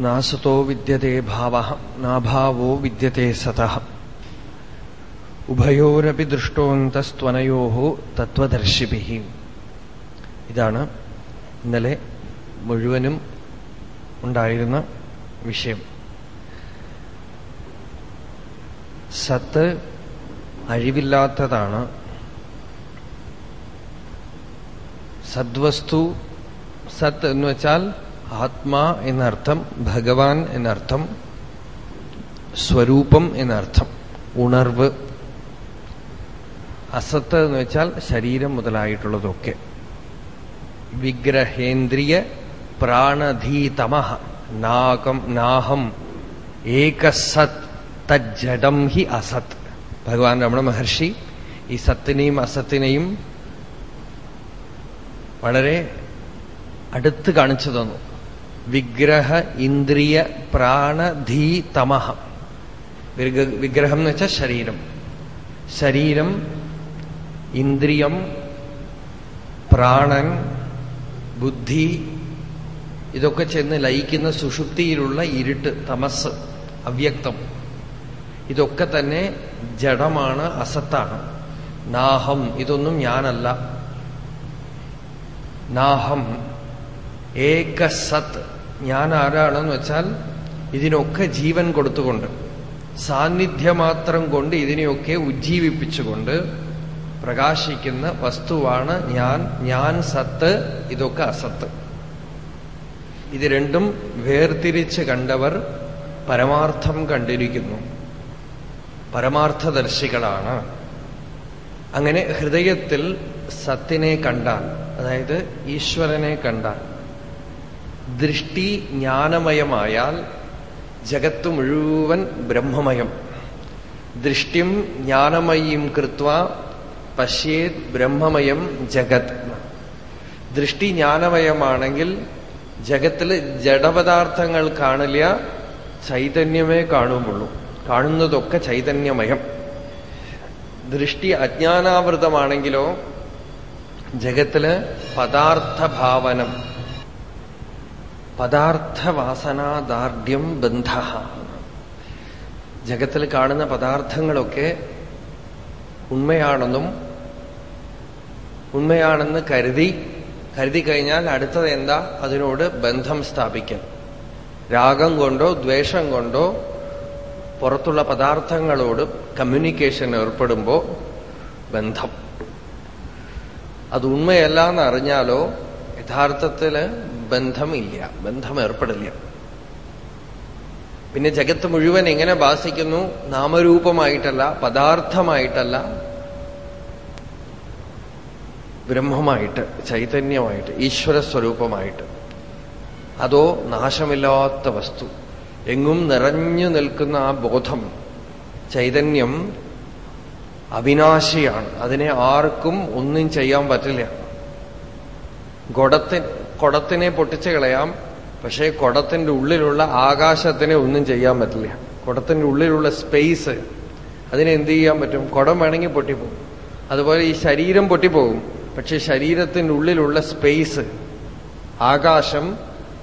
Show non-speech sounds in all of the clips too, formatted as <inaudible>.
നാസതോ വിദ്യത്തെ ഭാവ നാഭാവോ വിദ്യത്തെ സത. ഉഭയോരപി ദൃഷ്ടോന്തസ്ത്വനയോ തത്വദർശിഭി ഇതാണ് ഇന്നലെ മുഴുവനും ഉണ്ടായിരുന്ന വിഷയം. സത്ത് അഴിവില്ലാത്തതാണ്. സദ്വസ്തു സത്ത് എന്ന് വെച്ചാൽ ആത്മാ എന്നർത്ഥം ഭഗവാൻ എന്നർത്ഥം സ്വരൂപം എന്നർത്ഥം ഉണർവ്. അസത്ത് എന്ന് വെച്ചാൽ ശരീരം മുതലായിട്ടുള്ളതൊക്കെ. വിഗ്രഹേന്ദ്രിയ പ്രാണധീതമ നാകം നാഹം ഏകസത് തജ്ജഡം ഹി അസത്. ഭഗവാൻ രമണ മഹർഷി ഈ സത്തിനെയും അസത്തിനെയും വളരെ അടുത്ത് കാണിച്ചു തന്നു. വിഗ്രഹ ഇന്ദ്രിയ പ്രാണധീ തമഹ. വിഗ്രഹം എന്ന് വെച്ചാൽ ശരീരം. ശരീരം ഇന്ദ്രിയം പ്രാണൻ ബുദ്ധി ഇതൊക്കെ ചെന്ന് ലയിക്കുന്ന സുഷുപ്തിയിലുള്ള ഇരുട്ട് തമസ് അവ്യക്തം. ഇതൊക്കെ തന്നെ ജഡമാണ് അസത്താണ്. നാഹം ഇതൊന്നും ഞാനല്ല. നാഹം ഏകസത്ത് ഞാൻ ആരാണെന്ന് വെച്ചാൽ ഇതിനൊക്കെ ജീവൻ കൊടുത്തുകൊണ്ട് സാന്നിധ്യമാത്രം കൊണ്ട് ഇതിനെയൊക്കെ ഉജ്ജീവിപ്പിച്ചുകൊണ്ട് പ്രകാശിക്കുന്ന വസ്തുവാണ് ഞാൻ ഞാൻ സത്ത് ഇതൊക്കെ അസത്ത്. ഇത് രണ്ടും വേർതിരിച്ച് കണ്ടവർ പരമാർത്ഥം കണ്ടിരിക്കുന്നു. പരമാർത്ഥദർശികളാണ്. അങ്ങനെ ഹൃദയത്തിൽ സത്തിനെ കണ്ടാൽ അതായത് ഈശ്വരനെ കണ്ടാൽ ദൃഷ്ടി ജ്ഞാനമയമായാൽ ജഗത്ത് മുഴുവൻ ബ്രഹ്മമയം. ദൃഷ്ടിം ജ്ഞാനമയീം കൃത്വ പശ്യേത് ബ്രഹ്മമയം ജഗത്. ദൃഷ്ടി ജ്ഞാനമയമാണെങ്കിൽ ജഗത്തിൽ ജഡപദാർത്ഥങ്ങൾ കാണില്ല ചൈതന്യമേ കാണുമുള്ളൂ കാണുന്നതൊക്കെ ചൈതന്യമയം. ദൃഷ്ടി അജ്ഞാനാവൃതമാണെങ്കിലോ ജഗത്തിൽ പദാർത്ഥഭാവനം പദാർത്ഥവാസനാദാർഢ്യം ബന്ധ. ജഗത്തിൽ കാണുന്ന പദാർത്ഥങ്ങളൊക്കെ ഉണ്മയാണെന്നും ഉണ്മയാണെന്ന് കരുതി കരുതി കഴിഞ്ഞാൽ അടുത്തത് എന്താ? അതിനോട് ബന്ധം സ്ഥാപിക്കൽ. രാഗം കൊണ്ടോ ദ്വേഷം കൊണ്ടോ പുറത്തുള്ള പദാർത്ഥങ്ങളോട് കമ്മ്യൂണിക്കേഷൻ ഏർപ്പെടുമ്പോ ബന്ധം. അത് ഉണ്മയല്ല എന്നറിഞ്ഞാലോ യഥാർത്ഥത്തിൽ ബന്ധമില്ല. ബന്ധം ഏർപ്പെടില്ല പിന്നെ ജഗത്ത് മുഴുവൻ എങ്ങനെ ഭാസിക്കുന്നു നാമരൂപമായിട്ടല്ല പദാർത്ഥമായിട്ടല്ല ബ്രഹ്മമായിട്ട് ചൈതന്യമായിട്ട് ഈശ്വര സ്വരൂപമായിട്ട് അതോ നാശമില്ലാത്ത വസ്തു. എങ്ങും നിറഞ്ഞു നിൽക്കുന്ന ആ ബോധം ചൈതന്യം അവിനാശിയാണ്. അതിനെ ആർക്കും ഒന്നും ചെയ്യാൻ പറ്റില്ല. കൊടത്തി കൊടത്തിനെ പൊട്ടിച്ചു കളയാം. പക്ഷേ കുടത്തിന്റെ ഉള്ളിലുള്ള ആകാശത്തിനെ ഒന്നും ചെയ്യാൻ പറ്റില്ല. കുടത്തിന്റെ ഉള്ളിലുള്ള സ്പേസ് അതിനെ എന്ത് ചെയ്യാൻ പറ്റും? കുടം വേണമെങ്കിൽ പൊട്ടിപ്പോകും. അതുപോലെ ഈ ശരീരം പൊട്ടിപ്പോകും. പക്ഷെ ശരീരത്തിന്റെ ഉള്ളിലുള്ള സ്പേസ് ആകാശം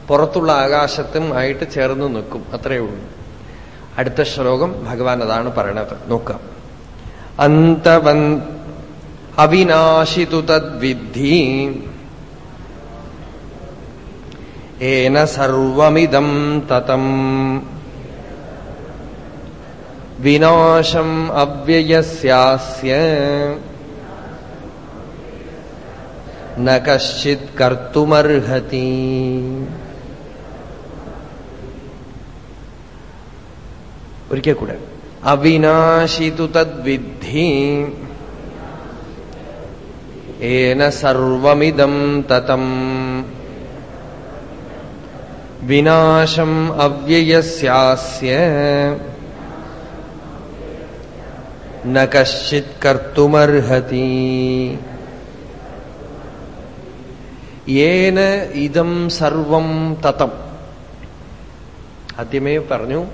പുറത്തുള്ള ആകാശത്തും ആയിട്ട് ചേർന്ന് നിൽക്കും. അത്രയേ ഉള്ളൂ. അടുത്ത ശ്ലോകം ഭഗവാൻ അതാണ് പറയണത്. നോക്കാം. അന്തവൻ അവിനാശിതു തദ്വിദ്ധി ഏന സർവമിതം തതം. വിനാശം अव्ययस्यास्य न कश्चित् കർത്തുമർഹതി. ഒരിക്കൽ കൂടെ. അവിനാശിതു തദ്വിദ്ധി. ഏന സർവമിതം തതം. വിനാശം ന കശ്ചിത് കർത്തുമർഹതി. ഏന ഇതം സർവം തതം. ആദ്യമേ പറഞ്ഞു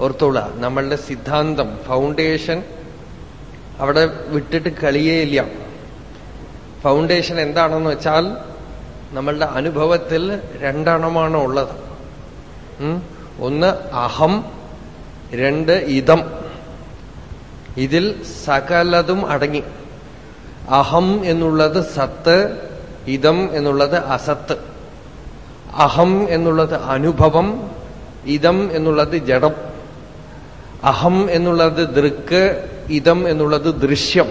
ഓർത്തോള നമ്മളുടെ സിദ്ധാന്തം ഫൗണ്ടേഷൻ അവിടെ വിട്ടിട്ട് കളിയേ ഇല്ല. ഫൗണ്ടേഷൻ എന്താണെന്ന് വെച്ചാൽ നമ്മളുടെ അനുഭവത്തിൽ രണ്ടെണ്ണമാണ് ഉള്ളത്. ഒന്ന് അഹം രണ്ട് ഇതം. ഇതിൽ സകലതും അടങ്ങി. അഹം എന്നുള്ളത് സത്ത് ഇതം എന്നുള്ളത് അസത്ത്. അഹം എന്നുള്ളത് അനുഭവം ഇതം എന്നുള്ളത് ജഡം. അഹം എന്നുള്ളത് ദൃക്ക് ഇതം എന്നുള്ളത് ദൃശ്യം.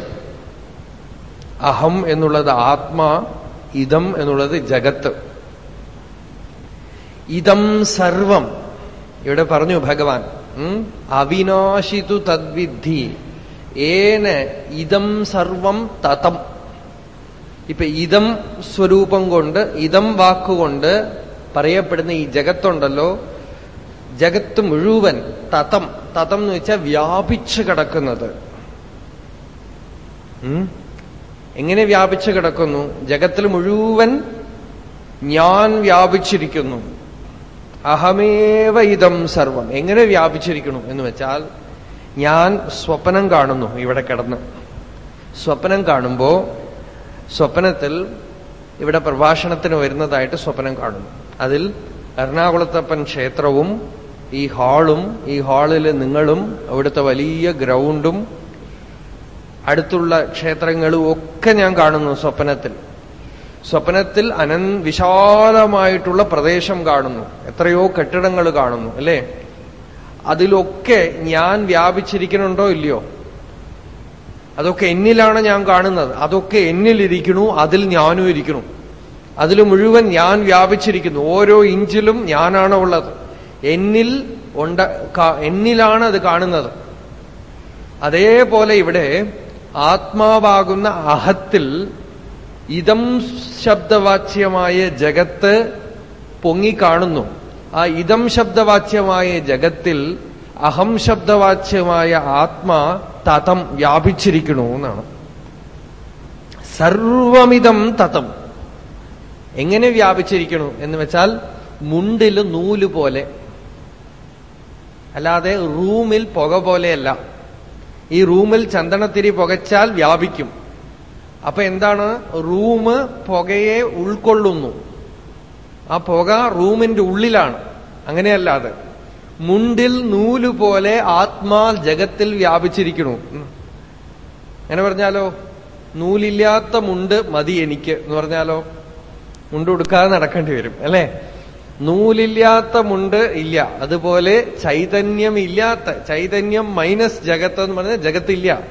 അഹം എന്നുള്ളത് ആത്മാ ഇതം എന്നുള്ളത് ജഗത്ത്. ഇതം സർവം. ഇവിടെ പറഞ്ഞു ഭഗവാൻ? അവിനാശിതു തദ്വിദ്ധി. ഏന ഇതം സർവം തതം. ഇപ്പൊ ഇതം സ്വരൂപം കൊണ്ട് ഇതം വാക്കുകൊണ്ട് പറയപ്പെടുന്ന ഈ ജഗത്തുണ്ടല്ലോ. ജഗത്ത് മുഴുവൻ തതം. തതം എന്ന് വെച്ചാൽ വ്യാപിച്ചു കിടക്കുന്നത്? എങ്ങനെ വ്യാപിച്ചു കിടക്കുന്നു? ജഗത്തിൽ മുഴുവൻ ഞാൻ വ്യാപിച്ചിരിക്കുന്നു. അഹമേവ ഇതം സർവം. എങ്ങനെ വ്യാപിച്ചിരിക്കുന്നു എന്ന് വെച്ചാൽ ഞാൻ സ്വപ്നം കാണുന്നു ഇവിടെ കിടന്ന്. സ്വപ്നം കാണുമ്പോ സ്വപ്നത്തിൽ ഇവിടെ പ്രഭാഷണത്തിന് വരുന്നതായിട്ട് സ്വപ്നം കാണുന്നു. അതിൽ എറണാകുളത്തപ്പൻ ക്ഷേത്രവും ഈ ഹാളും ഈ ഹാളിൽ നിങ്ങളും അവിടുത്തെ വലിയ ഗ്രൗണ്ടും അടുത്തുള്ള ക്ഷേത്രങ്ങളും ഒക്കെ ഞാൻ കാണുന്നു സ്വപ്നത്തിൽ. സ്വപ്നത്തിൽ അനൻ വിശാലമായിട്ടുള്ള പ്രദേശം കാണുന്നു. എത്രയോ കെട്ടിടങ്ങൾ കാണുന്നു അല്ലേ? അതിലൊക്കെ ഞാൻ വ്യാപിച്ചിരിക്കണുണ്ടോ ഇല്ലയോ? അതൊക്കെ എന്നിലാണ് ഞാൻ കാണുന്നത്. അതൊക്കെ എന്നിലിരിക്കണു അതിൽ ഞാനും ഇരിക്കണു അതിൽ മുഴുവൻ ഞാൻ വ്യാപിച്ചിരിക്കുന്നു. ഓരോ ഇഞ്ചിലും ഞാനാണ് ഉള്ളത്. എന്നിൽ ഉണ്ട എന്നിലാണ് അത് കാണുന്നത്. അതേപോലെ ഇവിടെ ആത്മാവാകുന്ന അഹത്തിൽ ഇതം ശബ്ദവാച്യമായ ജഗത്ത് പൊങ്ങിക്കാണുന്നു. ആ ഇതം ശബ്ദവാച്യമായ ജഗത്തിൽ അഹം ശബ്ദവാച്യമായ ആത്മാ തതം വ്യാപിച്ചിരിക്കണു എന്നാണ്. സർവമിതം തതം എങ്ങനെ വ്യാപിച്ചിരിക്കണു എന്ന് വെച്ചാൽ മുണ്ടിൽ നൂൽ പോലെ. അല്ലാതെ റൂമിൽ പുക പോലെയല്ല. ഈ റൂമിൽ ചന്ദനത്തിരി പുകച്ചാൽ വ്യാപിക്കും. അപ്പൊ എന്താണ്? റൂം പുകയെ ഉൾക്കൊള്ളുന്നു. ആ പുക റൂമിന്റെ ഉള്ളിലാണ്. അങ്ങനെയല്ലാതെ മുണ്ടിൽ നൂൽ പോലെ ആത്മാ ജഗത്തിൽ വ്യാപിച്ചിരിക്കണു അങ്ങനെ പറഞ്ഞാലോ? നൂലില്ലാത്ത മുണ്ട് മതി എനിക്ക് എന്ന് പറഞ്ഞാലോ? മുണ്ട് ഉടുക്കാതെ നടക്കേണ്ടി വരും അല്ലേ? നൂലില്ലാത്ത മുണ്ട് ഇല്ല. അതുപോലെ ചൈതന്യം ഇല്ലാത്ത ചൈതന്യം മൈനസ് ജഗത്ത് എന്ന് പറഞ്ഞാൽ ജഗത്തില്ല.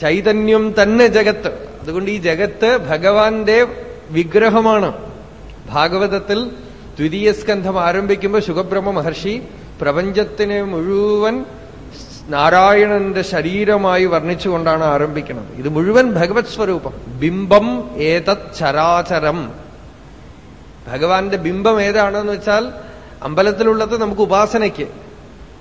ചൈതന്യം തന്നെ ജഗത്ത്. അതുകൊണ്ട് ഈ ജഗത്ത് ഭഗവാന്റെ വിഗ്രഹമാണ്. ഭാഗവതത്തിൽ ദ്വിതീയ സ്കന്ധം ആരംഭിക്കുമ്പോൾ ശുഖബ്രഹ്മ മഹർഷി പ്രപഞ്ചത്തിനെ മുഴുവൻ നാരായണന്റെ ശരീരമായി വർണിച്ചുകൊണ്ടാണ് ആരംഭിക്കുന്നത്. ഇത് മുഴുവൻ ഭഗവത് സ്വരൂപം. ബിംബം ഏതത് ചരാചരം. ഭഗവാന്റെ ബിംബം ഏതാണെന്ന് വെച്ചാൽ അമ്പലത്തിലുള്ളത് നമുക്ക് ഉപാസനയ്ക്ക്.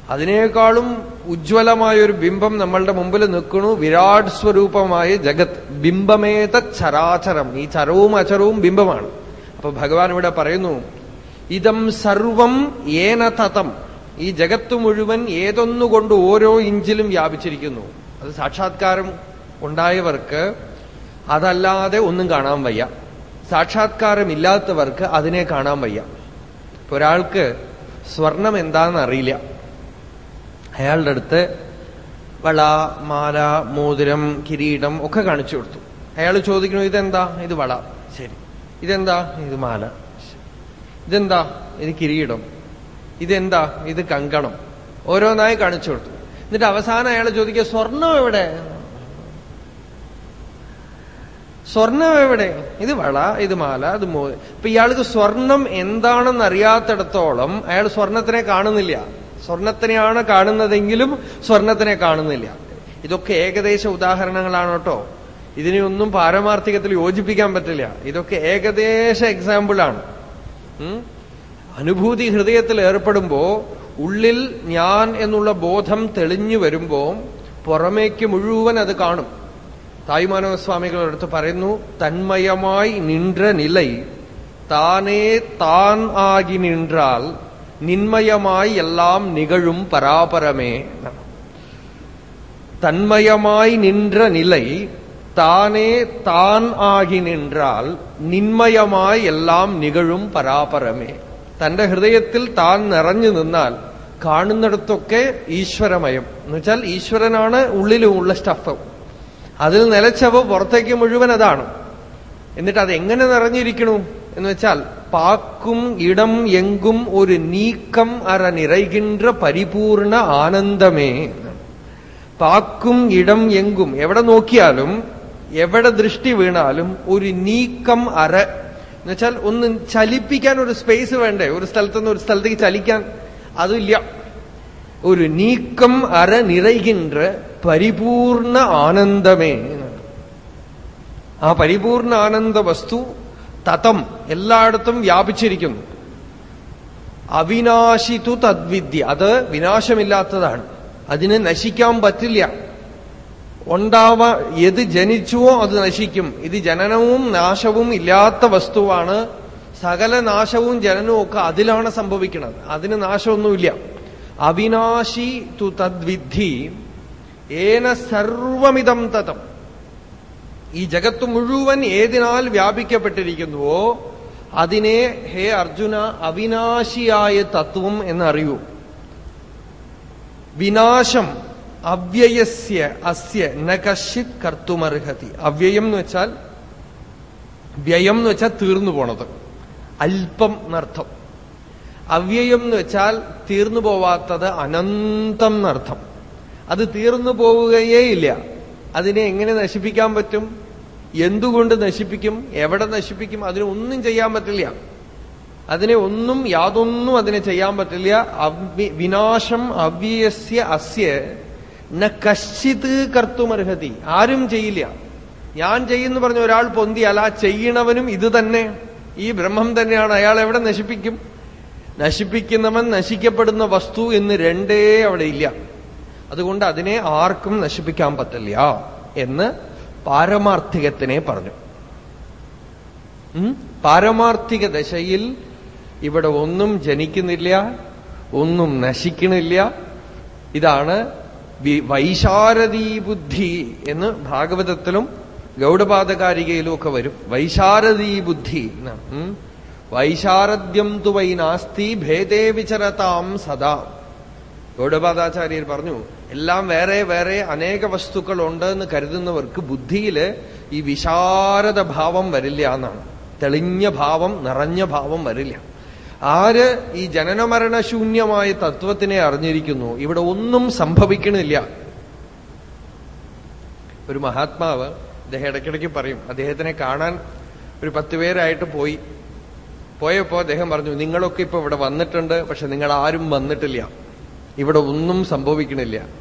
അതിനേക്കാളും ഉജ്ജ്വലമായൊരു ബിംബം നമ്മളുടെ മുമ്പിൽ നിൽക്കുന്നു വിരാട് സ്വരൂപമായ ജഗത്. ബിംബമേത ചരാചരം. ഈ ചരവും അചരവും ബിംബമാണ്. അപ്പൊ ഭഗവാൻ ഇവിടെ പറയുന്നു ഇതം സർവം ഏന തതം. ഈ ജഗത്ത് മുഴുവൻ ഏതൊന്നുകൊണ്ട് ഓരോ ഇഞ്ചിലും വ്യാപിച്ചിരിക്കുന്നു. അത് സാക്ഷാത്കാരം ഉണ്ടായവർക്ക് അതല്ലാതെ ഒന്നും കാണാൻ വയ്യ. സാക്ഷാത്കാരമില്ലാത്തവർക്ക് അതിനെ കാണാൻ വയ്യ. ഒരാൾക്ക് സ്വർണം എന്താണെന്ന് അറിയില്ല അയാളുടെ അടുത്ത് വള മാല മോതിരം കിരീടം ഒക്കെ കാണിച്ചു കൊടുത്തു. അയാൾ ചോദിക്കണു ഇതെന്താ? ഇത് വള. ശരി. ഇതെന്താ? ഇത് മാല. ഇതെന്താ? ഇത് കിരീടം. ഇതെന്താ? ഇത് കങ്കണം. ഓരോന്നായി കാണിച്ചു കൊടുത്തു. എന്നിട്ട് അവസാനം അയാൾ ചോദിക്കുക സ്വർണം എവിടെ? സ്വർണം എവിടെ ഇത് വള ഇത് മാല ഇത് മോ ഇപ്പൊ ഇയാൾക്ക് സ്വർണം എന്താണെന്ന് അറിയാത്തിടത്തോളം അയാൾ സ്വർണത്തിനെ കാണുന്നില്ല. സ്വർണത്തിനെയാണ് കാണുന്നതെങ്കിലും സ്വർണത്തിനെ കാണുന്നില്ല. ഇതൊക്കെ ഏകദേശ ഉദാഹരണങ്ങളാണ് കേട്ടോ. ഇതിനെയൊന്നും പാരമാർത്ഥികത്തിൽ യോജിപ്പിക്കാൻ പറ്റില്ല. ഇതൊക്കെ ഏകദേശ എക്സാമ്പിളാണ് അനുഭൂതി ഹൃദയത്തിൽ ഏർപ്പെടുമ്പോ ഉള്ളിൽ ഞാൻ എന്നുള്ള ബോധം തെളിഞ്ഞു വരുമ്പോ പുറമേക്ക് മുഴുവൻ അത് കാണും. தாய்மானவ சுவாமிகள் പറയുന്നു தன்மயமாய் நின்ற நிலை தானே താൻ ஆகி நின்றால் നിന്മയമായി എല്ലാം நிகழும் பராபரமே தன்மயமாய் நின்ற நிலை தானே താൻ ஆகி நின்றால் നിന്മയമായി എല്ലാം നികഴും പരാപരമേ. തന്റെ ഹൃദയത്തിൽ താൻ നിറഞ്ഞു നിന്നാൽ കാണുന്നിടത്തൊക്കെ ഈശ്വരമയം. എന്നുവെച്ചാൽ ഈശ്വരനാണ് ഉള്ളിലുമുള്ള സ്റ്റഫ്. അതിൽ നിലച്ചവ് പുറത്തേക്ക് മുഴുവൻ അതാണ്. എന്നിട്ട് അത് എങ്ങനെ നിറഞ്ഞിരിക്കണു? എന്ന് വെച്ചാൽ പാക്കും ഇടം എങ്കും ഒരു നീക്കം അര നിറയ്കിன்ற പരിപൂർണ ആനന്ദമേ. പാക്കും ഇടം എങ്കും എവിടെ നോക്കിയാലും എവിടെ ദൃഷ്ടി വീണാലും ഒരു നീക്കം അര. എന്നുവെച്ചാൽ ഒന്ന് ചലിപ്പിക്കാൻ ഒരു സ്പേസ് വേണ്ടേ? ഒരു സ്ഥലത്തു നിന്ന് ഒരു സ്ഥലത്തേക്ക് ചലിക്കാൻ. അതില്ല. ഒരു നീക്കം അര നിറയ്കിன்ற പരിപൂർണ ആനന്ദമേ. ആ പരിപൂർണ ആനന്ദ വസ്തു തതം എല്ലായിടത്തും വ്യാപിച്ചിരിക്കുന്നു. അവിനാശിതു തദ്വിദ്യ. അത് വിനാശമില്ലാത്തതാണ്. അതിന് നശിക്കാൻ പറ്റില്ല. ഉണ്ടാവ ഏത് ജനിച്ചുവോ അത് നശിക്കും. ഇത് ജനനവും നാശവും ഇല്ലാത്ത വസ്തുവാണ്. സകല നാശവും ജനനവും ഒക്കെ അതിലാണ് സംഭവിക്കുന്നത്. അതിന് നാശമൊന്നുമില്ല. അവിനാശി തു തദ്വിദ്ധി ഏന സർവമിതം തതം. ഈ ജഗത്ത് മുഴുവൻ ഏതിനാൽ വ്യാപിക്കപ്പെട്ടിരിക്കുന്നുവോ അതിനെ ഹേ അർജുന അവിനാശിയായ തത്വം എന്നറിയൂ. വിനാശം അവ്യയസ്യ അസ്യ ന കർത്തുമർഹതി. അവ്യയം എന്ന് വെച്ചാൽ വ്യയം എന്ന് വെച്ചാൽ തീർന്നു പോണത്. അല്പം എന്നർത്ഥം. അവ്യയം എന്ന് വെച്ചാൽ തീർന്നു പോവാത്തത് അനന്തം എന്നർത്ഥം. അത് തീർന്നു പോവുകയേയില്ല അതിനെ എങ്ങനെ നശിപ്പിക്കാൻ പറ്റും? എന്തുകൊണ്ട് നശിപ്പിക്കും? എവിടെ നശിപ്പിക്കും? അതിനെ ഒന്നും ചെയ്യാൻ പറ്റില്ല. അതിനെ ഒന്നും യാതൊന്നും അതിനെ ചെയ്യാൻ പറ്റില്ല. വിനാശം അവ്യസ്യ അസ്യ ന കശ്ചിത് കർത്തുമർഹതി. ആരും ചെയ്യില്ല. ഞാൻ ചെയ്യുന്നു പറഞ്ഞ ഒരാൾ പൊന്തിയാൽ ആ ചെയ്യണവനും ഇത് തന്നെ. ഈ ബ്രഹ്മം തന്നെയാണ്. അയാൾ എവിടെ നശിപ്പിക്കും? നശിപ്പിക്കുന്നവൻ നശിക്കപ്പെടുന്ന വസ്തു എന്ന് രണ്ടേ അവിടെ ഇല്ല. അതുകൊണ്ട് അതിനെ ആർക്കും നശിപ്പിക്കാൻ പറ്റില്ല എന്ന് പാരമാർത്ഥികത്തിനെ പറഞ്ഞു? പാരമാർത്ഥിക ദശയിൽ ഇവിടെ ഒന്നും ജനിക്കുന്നില്ല ഒന്നും നശിക്കണില്ല ഇതാണ് വൈശാരദീ ബുദ്ധി എന്ന് ഭാഗവതത്തിലും ഗൗഡപാദകാരികയിലും ഒക്കെ വരും വൈശാരദീ ബുദ്ധി. വൈശാരദ്യം തു വൈ നാസ്തി ഭേദേ വിചരതാം സദാ ഗൗഡപാദാചാര്യർ പറഞ്ഞു എല്ലാം വേറെ വേറെ അനേക വസ്തുക്കളുണ്ട് എന്ന് കരുതുന്നവർക്ക് ബുദ്ധിയിൽ ഈ വിശാരദ ഭാവം വരില്ല എന്നാണ്. തെളിഞ്ഞ ഭാവം നിറഞ്ഞ ഭാവം വരില്ല. ആര് ഈ ജനനമരണശൂന്യമായ തത്വത്തിനെ അറിഞ്ഞിരിക്കുന്നു? ഇവിടെ ഒന്നും സംഭവിക്കണില്ല. ഒരു മഹാത്മാവ് അദ്ദേഹം ഇടയ്ക്കിടയ്ക്ക് പറയും. അദ്ദേഹത്തിനെ കാണാൻ ഒരു പത്ത് പേരായിട്ട് പോയി. പോയപ്പോ അദ്ദേഹം പറഞ്ഞു നിങ്ങളൊക്കെ ഇപ്പൊ ഇവിടെ വന്നിട്ടുണ്ട് പക്ഷെ നിങ്ങൾ ആരും വന്നിട്ടില്ല. ഇവിടെ ഒന്നും സംഭവിക്കണില്ല.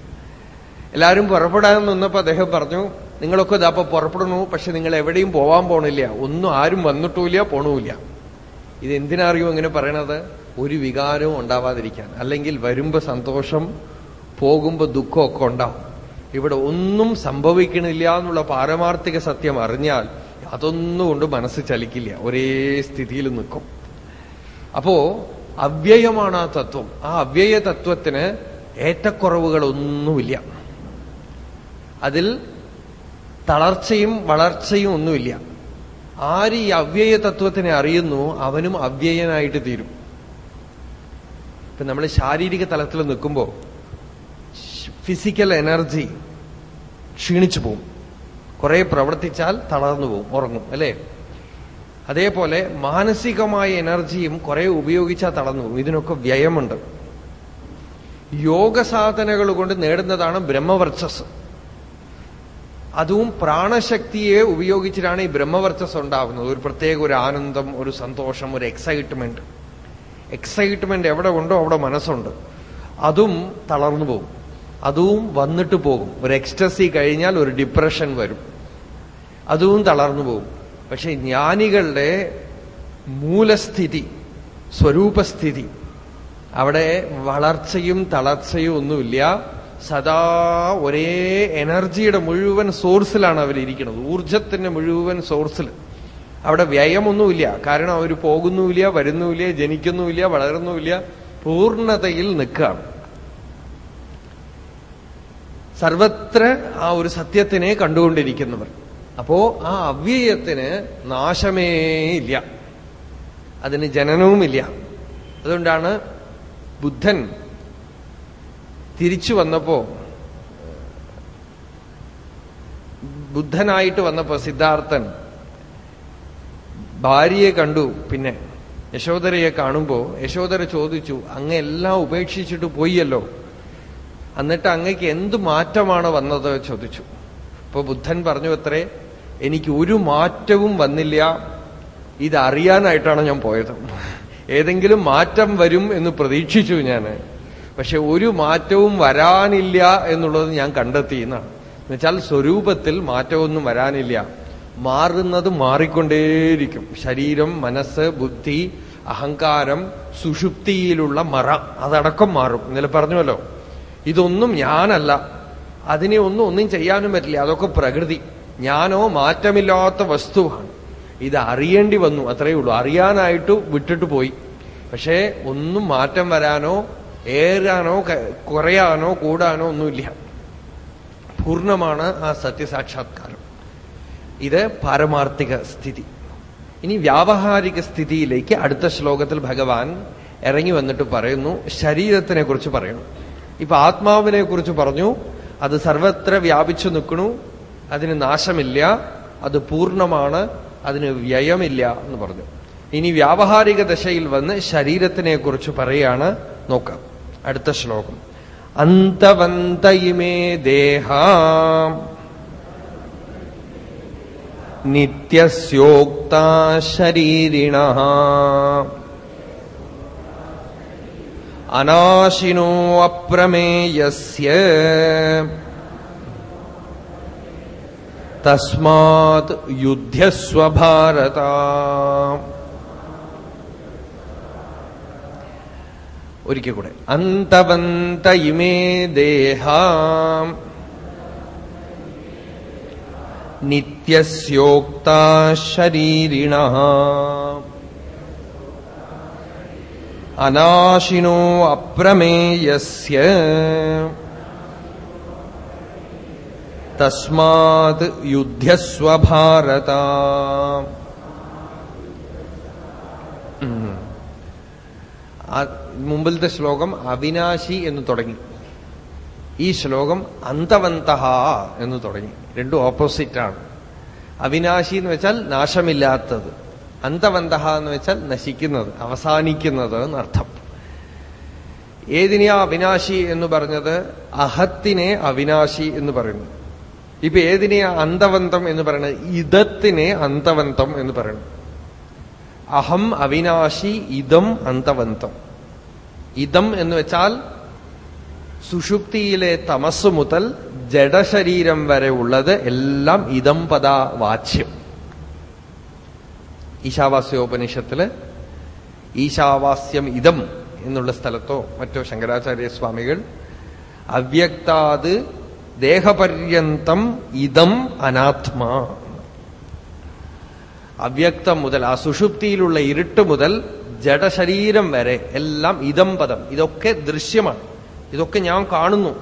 എല്ലാവരും പുറപ്പെടാൻ നിന്നപ്പോ അദ്ദേഹം പറഞ്ഞു നിങ്ങളൊക്കെ ഇതപ്പൊ പുറപ്പെടണു പക്ഷെ നിങ്ങൾ എവിടെയും പോവാൻ പോണില്ല. ഒന്നും ആരും വന്നിട്ടുമില്ല പോണുമില്ല. ഇത് എന്തിനറിയോ ഇങ്ങനെ പറയണത്? ഒരു വികാരവും ഉണ്ടാവാതിരിക്കാൻ. അല്ലെങ്കിൽ വരുമ്പോ സന്തോഷം പോകുമ്പോ ദുഃഖമൊക്കെ ഉണ്ടാവും. ഇവിടെ ഒന്നും സംഭവിക്കണില്ല എന്നുള്ള പാരമാർത്ഥിക സത്യം അറിഞ്ഞാൽ അതൊന്നും കൊണ്ട് മനസ്സ് ചലിക്കില്ല. ഒരേ സ്ഥിതിയിൽ നിൽക്കും. അപ്പോ അവ്യയമാണ് ആ തത്വം. ആ അവ്യയ തത്വത്തിന് ഏറ്റക്കുറവുകളൊന്നുമില്ല. അതിൽ തളർച്ചയും വളർച്ചയും ഒന്നുമില്ല. ആര് ഈ അവ്യയ തത്വത്തിനെ അറിയുന്നു അവനും അവ്യയനായിട്ട് തീരും. ഇപ്പൊ നമ്മൾ ശാരീരിക തലത്തിൽ നിൽക്കുമ്പോൾ ഫിസിക്കൽ എനർജി ക്ഷീണിച്ചു പോവും. കുറെ പ്രവർത്തിച്ചാൽ തളർന്നു പോവും ഉറങ്ങും അല്ലേ? അതേപോലെ മാനസികമായ എനർജിയും കുറെ ഉപയോഗിച്ചാൽ തളർന്നു പോകും ഇതിനൊക്കെ വ്യയമുണ്ട്. യോഗ സാധനകൾ കൊണ്ട് നേടുന്നതാണ് ബ്രഹ്മവർച്ചസ്. അതും പ്രാണശക്തിയെ ഉപയോഗിച്ചിട്ടാണ് ഈ ബ്രഹ്മവർച്ചസ് ഉണ്ടാവുന്നത്. ഒരു പ്രത്യേക ഒരു ആനന്ദം ഒരു സന്തോഷം ഒരു എക്സൈറ്റ്മെന്റ് എക്സൈറ്റ്മെന്റ് എവിടെ ഉണ്ടോ അവിടെ മനസ്സുണ്ട്. അതും തളർന്നു പോകും. അതും വന്നിട്ട് പോകും. ഒരു എക്സ്റ്റസി കഴിഞ്ഞാൽ ഒരു ഡിപ്രഷൻ വരും. അതും തളർന്നു പോകും. പക്ഷെ ജ്ഞാനികളുടെ മൂലസ്ഥിതി സ്വരൂപസ്ഥിതി അവിടെ വളർച്ചയും തളർച്ചയും ഒന്നുമില്ല. സദാ ഒരേ എനർജിയുടെ മുഴുവൻ സോഴ്സിലാണ് അവരിയ്ക്കുന്നത് ഊർജത്തിന്റെ മുഴുവൻ സോഴ്സിൽ. അവിടെ വ്യയമൊന്നുമില്ല. കാരണം അവർ പോകുന്നുമില്ല വരുന്നുമില്ല ജനിക്കുന്നുമില്ല വളരുന്നുമില്ല. പൂർണതയിൽ നിൽക്കുകയാണ്. സർവത്ര ആ ഒരു സത്യത്തിനെ കണ്ടുകൊണ്ടിരിക്കുന്നവർ. അപ്പോ ആ അവ്യയത്തിന് നാശമേ ഇല്ല. അതിന് ജനനവുമില്ല. അതുകൊണ്ടാണ് ബുദ്ധൻ തിരിച്ചു വന്നപ്പോ ബുദ്ധനായിട്ട് വന്നപ്പോ സിദ്ധാർത്ഥൻ ഭാര്യയെ കണ്ടു. പിന്നെ യശോദരയെ കാണുമ്പോ യശോദര ചോദിച്ചു അങ്ങ് എല്ലാം ഉപേക്ഷിച്ചിട്ട് പോയല്ലോ എന്നിട്ട് അങ്ങക്ക് എന്ത് മാറ്റമാണ് വന്നത് ചോദിച്ചു. അപ്പൊ ബുദ്ധൻ പറഞ്ഞു അത്രേ എനിക്ക് ഒരു മാറ്റവും വന്നില്ല. ഇതറിയാനായിട്ടാണ് ഞാൻ പോയത്. ഏതെങ്കിലും മാറ്റം വരും എന്ന് പ്രതീക്ഷിച്ചു ഞാൻ പക്ഷെ ഒരു മാറ്റവും വരാനില്ല എന്നുള്ളത് ഞാൻ കണ്ടെത്തി എന്നാണ്. എന്നുവെച്ചാൽ സ്വരൂപത്തിൽ മാറ്റമൊന്നും വരാനില്ല. മാറുന്നത് മാറിക്കൊണ്ടേയിരിക്കും. ശരീരം മനസ്സ് ബുദ്ധി അഹങ്കാരം സുഷുപ്തിയിലുള്ള മറ അതടക്കം മാറും. ഇന്നലെ പറഞ്ഞുവല്ലോ. ഇതൊന്നും ഞാനല്ല. അതിനെ ഒന്നും ഒന്നും ചെയ്യാനും പറ്റില്ല. അതൊക്കെ പ്രകൃതി. ഞാനോ മാറ്റമില്ലാത്ത വസ്തുവാണ്. ഇത് അറിയേണ്ടി വന്നു. അത്രയേ ഉള്ളൂ. അറിയാനായിട്ട് വിട്ടിട്ട് പോയി. പക്ഷേ ഒന്നും മാറ്റം വരാനോ ഏറാനോ കുറയാനോ കൂടാനോ ഒന്നുമില്ല. പൂർണമാണ് ആ സത്യസാക്ഷാത്കാരം. ഇത് പാരമാർത്ഥിക സ്ഥിതി. ഇനി വ്യാവഹാരിക സ്ഥിതിയിലേക്ക് അടുത്ത ശ്ലോകത്തിൽ ഭഗവാൻ ഇറങ്ങി വന്നിട്ട് പറയുന്നു ശരീരത്തിനെ കുറിച്ച് പറയുന്നു ഇപ്പൊ ആത്മാവിനെ കുറിച്ച് പറഞ്ഞു അത് സർവത്ര വ്യാപിച്ചു നിൽക്കണു അതിന് നാശമില്ല അത് പൂർണമാണ് അതിന് വ്യയമില്ല എന്ന് പറഞ്ഞു. ഇനി വ്യാവഹാരിക ദശയിൽ വന്ന് ശരീരത്തിനെ കുറിച്ച് പറയാണ് നോക്കാം. അടുത്ത ശ്ലോകം. അന്തവന്ത ഇമേ ദേഹ. നിത്യസ്യോക്താ ശരീരിണ. അനാശിനോ അപ്രമേയസ്യ. തസ്മാത് യുദ്ധ്യസ്വ ഒരിക്കൽ കൂടെ അന്തവന്ത ഇമേ ദേഹ. നിത്യസ്യോക്താ ശരീരിണ. അനാശിനോ അപ്രമേയസ്യ. തസ്മാത് യുദ്ധ്യസ്വ ഭാരത മുമ്പിലത്തെ ശ്ലോകം അവിനാശി എന്ന് തുടങ്ങി. ഈ ശ്ലോകം അന്തവന്ത എന്ന് തുടങ്ങി. രണ്ടും ഓപ്പോസിറ്റാണ്. അവിനാശി എന്ന് വെച്ചാൽ നാശമില്ലാത്തത്. അന്തവന്ത എന്ന് വെച്ചാൽ നശിക്കുന്നത് അവസാനിക്കുന്നത് എന്നർത്ഥം. ഏതിനെയാ അവിനാശി എന്ന് പറഞ്ഞത്? അഹത്തിനെ അവിനാശി എന്ന് പറയുന്നു. ഇപ്പൊ ഏതിനെയാ അന്തവന്തം എന്ന് പറയുന്നത്? ഇതത്തിനെ അന്തവന്തം എന്ന് പറയുന്നു. അഹം അവിനാശി ഇതം അന്തവന്തം. ഇതം എന്ന് വെച്ചാൽ സുഷുപ്തിയിലെ തമസ് മുതൽ ജഡശരീരം വരെ ഉള്ളത് എല്ലാം ഇതം പദ വാച്യം. ഈശാവാസ്യോപനിഷത്തിൽ ഈശാവാസ്യം ഇതം എന്നുള്ള സ്ഥലത്തോ മറ്റോ ശങ്കരാചാര്യസ്വാമികൾ അവ്യക്താത് ദേഹപര്യന്തം ഇതം അനാത്മാ. അവ്യക്തം മുതൽ ആ സുഷുപ്തിയിലുള്ള ഇരുട്ട് മുതൽ ജഡശരീരം വരെ എല്ലാം ഇതം പദം. ഇതൊക്കെ ദൃശ്യമാണ്. ഇതൊക്കെ ഞാൻ കാണുന്നു.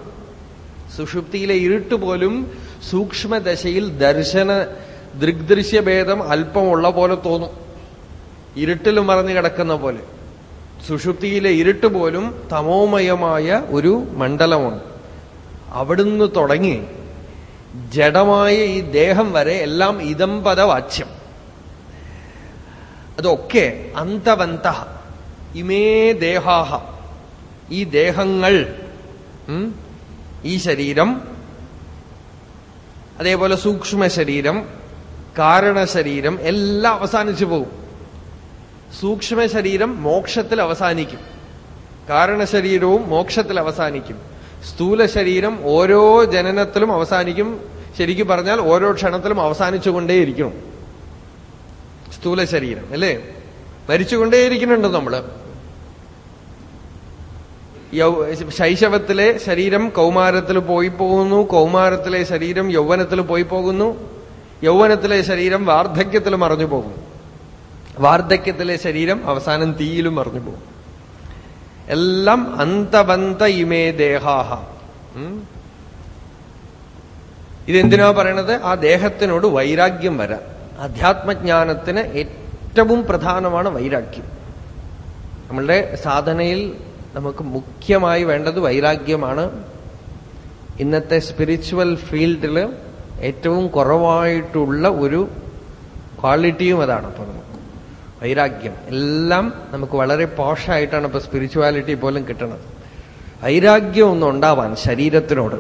സുഷുപ്തിയിലെ ഇരുട്ട് പോലും സൂക്ഷ്മദശയിൽ ദർശന ദൃഗ്ദൃശ്യഭേദം അല്പമുള്ള പോലെ തോന്നും. ഇരുട്ടിൽ മറഞ്ഞു കിടക്കുന്ന പോലെ. സുഷുപ്തിയിലെ ഇരുട്ട് പോലും തമോമയമായ ഒരു മണ്ഡലമാണ്. അവിടുന്ന് തുടങ്ങി ജഡമായ ഈ ദേഹം വരെ എല്ലാം ഇതം വാച്യം അതൊക്കെ അന്തവന്ത. ഇമേ ദേഹാഹ. ഈ ദേഹങ്ങൾ ഈ ശരീരം അതേപോലെ സൂക്ഷ്മ ശരീരം കാരണശരീരം എല്ലാം അവസാനിച്ചു പോകും. സൂക്ഷ്മ ശരീരം മോക്ഷത്തിൽ അവസാനിക്കും. കാരണശരീരവും മോക്ഷത്തിൽ അവസാനിക്കും. സ്ഥൂല ശരീരം ഓരോ ജനനത്തിലും അവസാനിക്കും. ശരിക്കും പറഞ്ഞാൽ ഓരോ ക്ഷണത്തിലും അവസാനിച്ചുകൊണ്ടേയിരിക്കണം സ്ഥൂല ശരീരം അല്ലേ? മരിച്ചുകൊണ്ടേയിരിക്കുന്നുണ്ട് നമ്മൾ. ശൈശവത്തിലെ ശരീരം കൗമാരത്തിൽ പോയി പോകുന്നു കൗമാരത്തിലെ ശരീരം യൗവനത്തിൽ പോയി പോകുന്നു യൗവനത്തിലെ ശരീരം വാർദ്ധക്യത്തിൽ മറഞ്ഞു പോകുന്നു. വാർദ്ധക്യത്തിലെ ശരീരം അവസാനം തീയിലും മറഞ്ഞു പോകും എല്ലാം അന്തവന്ത ഇമേ ദേഹാഹ. ഇതെന്തിനാ പറയണത്? ആ ദേഹത്തിനോട് വൈരാഗ്യം വരാൻ അധ്യാത്മജ്ഞാനത്തിന് ഏറ്റവും പ്രധാനമാണ് വൈരാഗ്യം. നമ്മളുടെ സാധനയിൽ നമുക്ക് മുഖ്യമായി വേണ്ടത് വൈരാഗ്യമാണ്. ഇന്നത്തെ സ്പിരിച്വൽ ഫീൽഡിൽ ഏറ്റവും കുറവായിട്ടുള്ള ഒരു ക്വാളിറ്റിയും അതാണ് അപ്പൊ നമുക്ക് വൈരാഗ്യം. എല്ലാം നമുക്ക് വളരെ പോഷായിട്ടാണ് ഇപ്പൊ സ്പിരിച്വാലിറ്റി പോലും കിട്ടുന്നത് വൈരാഗ്യം ഒന്നും ഉണ്ടാവാൻ ശരീരത്തിനോട്.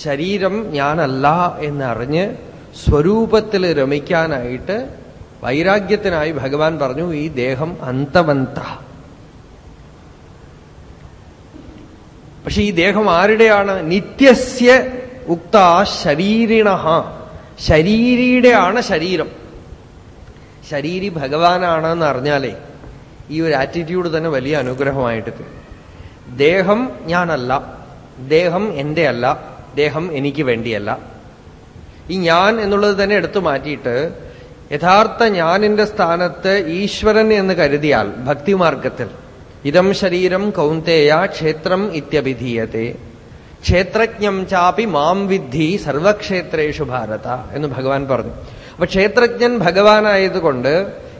ശരീരം ഞാനല്ല എന്നറിഞ്ഞ് സ്വരൂപത്തിൽ രമിക്കാനായിട്ട് വൈരാഗ്യത്തിനായി ഭഗവാൻ പറഞ്ഞു ഈ ദേഹം അന്തവന്ത. പക്ഷെ ഈ ദേഹം ആരുടെയാണ്? നിത്യസ്യ ഉക്ത ശരീരിണ. ശരീരിയുടെയാണ് ശരീരം. ശരീരി ഭഗവാനാണെന്ന് അറിഞ്ഞാലേ ഈ ഒരു ആറ്റിറ്റ്യൂഡ് തന്നെ വലിയ അനുഗ്രഹമായിട്ട് ദേഹം ഞാനല്ല. ദേഹം എന്റെ അല്ല ദേഹം എനിക്ക് വേണ്ടിയല്ല. ഈ ഞാൻ എന്നുള്ളത് തന്നെ എടുത്തു മാറ്റിയിട്ട് യഥാർത്ഥ ഞാനിന്റെ സ്ഥാനത്ത് ഈശ്വരൻ എന്ന് കരുതിയാൽ ഭക്തിമാർഗത്തിൽ ഇതം ശരീരം കൗന്തേയ ക്ഷേത്രം ഇത്യഭിധീയത്തെ. ക്ഷേത്രജ്ഞം ചാപി മാം വിദ്ധി സർവക്ഷേത്രേഷു ഭാരത എന്ന് ഭഗവാൻ പറഞ്ഞു. അപ്പൊ ക്ഷേത്രജ്ഞൻ ഭഗവാനായതുകൊണ്ട്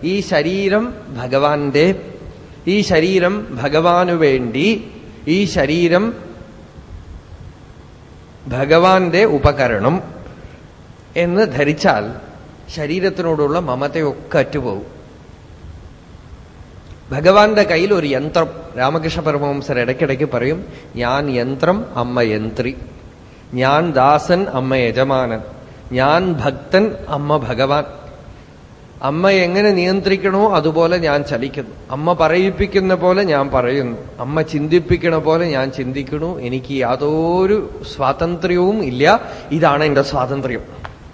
ഈ ശരീരം ഭഗവാന്റെ ഈ ശരീരം ഭഗവാനു വേണ്ടി ഈ ശരീരം ഭഗവാന്റെ ഉപകരണം. എന്ന് ധരിച്ചാൽ ശരീരത്തിനോടുള്ള മമതയൊക്കെ അറ്റുപോകും. ഭഗവാന്റെ കയ്യിൽ ഒരു യന്ത്രം രാമകൃഷ്ണ പരമഹംസർ ഇടയ്ക്കിടയ്ക്ക് പറയും ഞാൻ യന്ത്രം അമ്മ യന്ത്രി. ഞാൻ ദാസൻ അമ്മ യജമാനൻ. ഞാൻ ഭക്തൻ അമ്മ ഭഗവാൻ. അമ്മ എങ്ങനെ നിയന്ത്രിക്കണോ അതുപോലെ ഞാൻ ചലിക്കുന്നു. അമ്മ പറയിപ്പിക്കുന്ന പോലെ ഞാൻ പറയുന്നു. അമ്മ ചിന്തിപ്പിക്കണ പോലെ ഞാൻ ചിന്തിക്കണു എനിക്ക് യാതൊരു സ്വാതന്ത്ര്യവും ഇല്ല. ഇതാണ് എന്റെ സ്വാതന്ത്ര്യം.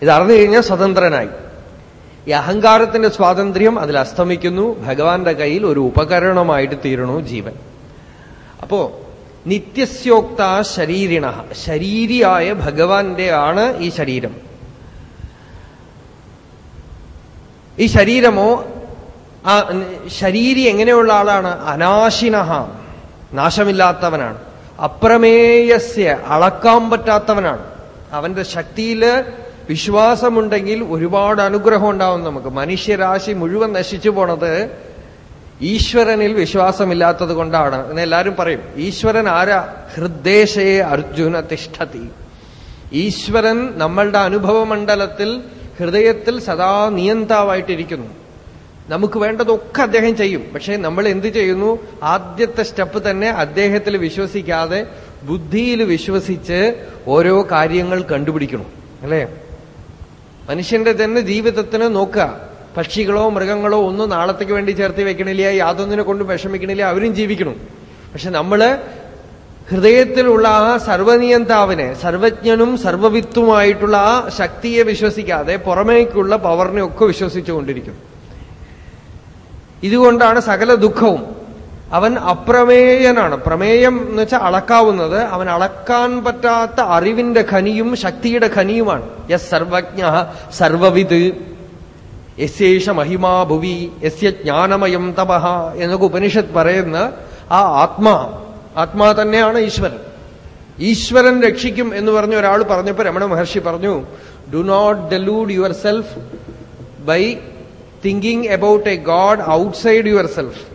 ഇത് അറിഞ്ഞു കഴിഞ്ഞാൽ സ്വതന്ത്രനായി. ഈ അഹങ്കാരത്തിന്റെ സ്വാതന്ത്ര്യം അതിൽ അസ്തമിക്കുന്നു. ഭഗവാന്റെ കയ്യിൽ ഒരു ഉപകരണമായിട്ട് തീരണു ജീവൻ. അപ്പോ നിത്യസ്യോക്ത ശരീരിണ ശരീരിയായ ഭഗവാന്റെ ആണ് ഈ ശരീരം. ഈ ശരീരമോ ആ ശരീരി എങ്ങനെയുള്ള ആളാണ്? അനാശിന നാശമില്ലാത്തവനാണ്. അപ്രമേയസ്യ അളക്കാൻ പറ്റാത്തവനാണ്. അവന്റെ ശക്തിയിൽ വിശ്വാസമുണ്ടെങ്കിൽ ഒരുപാട് അനുഗ്രഹം ഉണ്ടാവും നമുക്ക്. മനുഷ്യരാശി മുഴുവൻ നശിച്ചു പോണത് ഈശ്വരനിൽ വിശ്വാസമില്ലാത്തത് കൊണ്ടാണ്. എന്ന് എല്ലാവരും പറയും ഈശ്വരൻ ആരാ? ഹൃദ്ദേശയെ അർജുന തിഷ്ഠതി. ഈശ്വരൻ നമ്മളുടെ അനുഭവ മണ്ഡലത്തിൽ ഹൃദയത്തിൽ സദാ നിയന്താവായിട്ടിരിക്കുന്നു. നമുക്ക് വേണ്ടതൊക്കെ അദ്ദേഹം ചെയ്യും. പക്ഷെ നമ്മൾ എന്ത് ചെയ്യുന്നു? ആദ്യത്തെ സ്റ്റെപ്പ് തന്നെ അദ്ദേഹത്തിൽ വിശ്വസിക്കാതെ ബുദ്ധിയിൽ വിശ്വസിച്ച് ഓരോ കാര്യങ്ങൾ കണ്ടുപിടിക്കണം. അല്ലേ? മനുഷ്യന്റെ തന്നെ ജീവിതത്തിന് നോക്കുക. പക്ഷികളോ മൃഗങ്ങളോ ഒന്നും നാളത്തേക്ക് വേണ്ടി ചേർത്ത് വെക്കണില്ല യാതൊന്നിനെ കൊണ്ടും വിഷമിക്കണില്ല അവരും ജീവിക്കണം. പക്ഷെ നമ്മൾ ഹൃദയത്തിലുള്ള ആ സർവനിയന്താവിനെ സർവജ്ഞനും സർവവിത്തുമായിട്ടുള്ള ആ ശക്തിയെ വിശ്വസിക്കാതെ പുറമേക്കുള്ള പവറിനെ ഒക്കെ വിശ്വസിച്ചുകൊണ്ടിരിക്കും. ഇതുകൊണ്ടാണ് സകല ദുഃഖവും അവൻ അപ്രമേയനാണ്. പ്രമേയം എന്ന് വെച്ചാൽ അളക്കാവുന്നത്. അവൻ അളക്കാൻ പറ്റാത്ത അറിവിന്റെ ഖനിയും ശക്തിയുടെ ഖനിയുമാണ്. യസ് സർവജ്ഞ സർവവിത് യശേഷ മഹിമാ ഭുവി. യസ്യ ജ്ഞാനമയം തപഹ എന്നൊക്കെ ഉപനിഷത്ത് പറയുന്ന ആ ആത്മാ. ആത്മാ തന്നെയാണ് ഈശ്വരൻ. ഈശ്വരൻ രക്ഷിക്കും എന്ന് പറഞ്ഞ ഒരാൾ പറഞ്ഞപ്പോ രമണ മഹർഷി പറഞ്ഞു do not delude yourself by thinking about a god outside yourself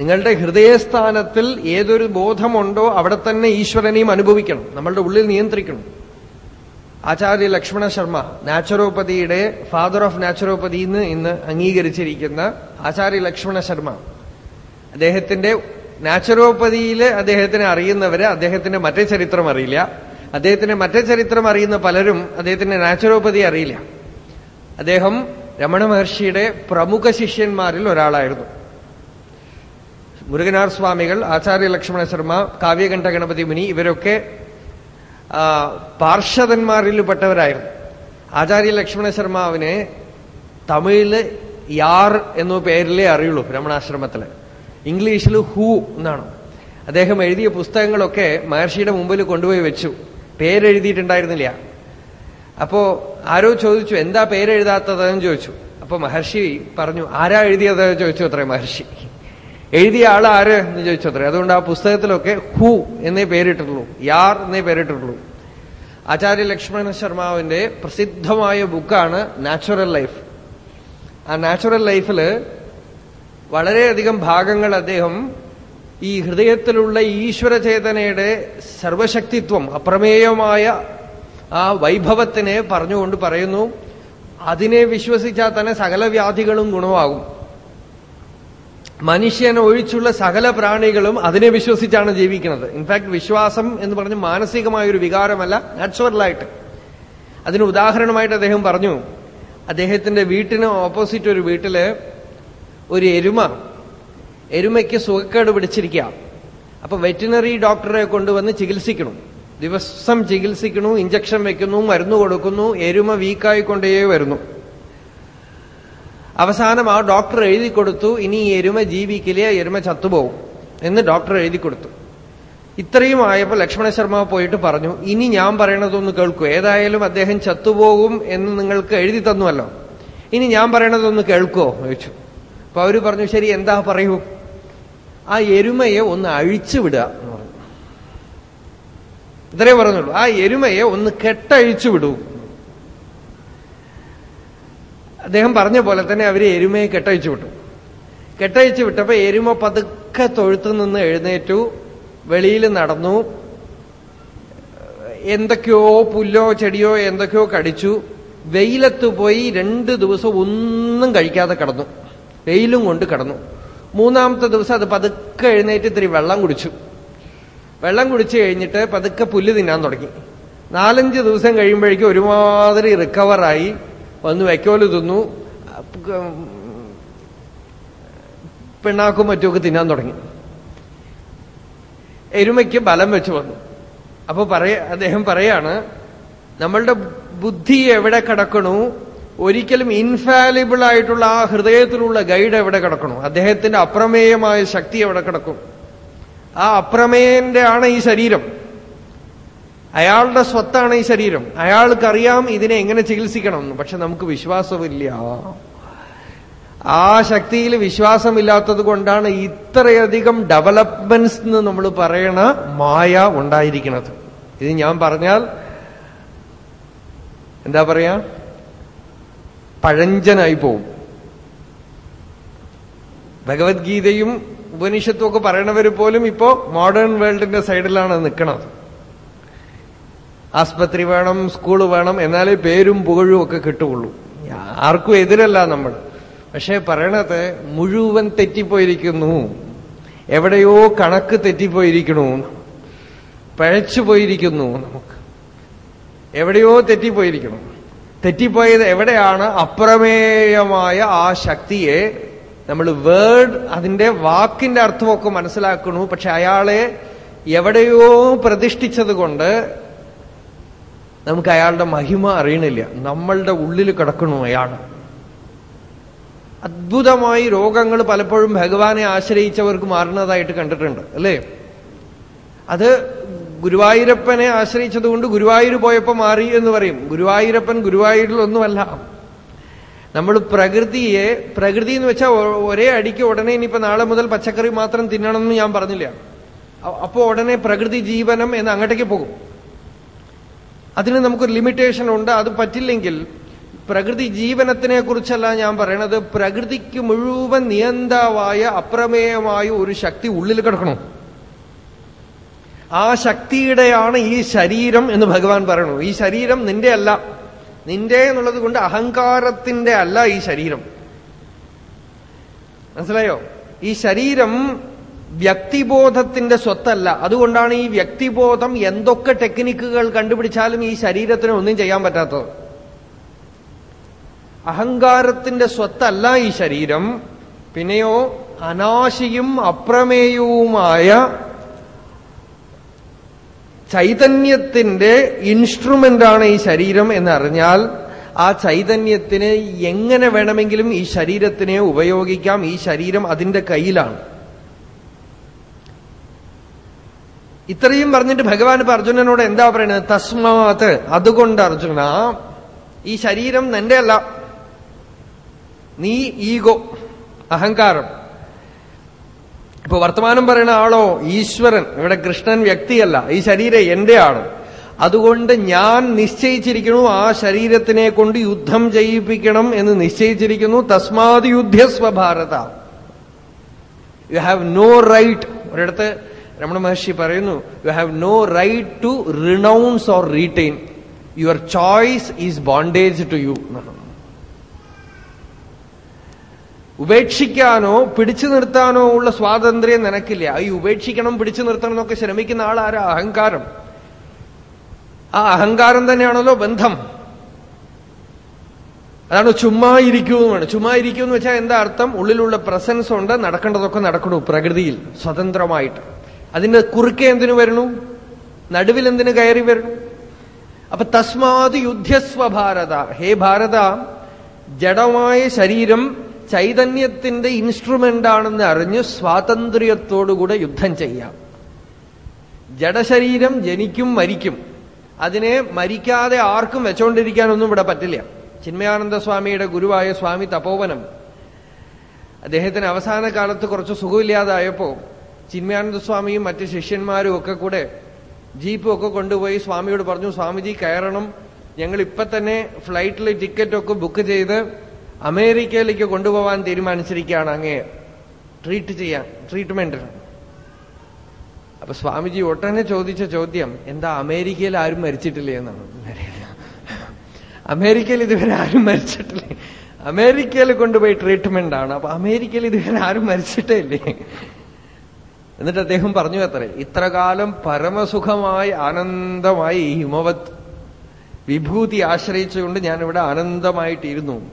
നിങ്ങളുടെ ഹൃദയസ്ഥാനത്തിൽ ഏതൊരു ബോധമുണ്ടോ അവിടെ തന്നെ ഈശ്വരനെയും അനുഭവിക്കണം. നമ്മളുടെ ഉള്ളിൽ നിയന്ത്രിക്കണം. ആചാര്യ ലക്ഷ്മണ ശർമ്മ നാച്ചുറോപ്പതിയുടെ ഫാദർ ഓഫ് നാച്ചുറോപ്പതി എന്ന് ഇന്ന് അംഗീകരിച്ചിരിക്കുന്ന ആചാര്യ ലക്ഷ്മണ ശർമ്മ. അദ്ദേഹത്തിന്റെ നാച്ചുറോപ്പതിയിൽ അദ്ദേഹത്തിനെ അറിയുന്നവര് അദ്ദേഹത്തിന്റെ മറ്റേ ചരിത്രം അറിയില്ല. അദ്ദേഹത്തിന്റെ മറ്റേ ചരിത്രം അറിയുന്ന പലരും അദ്ദേഹത്തിന്റെ നാച്ചുറോപ്പതി അറിയില്ല. അദ്ദേഹം രമണ മഹർഷിയുടെ പ്രമുഖ ശിഷ്യന്മാരിൽ ഒരാളായിരുന്നു. മുരുകനാർ സ്വാമികൾ ആചാര്യ ലക്ഷ്മണ ശർമ്മ കാവ്യകണ്ഠ ഗണപതി മുനി ഇവരൊക്കെ പാർഷദന്മാരിൽ പെട്ടവരായിരുന്നു ആചാര്യ ലക്ഷ്മണ ശർമാവിനെ തമിഴിൽ യാർ എന്ന പേരിലേ അറിയുള്ളൂ രമണാശ്രമത്തിൽ ഇംഗ്ലീഷിൽ ഹൂ എന്നാണ്. അദ്ദേഹം എഴുതിയ പുസ്തകങ്ങളൊക്കെ മഹർഷിയുടെ മുമ്പിൽ കൊണ്ടുപോയി വെച്ചു. പേരെഴുതിയിട്ടുണ്ടായിരുന്നില്ല. അപ്പോ ആരോ ചോദിച്ചു എന്താ പേരെഴുതാത്തതെന്ന് ചോദിച്ചു. അപ്പൊ മഹർഷി പറഞ്ഞു ആരാ എഴുതിയതെന്ന് ചോദിച്ചു അത്രേ മഹർഷി. എഴുതിയ ആൾ ആര് എന്ന് ചോദിച്ചത്രേ. അതുകൊണ്ട് ആ പുസ്തകത്തിലൊക്കെ ഹു എന്നേ പേരിട്ടുള്ളൂ യാർ എന്നേ പേരിട്ടുള്ളൂ ആചാര്യ ലക്ഷ്മണ ശർമാവിന്റെ പ്രസിദ്ധമായ ബുക്കാണ് നാച്ചുറൽ ലൈഫ്. ആ നാച്ചുറൽ ലൈഫിൽ വളരെയധികം ഭാഗങ്ങൾ അദ്ദേഹം ഈ ഹൃദയത്തിലുള്ള ഈശ്വര ചേതനയുടെ സർവശക്തിത്വം അപ്രമേയമായ ആ വൈഭവത്തിനെ പറഞ്ഞുകൊണ്ട് പറയുന്നു. അതിനെ വിശ്വസിച്ചാൽ തന്നെ സകല വ്യാധികളും ഗുണമാകും. മനുഷ്യൻ ഒഴിച്ചുള്ള സകല പ്രാണികളും അതിനെ വിശ്വസിച്ചാണ് ജീവിക്കുന്നത്. ഇൻഫാക്ട് വിശ്വാസം എന്ന് പറഞ്ഞ് മാനസികമായ ഒരു വികാരമല്ല നാച്ചുറലായിട്ട് അതിന് ഉദാഹരണമായിട്ട് അദ്ദേഹം പറഞ്ഞു അദ്ദേഹത്തിന്റെ വീട്ടിന് ഓപ്പോസിറ്റ് ഒരു വീട്ടിൽ ഒരു എരുമ എരുമയ്ക്ക് സുഖക്കേട് പിടിച്ചിരിക്കുക അപ്പൊ വെറ്റിനറി ഡോക്ടറെ കൊണ്ടുവന്ന് ചികിത്സിക്കണം. ദിവസം ചികിത്സിക്കണു ഇഞ്ചക്ഷൻ വെക്കുന്നു മരുന്ന് കൊടുക്കുന്നു എരുമ വീക്കായിക്കൊണ്ടേ വരുന്നു. അവസാനം ആ ഡോക്ടർ എഴുതി കൊടുത്തു ഇനി ഈ എരുമ ജീവിക്കില്ല എരുമ ചത്തുപോകും എന്ന് ഡോക്ടർ എഴുതി കൊടുത്തു. ഇത്രയും ആയപ്പോൾ ലക്ഷ്മണ ശർമ്മ പോയിട്ട് പറഞ്ഞു ഇനി ഞാൻ പറയണതൊന്ന് കേൾക്കൂ. ഏതായാലും അദ്ദേഹം ചത്തുപോകും എന്ന് നിങ്ങൾക്ക് എഴുതി തന്നുവല്ലോ. ഇനി ഞാൻ പറയണതൊന്ന് കേൾക്കുമോ ചോദിച്ചു. അപ്പൊ അവർ പറഞ്ഞു ശരി എന്താ പറയൂ? ആ എരുമയെ ഒന്ന് അഴിച്ചു വിടുക എന്ന് പറഞ്ഞു. ഇത്രേ പറഞ്ഞുള്ളൂ. ആ എരുമയെ ഒന്ന് കെട്ടഴിച്ചു വിടൂ അദ്ദേഹം പറഞ്ഞ പോലെ തന്നെ അവർ എരുമയെ കെട്ടഴിച്ചു വിട്ടു. കെട്ടഴിച്ചു വിട്ടപ്പോ എരുമ പതുക്കെ തൊഴുത്തു നിന്ന് എഴുന്നേറ്റു വെളിയിൽ നടന്നു. എന്തൊക്കെയോ പുല്ലോ ചെടിയോ എന്തൊക്കെയോ കടിച്ചു. വെയിലത്ത് പോയി രണ്ട് ദിവസം ഒന്നും കഴിക്കാതെ കിടന്നു. വെയിലും കൊണ്ട് കിടന്നു. മൂന്നാമത്തെ ദിവസം അത് പതുക്കെ എഴുന്നേറ്റ് ഇത്തിരി വെള്ളം കുടിച്ചു. വെള്ളം കുടിച്ചു കഴിഞ്ഞിട്ട് പതുക്കെ പുല്ല് തിന്നാൻ തുടങ്ങി. നാലഞ്ച് ദിവസം കഴിയുമ്പോഴേക്കും ഒരുമാതിരി റിക്കവറായി വന്ന് വയ്ക്കോൽ തിന്നു. പെണ്ണാക്കും മറ്റുമൊക്കെ തിന്നാൻ തുടങ്ങി. എരുമയ്ക്ക് ബലം വെച്ച് വന്നു. അപ്പൊ പറയ അദ്ദേഹം പറയാണ് നമ്മളുടെ ബുദ്ധി എവിടെ കിടക്കണു? ഒരിക്കലും ഇൻഫാലിബിൾ ആയിട്ടുള്ള ആ ഹൃദയത്തിലുള്ള ഗൈഡ് എവിടെ കിടക്കണു? അദ്ദേഹത്തിന്റെ അപ്രമേയമായ ശക്തി എവിടെ കിടക്കും? ആ അപ്രമേയന്റെ ആണ് ഈ ശരീരം. അയാളുടെ സ്വത്താണ് ഈ ശരീരം. അയാൾക്കറിയാം ഇതിനെ എങ്ങനെ ചികിത്സിക്കണം എന്ന്. പക്ഷെ നമുക്ക് വിശ്വാസമില്ല. ആ ശക്തിയിൽ വിശ്വാസമില്ലാത്തത് കൊണ്ടാണ് ഇത്രയധികം ഡെവലപ്മെന്റ്സ് എന്ന് നമ്മൾ പറയണ മായ ഉണ്ടായിരിക്കുന്നത്. ഇത് ഞാൻ പറഞ്ഞാൽ എന്താ പറയാ? പഴഞ്ചനായി പോവും. ഭഗവത്ഗീതയും ഉപനിഷത്തും ഒക്കെ പറയണവർ പോലും ഇപ്പോ മോഡേൺ വേൾഡിന്റെ സൈഡിലാണ് നിൽക്കുന്നത് ആസ്പത്രി വേണം സ്കൂൾ വേണം എന്നാലേ പേരും പുകഴും ഒക്കെ കിട്ടുകയുള്ളൂ. ആർക്കും എതിരല്ല നമ്മൾ. പക്ഷെ പറയണത് മുഴുവൻ തെറ്റിപ്പോയിരിക്കുന്നു. എവിടെയോ കണക്ക് തെറ്റിപ്പോയിരിക്കണു പഴച്ചു പോയിരിക്കുന്നു നമുക്ക്. എവിടെയോ തെറ്റിപ്പോയിരിക്കണം തെറ്റിപ്പോയത് എവിടെയാണ്? അപ്രമേയമായ ആ ശക്തിയെ നമ്മൾ വേർഡ് അതിന്റെ വാക്കിന്റെ അർത്ഥമൊക്കെ മനസ്സിലാക്കണു പക്ഷെ അയാളെ എവിടെയോ പ്രതിഷ്ഠിച്ചത് കൊണ്ട് നമുക്ക് അയാളുടെ മഹിമ അറിയണില്ല. നമ്മളുടെ ഉള്ളിൽ കിടക്കണു അയാൾ. അദ്ഭുതമായി രോഗങ്ങൾ പലപ്പോഴും ഭഗവാനെ ആശ്രയിച്ചവർക്ക് മാറുന്നതായിട്ട് കണ്ടിട്ടുണ്ട് അല്ലേ? അത് ഗുരുവായൂരപ്പനെ ആശ്രയിച്ചതുകൊണ്ട് ഗുരുവായൂർ പോയപ്പോ മാറി എന്ന് പറയും. ഗുരുവായൂരപ്പൻ ഗുരുവായൂരിലൊന്നുമല്ല. നമ്മൾ പ്രകൃതിയെ പ്രകൃതി എന്ന് വെച്ചാൽ ഒരേ അടിക്ക് ഉടനെ ഇനിയിപ്പോ നാളെ മുതൽ പച്ചക്കറി മാത്രം തിന്നണമെന്ന് ഞാൻ പറഞ്ഞില്ല. അപ്പോ ഉടനെ പ്രകൃതി ജീവനം എന്ന് അങ്ങോട്ടേക്ക് പോകും. അതിന് നമുക്കൊരു ലിമിറ്റേഷൻ ഉണ്ട്. അത് പറ്റില്ലെങ്കിൽ പ്രകൃതി ജീവനത്തിനെ കുറിച്ചല്ല ഞാൻ പറയണത്. പ്രകൃതിക്ക് മുഴുവൻ നിയന്താവായ അപ്രമേയമായ ഒരു ശക്തി ഉള്ളിൽ കിടക്കണം. ആ ശക്തിയുടെയാണ് ഈ ശരീരം എന്ന് ഭഗവാൻ പറയണു ഈ ശരീരം നിന്റെ അല്ല. നിന്റെ എന്നുള്ളത് കൊണ്ട് അഹങ്കാരത്തിന്റെ അല്ല ഈ ശരീരം. മനസ്സിലായോ? ഈ ശരീരം വ്യക്തിബോധത്തിന്റെ സ്വത്തല്ല. അതുകൊണ്ടാണ് ഈ വ്യക്തിബോധം എന്തൊക്കെ ടെക്നിക്കുകൾ കണ്ടുപിടിച്ചാലും ഈ ശരീരത്തിന് ഒന്നും ചെയ്യാൻ പറ്റാത്തത്. അഹങ്കാരത്തിന്റെ സ്വത്തല്ല ഈ ശരീരം. പിന്നെയോ അനാശിയും അപ്രമേയവുമായ ചൈതന്യത്തിന്റെ ഇൻസ്ട്രുമെന്റാണ് ഈ ശരീരം എന്നറിഞ്ഞാൽ ആ ചൈതന്യത്തിന് എങ്ങനെ വേണമെങ്കിലും ഈ ശരീരത്തിനെ ഉപയോഗിക്കാം. ഈ ശരീരം അതിന്റെ കയ്യിലാണ്. ഇത്രയും പറഞ്ഞിട്ട് ഭഗവാൻ ഇപ്പൊ അർജുനനോട് എന്താ പറയുന്നത് തസ്മാത്. അതുകൊണ്ട് അർജുന ഈ ശരീരം നിന്റെ അല്ല നീ ഈഗോ അഹങ്കാരം. ഇപ്പൊ വർത്തമാനം പറയുന്ന ആളോ ഈശ്വരൻ ഇവിടെ കൃഷ്ണൻ വ്യക്തിയല്ല. ഈ ശരീരം എന്റെ ആണ് അതുകൊണ്ട് ഞാൻ നിശ്ചയിച്ചിരിക്കുന്നു ആ ശരീരത്തിനെ കൊണ്ട് യുദ്ധം ചെയ്യിപ്പിക്കണം എന്ന് നിശ്ചയിച്ചിരിക്കുന്നു. തസ്മാത് യുദ്ധസ്വഭാരത. യു ഹാവ് നോ റൈറ്റ് ഒരിടത്ത് രമണ മഹർഷി പറയുന്നു you have no right to renounce or retain your choice is bondage to you ഉപേക്ഷിക്കാനോ പിടിച്ചു നിർത്താനോ ഉള്ള സ്വാതന്ത്ര്യം നിനക്കില്ല. ഈ ഉപേക്ഷിക്കണം പിടിച്ചു നിർത്തണം എന്നൊക്കെ ശ്രമിക്കുന്ന ആളാരാ അഹങ്കാരം. ആ അഹങ്കാരം തന്നെയാണല്ലോ ബന്ധം. അതാണ് ചുമ്മാ ഇരിക്കുമെന്നാണ് ചുമ്മാ ഇരിക്കുമെന്ന് വെച്ചാൽ എന്താ അർത്ഥം? ഉള്ളിലുള്ള പ്രസൻസ് ഉണ്ട് നടക്കേണ്ടതൊക്കെ നടക്കണു പ്രകൃതിയിൽ സ്വതന്ത്രമായിട്ട്. അതിന്റെ കുറുക്കെ എന്തിനു വരണു? നടുവിൽ എന്തിനു കയറി വരണു? അപ്പൊ തസ്മാത് യുദ്ധസ്വ ഭാരത ഹേ ഭാരത ജഡമായ ശരീരം ചൈതന്യത്തിന്റെ ഇൻസ്ട്രുമെന്റ് ആണെന്ന് അറിഞ്ഞ് സ്വാതന്ത്ര്യത്തോടുകൂടെ യുദ്ധം ചെയ്യാം. ജഡശരീരം ജനിക്കും മരിക്കും. അതിനെ മരിക്കാതെ ആർക്കും വെച്ചോണ്ടിരിക്കാനൊന്നും ഇവിടെ പറ്റില്ല. ചിന്മയാനന്ദ സ്വാമിയുടെ ഗുരുവായ സ്വാമി തപോവനം. അദ്ദേഹത്തിന് അവസാന കാലത്ത് കുറച്ച് സുഖമില്ലാതായപ്പോ ചിന്മയാനന്ദ സ്വാമിയും മറ്റ് ശിഷ്യന്മാരും ഒക്കെ കൂടെ ജീപ്പും ഒക്കെ കൊണ്ടുപോയി സ്വാമിയോട് പറഞ്ഞു സ്വാമിജി കയറണം. ഞങ്ങൾ ഇപ്പൊ തന്നെ ഫ്ലൈറ്റിൽ ടിക്കറ്റ് ഒക്കെ ബുക്ക് ചെയ്ത് അമേരിക്കയിലേക്ക് കൊണ്ടുപോകാൻ തീരുമാനിച്ചിരിക്കുകയാണ്. അങ്ങേ ട്രീറ്റ് ചെയ്യാൻ ട്രീറ്റ്മെന്റിന് അപ്പൊ സ്വാമിജി ഒട്ടനെ ചോദിച്ച ചോദ്യം എന്താ അമേരിക്കയിൽ ആരും മരിച്ചിട്ടില്ലേ? എന്നാണ്. അമേരിക്കയിൽ ഇതുവരെ ആരും മരിച്ചിട്ടില്ലേ? അമേരിക്കയിൽ കൊണ്ടുപോയി ട്രീറ്റ്മെന്റ് ആണ്. അപ്പൊ അമേരിക്കയിൽ ഇതുവരെ ആരും മരിച്ചിട്ടേ ഇല്ലേ? എന്നിട്ട് അദ്ദേഹം പറഞ്ഞു അത്രേ ഇത്രകാലം പരമസുഖമായി ആനന്ദമായി ഹിമവത് വിഭൂതി ആശ്രയിച്ചുകൊണ്ട് ഞാനിവിടെ ആനന്ദമായിട്ടിരുന്നു.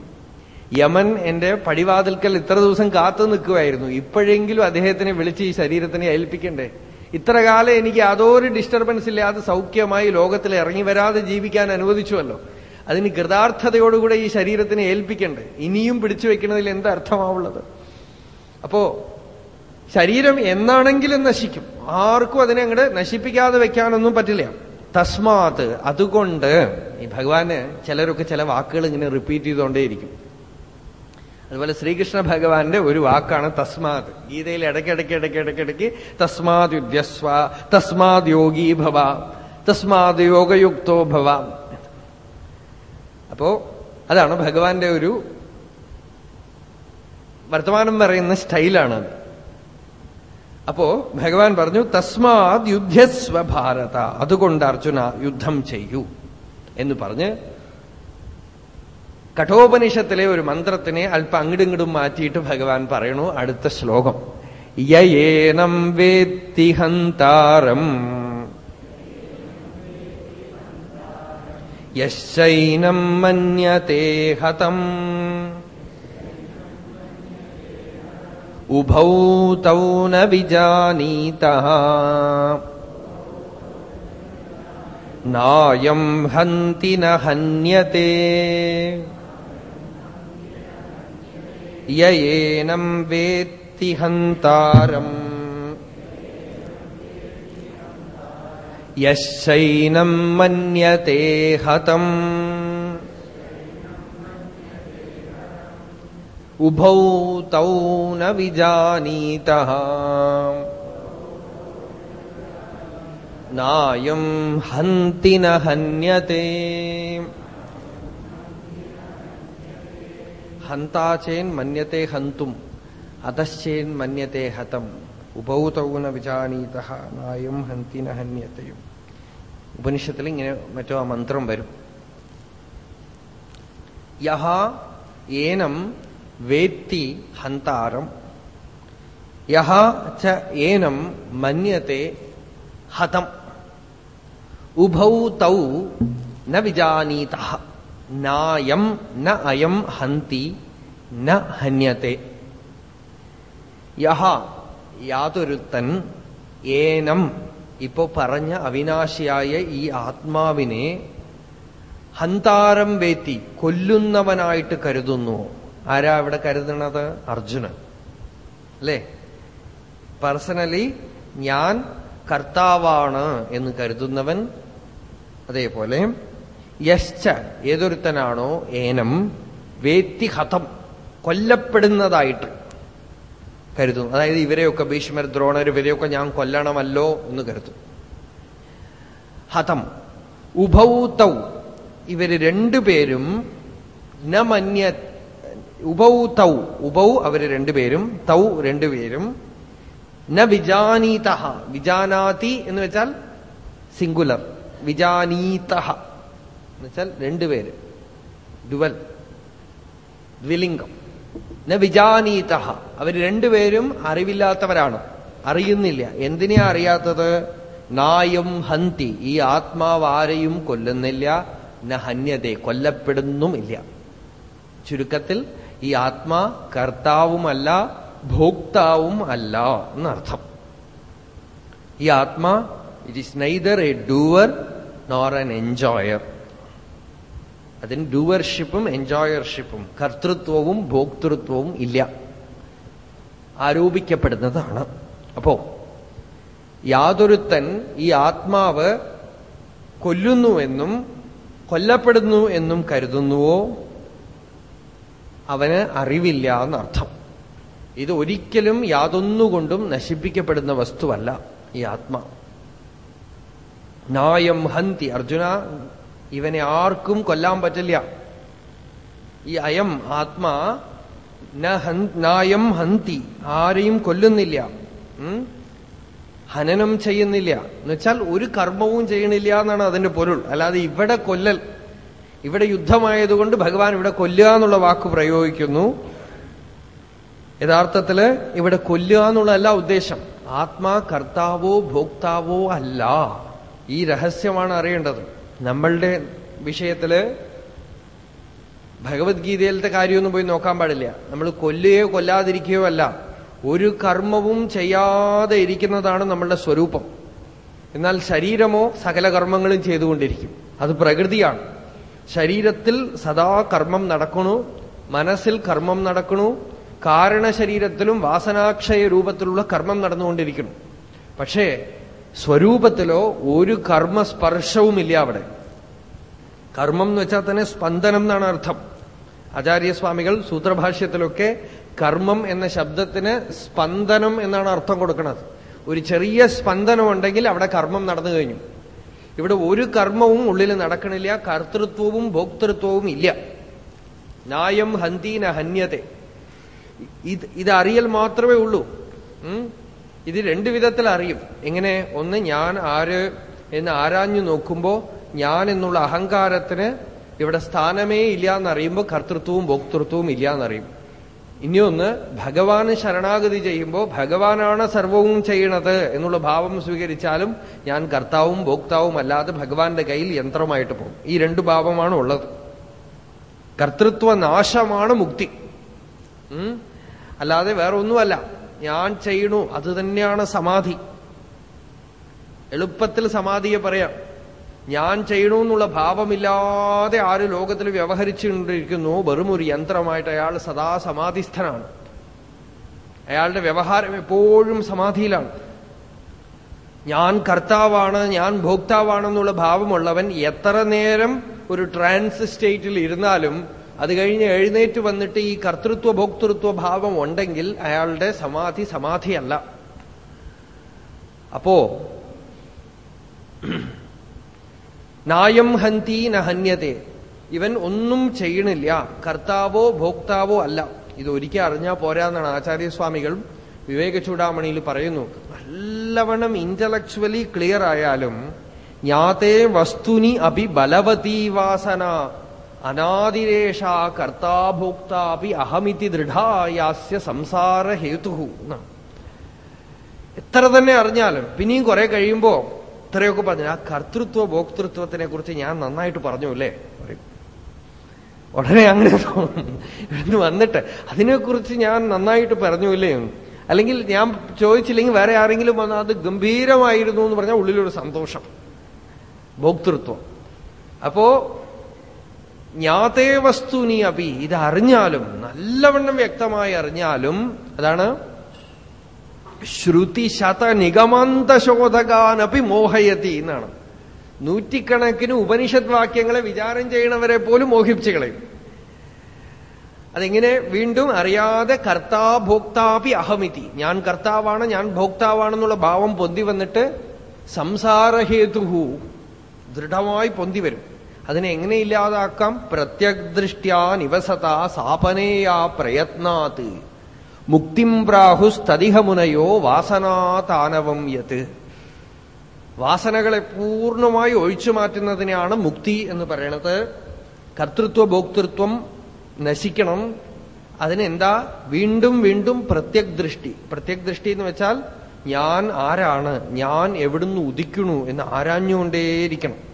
യമൻ എന്റെ പടിവാതിൽക്കൽ ഇത്ര ദിവസം കാത്തു നിൽക്കുമായിരുന്നു ഇപ്പോഴെങ്കിലും അദ്ദേഹത്തിനെ വിളിച്ച് ഈ ശരീരത്തിനെ ഏൽപ്പിക്കണ്ടേ? ഇത്രകാലം എനിക്ക് യാതൊരു ഡിസ്റ്റർബൻസ് ഇല്ലാതെ സൗഖ്യമായി ലോകത്തിൽ ഇറങ്ങി വരാതെ ജീവിക്കാൻ അനുവദിച്ചുവല്ലോ. അതിന് കൃതാർത്ഥതയോടുകൂടെ ഈ ശരീരത്തിനെ ഏൽപ്പിക്കണ്ടേ? ഇനിയും പിടിച്ചു വെക്കുന്നതിൽ എന്താ അർത്ഥമാവുള്ളത് അപ്പോ ശരീരം എന്നാണെങ്കിലും നശിക്കും. ആർക്കും അതിനെ അങ്ങോട്ട് നശിപ്പിക്കാതെ വെക്കാനൊന്നും പറ്റില്ല. തസ്മാത് അതുകൊണ്ട് ഈ ഭഗവാന് ചിലരൊക്കെ ചില വാക്കുകൾ ഇങ്ങനെ റിപ്പീറ്റ് ചെയ്തുകൊണ്ടേയിരിക്കും. അതുപോലെ ശ്രീകൃഷ്ണ ഭഗവാന്റെ ഒരു വാക്കാണ് തസ്മാത്. ഗീതയിൽ ഇടയ്ക്കിടയ്ക്ക് ഇടയ്ക്ക് ഇടയ്ക്കിടയ്ക്ക് തസ്മാത് യുദ്ധസ്വ തസ്മാത് യോഗീ ഭവ തസ്മാത് യോഗയുക്തോ ഭവ. അപ്പോ അതാണ് ഭഗവാന്റെ ഒരു വർത്തമാനം പറയുന്ന സ്റ്റൈലാണ് അപ്പോ ഭഗവാൻ പറഞ്ഞു തസ്മാത് യുദ്ധസ്വ ഭാരത. അതുകൊണ്ട് അർജുന യുദ്ധം ചെയ്യൂ എന്ന് പറഞ്ഞ് കഠോപനിഷത്തിലെ ഒരു മന്ത്രത്തിനെ അല്പം അങ്ങടിങ്ങടും മാറ്റിയിട്ട് ഭഗവാൻ പറയണു അടുത്ത ശ്ലോകം. യേനം വേത്തി ഹന്താരം. യൈനം മന്യത്തെ ഹതം. उभौ तौ न विजानीतः। नायं हन्ति न हन्यते। य एनं वेत्ति हन्तारम् यश्चैनम् मन्यते हतम्। ന വിജാനീത. നായം ഹന്തി ന ഹന്യത്തെ ഹന്താചേൻ മന്യത്തെ ഹന്തും അതശ്ചേൻ മന്യത്തെ ഹതം. ഉഭൗ തൗ ന വിജാനീത നായം ഹന്തി ന ഹന്യത്തെയും ഉപനിഷത്തിൽ ഇങ്ങനെ മറ്റോ ആ മന്ത്രം വരും. യഹ ഏനം വേത്തി ഹന്താരം. യഹ ച ഏനം മന്യത്തെ ഹതം. ഉഭൗ തൗ ന വിജാനീത. നായം ന അയം ഹന്തി ന ഹന്യത്തെ. യഹ യാതൊരുത്തൻ ഏനം ഇപ്പോ പറഞ്ഞ അവിനാശിയായ ഈ ആത്മാവിനെ ഹന്താരം വേത്തി കൊല്ലുന്നവനായിട്ട് കരുതുന്നു. ആരാ അവിടെ കരുതണത്? അർജുനൻ അല്ലേ? പേഴ്സണലി ഞാൻ കർത്താവാണ് എന്ന് കരുതുന്നവൻ അതേപോലെ യശ്ച ഏതൊരുത്തനാണോ ഏനം വേത്തിഹതം കൊല്ലപ്പെടുന്നതായിട്ട് കരുതും അതായത് ഇവരെയൊക്കെ ഭീഷ്മർ ദ്രോണർ ഇവരെയൊക്കെ ഞാൻ കൊല്ലണമല്ലോ എന്ന് കരുതും ഹതം ഉഭൗതൗ ഇവർ രണ്ടുപേരും ന മന്യ ഉഭൗ തൗ. ഉപൗ അവർ രണ്ടുപേരും തൗ രണ്ടുപേരും ന വിജാനീത വിജാനാതി എന്ന് വെച്ചാൽ സിംഗുലർ വിജാനീത എന്ന് വെച്ചാൽ രണ്ടുപേര് ഡുവൽ ദ്വിലിംഗം. ന വിജാനീത അവർ രണ്ടുപേരും അറിവില്ലാത്തവരാണ്. അറിയുന്നില്ല. എന്തിനാ അറിയാത്തത്? നായം ഹന്തി. ഈ ആത്മാവ് ആരെയും കൊല്ലുന്നില്ല. ന ഹന്യതേ കൊല്ലപ്പെടുന്നുമില്ല. ചുരുക്കത്തിൽ ഈ ആത്മാ കർത്താവുമല്ല ഭോക്താവും അല്ല എന്നർത്ഥം. ഈ ആത്മാ it is neither a doer nor en enjoyer അതിന് ഡൂവർഷിപ്പും എൻജോയർഷിപ്പും കർത്തൃത്വവും ഭോക്തൃത്വവും ഇല്ല. ആരോപിക്കപ്പെടുന്നതാണ്. അപ്പോ യാതൊരുത്തൻ ഈ ആത്മാവ് കൊല്ലുന്നുവെന്നും കൊല്ലപ്പെടുന്നു എന്നും കരുതുന്നുവോ? അവന് അറിവില്ല എന്നർത്ഥം. ഇത് ഒരിക്കലും യാതൊന്നുകൊണ്ടും നശിപ്പിക്കപ്പെടുന്ന വസ്തുവല്ല ഈ ആത്മാ. നായം ഹന്തി. അർജുന ഇവനെ ആർക്കും കൊല്ലാൻ പറ്റില്ല. ഈ അയം ആത്മാ നായം ഹന്തി. ആരെയും കൊല്ലുന്നില്ല. ഹനനം ചെയ്യുന്നില്ല. എന്നുവെച്ചാൽ ഒരു കർമ്മവും ചെയ്യണില്ല എന്നാണ് അതിന്റെ പൊരുൾ. അല്ലാതെ ഇവിടെ കൊല്ലൽ ഇവിടെ യുദ്ധമായതുകൊണ്ട് ഭഗവാൻ ഇവിടെ കൊല്ലുക എന്നുള്ള വാക്ക് പ്രയോഗിക്കുന്നു. യഥാർത്ഥത്തിൽ ഇവിടെ കൊല്ലുക എന്നുള്ളതല്ല ഉദ്ദേശം. ആത്മാ കർത്താവോ ഭോക്താവോ അല്ല. ഈ രഹസ്യമാണ് അറിയേണ്ടത്. നമ്മളുടെ വിഷയത്തിൽ ഭഗവത്ഗീതയിലത്തെ കാര്യമൊന്നും പോയി നോക്കാൻ പാടില്ല. നമ്മൾ കൊല്ലുകയോ കൊല്ലാതിരിക്കുകയോ അല്ല. ഒരു കർമ്മവും ചെയ്യാതെ ഇരിക്കുന്നതാണ് നമ്മളുടെ സ്വരൂപം. എന്നാൽ ശരീരമോ സകല കർമ്മങ്ങളും ചെയ്തുകൊണ്ടിരിക്കും. അത് പ്രകൃതിയാണ്. ശരീരത്തിൽ സദാ കർമ്മം നടക്കണു മനസ്സിൽ കർമ്മം നടക്കണു കാരണശരീരത്തിലും വാസനാക്ഷയ രൂപത്തിലുള്ള കർമ്മം നടന്നുകൊണ്ടിരിക്കണം പക്ഷേ സ്വരൂപത്തിലോ ഒരു കർമ്മസ്പർശവുമില്ല അവിടെ. കർമ്മം എന്ന് വെച്ചാൽ തന്നെ സ്പന്ദനം എന്നാണ് അർത്ഥം. ആചാര്യസ്വാമികൾ സൂത്രഭാഷ്യത്തിലൊക്കെ കർമ്മം എന്ന ശബ്ദത്തിന് സ്പന്ദനം എന്നാണ് അർത്ഥം കൊടുക്കുന്നത് ഒരു ചെറിയ സ്പന്ദനം ഉണ്ടെങ്കിൽ അവിടെ കർമ്മം നടന്നു കഴിഞ്ഞു. ഇവിടെ ഒരു കർമ്മവും ഉള്ളിൽ നടക്കണില്ല കർത്തൃത്വവും ഭോക്തൃത്വവും ഇല്ല. നായം ഹന്തീന ഹന്യത്തെ. ഇത് ഇതറിയൽ മാത്രമേ ഉള്ളൂ. ഇത് രണ്ടു വിധത്തിൽ അറിയും. എങ്ങനെ? ഒന്ന് ഞാൻ ആര് എന്ന് ആരാഞ്ഞു നോക്കുമ്പോ ഞാൻ എന്നുള്ള അഹങ്കാരത്തിന് ഇവിടെ സ്ഥാനമേ ഇല്ല എന്നറിയുമ്പോൾ കർത്തൃത്വവും ഭോക്തൃത്വവും ഇല്ല എന്നറിയും. ഇനിയൊന്ന് ഭഗവാന് ശരണാഗതി ചെയ്യുമ്പോൾ ഭഗവാനാണ് സർവവും ചെയ്യണത് എന്നുള്ള ഭാവം സ്വീകരിച്ചാലും ഞാൻ കർത്താവും ഭോക്താവും അല്ലാതെ ഭഗവാന്റെ കയ്യിൽ യന്ത്രമായിട്ട് പോകും. ഈ രണ്ടു ഭാവമാണ് ഉള്ളത്. കർത്തൃത്വ നാശമാണ് മുക്തി. അല്ലാതെ വേറെ ഒന്നുമല്ല ഞാൻ ചെയ്യണു അത് തന്നെയാണ് സമാധി. എളുപ്പത്തിൽ സമാധിയെ പറയാം. ഞാൻ ചെയ്യണമെന്നുള്ള ഭാവമില്ലാതെ ആര് ലോകത്തിൽ വ്യവഹരിച്ചുകൊണ്ടിരിക്കുന്നു വെറും ഒരു യന്ത്രമായിട്ട് അയാൾ സദാ സമാധിസ്ഥനാണ്. അയാളുടെ വ്യവഹാരം എപ്പോഴും സമാധിയിലാണ്. ഞാൻ കർത്താവാണ് ഞാൻ ഭോക്താവാണെന്നുള്ള ഭാവമുള്ളവൻ എത്ര നേരം ഒരു ട്രാൻസ് സ്റ്റേറ്റിൽ ഇരുന്നാലും അത് കഴിഞ്ഞ് എഴുന്നേറ്റ് വന്നിട്ട് ഈ കർത്തൃത്വ ഭോക്തൃത്വ ഭാവം ഉണ്ടെങ്കിൽ അയാളുടെ സമാധി സമാധിയല്ല. അപ്പോ നായം ഹന്തി നഹന്യതേ ഹന്യതേ. ഇവൻ ഒന്നും ചെയ്യണില്ല. കർത്താവോ ഭോക്താവോ അല്ല. ഇത് ഒരിക്കൽ അറിഞ്ഞാൽ പോരാന്നാണ് ആചാര്യസ്വാമികളും വിവേക ചൂടാമണിയിൽ പറയുന്നു. നല്ലവണ്ണം ഇന്റലക്ച്വലി ക്ലിയർ ആയാലും ജ്ഞാതേ വസ്തുനി അഭി ബലവതീവാസന വാസന. അനാദിരേഷ കർത്താഭോക്താപി അഹമിതി ദൃഢായാസ്യ സംസാര ഹേതു എത്ര തന്നെ അറിഞ്ഞാലും പിന്നെയും കുറെ കഴിയുമ്പോ ഇത്രയൊക്കെ പറഞ്ഞു. ആ കർത്തൃത്വ ഭോക്തൃത്വത്തിനെ കുറിച്ച് ഞാൻ നന്നായിട്ട് പറഞ്ഞു അല്ലേ? ഉടനെ അങ്ങനെ തോന്നുന്നു വന്നിട്ട് അതിനെക്കുറിച്ച് ഞാൻ നന്നായിട്ട് പറഞ്ഞില്ലേ അല്ലെങ്കിൽ ഞാൻ ചോദിച്ചില്ലെങ്കിൽ വേറെ ആരെങ്കിലും വന്നാൽ അത് ഗംഭീരമായിരുന്നു എന്ന് പറഞ്ഞാൽ ഉള്ളിലൊരു സന്തോഷം. ഭോക്തൃത്വം. അപ്പോ ജ്ഞാതേ വസ്തുനി അപി. ഇത് അറിഞ്ഞാലും നല്ലവണ്ണം വ്യക്തമായി അറിഞ്ഞാലും അതാണ് ശ്രുതി ശത നിഗമാന്തശോധകാനപ്പി മോഹയതി എന്നാണ്. നൂറ്റിക്കണക്കിന് ഉപനിഷത് വാക്യങ്ങളെ വിചാരം ചെയ്യണവരെ പോലും മോഹിപ്പിച്ചു കളയും. അതെങ്ങനെ വീണ്ടും അറിയാതെ കർത്താ ഭോക്താപി അഹമിതി. ഞാൻ കർത്താവാണ് ഞാൻ ഭോക്താവാണെന്നുള്ള ഭാവം പൊന്തി വന്നിട്ട് സംസാരഹേതുഹു ദൃഢമായി പൊന്തി വരും. അതിനെ എങ്ങനെ ഇല്ലാതാക്കാം? പ്രത്യഗ്ദൃഷ്ട്യാ നിവസത സാപനേയാ പ്രയത്നാത്. മുക്തിം പ്രാഹുസ്തതിഹമുനയോ വാസനാതാനവം യത്. വാസനകളെ പൂർണമായി ഒഴിച്ചു മാറ്റുന്നതിനെയാണ് മുക്തി എന്ന് പറയണത്. കർത്തൃത്വ ഭോക്തൃത്വം നശിക്കണം. അതിനെന്താ? വീണ്ടും വീണ്ടും പ്രത്യക് ദൃഷ്ടി പ്രത്യക് ദൃഷ്ടി എന്ന് വെച്ചാൽ ഞാൻ ആരാണ്? ഞാൻ എവിടുന്ന് ഉദിക്കണു എന്ന് ആരാഞ്ഞുകൊണ്ടേയിരിക്കണം.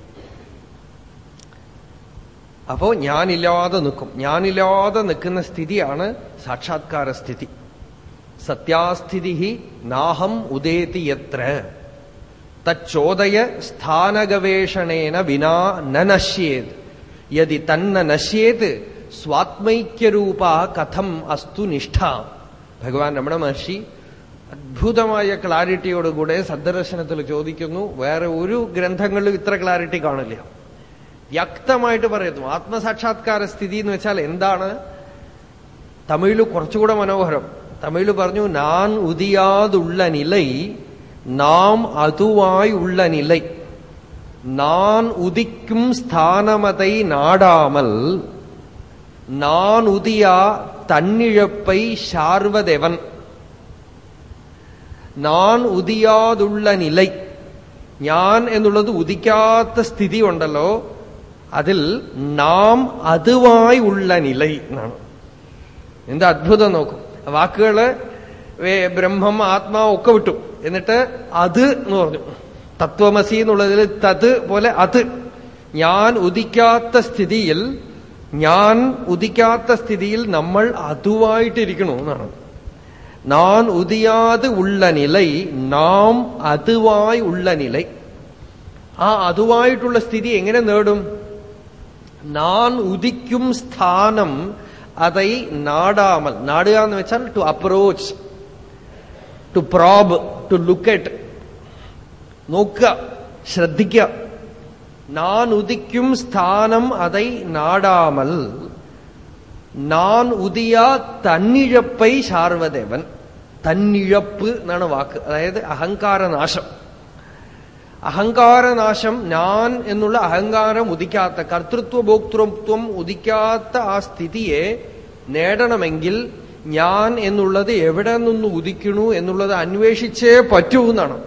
അപ്പോ ഞാനില്ലാതെ നിൽക്കും. ഞാനില്ലാതെ നിൽക്കുന്ന സ്ഥിതിയാണ് സാക്ഷാത്കാര സ്ഥിതി. സത്യാസ്ഥിതി നാഹം ഉദേതി എത്ര തച്ചോദയ സ്ഥാനഗവേഷണേന വിനാ നശ്യേത്. യതി തന്ന നശ്യേത് സ്വാത്മൈക്യരൂപ കഥം അസ്തു നിഷ്ഠ. ഭഗവാൻ രമണ മഹർഷി അത്ഭുതമായ ക്ലാരിറ്റിയോടുകൂടെ സദ്ദർശനത്തിൽ ചോദിക്കുന്നു വേറെ ഒരു ഗ്രന്ഥങ്ങളിലും ഇത്ര ക്ലാരിറ്റി കാണില്ല. വ്യക്തമായിട്ട് പറയുന്നു. ആത്മസാക്ഷാത്കാര സ്ഥിതി എന്ന് വെച്ചാൽ എന്താണ്? തമിഴിൽ കുറച്ചുകൂടെ മനോഹരം. തമിഴിൽ പറഞ്ഞു നാൻ ഉദിയാതുള്ള നിലൈ നാം അതുവായി ഉള്ള നിലൈ. നാൻ ഉദിക്കും സ്ഥാനമതൈ നാടാമൽ. നാൻ ഉദിയാ തന്നിഴപ്പൈ ശാർവദേവൻ. നാൻ ഉദിയാതുള്ള നിലൈ. ഞാൻ എന്നുള്ളത് ഉദിക്കാത്ത സ്ഥിതി ഉണ്ടല്ലോ. അതിൽ നാം അതുവായി ഉള്ള നില എന്നാണ്. എന്താ അത്ഭുതം നോക്കും. വാക്കുകൾ ബ്രഹ്മം ആത്മാവ് ഒക്കെ വിട്ടു. എന്നിട്ട് അത് എന്ന് പറഞ്ഞു. തത്വമസി എന്നുള്ളതിൽ തത് പോലെ അത്. ഞാൻ ഉദിക്കാത്ത സ്ഥിതിയിൽ ഞാൻ ഉദിക്കാത്ത സ്ഥിതിയിൽ നമ്മൾ അതുവായിട്ടിരിക്കണു എന്നാണ്. നാൻ ഉദിയാതെ ഉള്ള നിലൈ നാം അതുവായി ഉള്ള നിലൈ. ആ അതുവായിട്ടുള്ള സ്ഥിതി എങ്ങനെ നേടും? നാൻ ഉദിക്കും സ്ഥാനം അതൈ നാടാമൽ നാടുക എന്ന് വെച്ചാൽ to approach to probe to look at നോക്കുക ശ്രദ്ധിക്കുക நான் உதிக்கும் ஸ்தானம் அதை நாடாமல் நான் ഉദിയാ തന്നിഴപ്പൈ ശാർവദേവൻ തന്നിഴപ്പ് എന്നാണ് വാക്ക് അതായത് അഹങ്കാരനാശം അഹങ്കാരനാശം ഞാൻ എന്നുള്ള അഹങ്കാരം ഉദിക്കാത്ത കർത്തൃത്വ ഭോക്തൃത്വം ഉദിക്കാത്ത ആ സ്ഥിതിയെ നേടണമെങ്കിൽ ഞാൻ എന്നുള്ളത് എവിടെ നിന്ന് ഉദിക്കണു എന്നുള്ളത് അന്വേഷിച്ചേ പറ്റൂ എന്നാണ്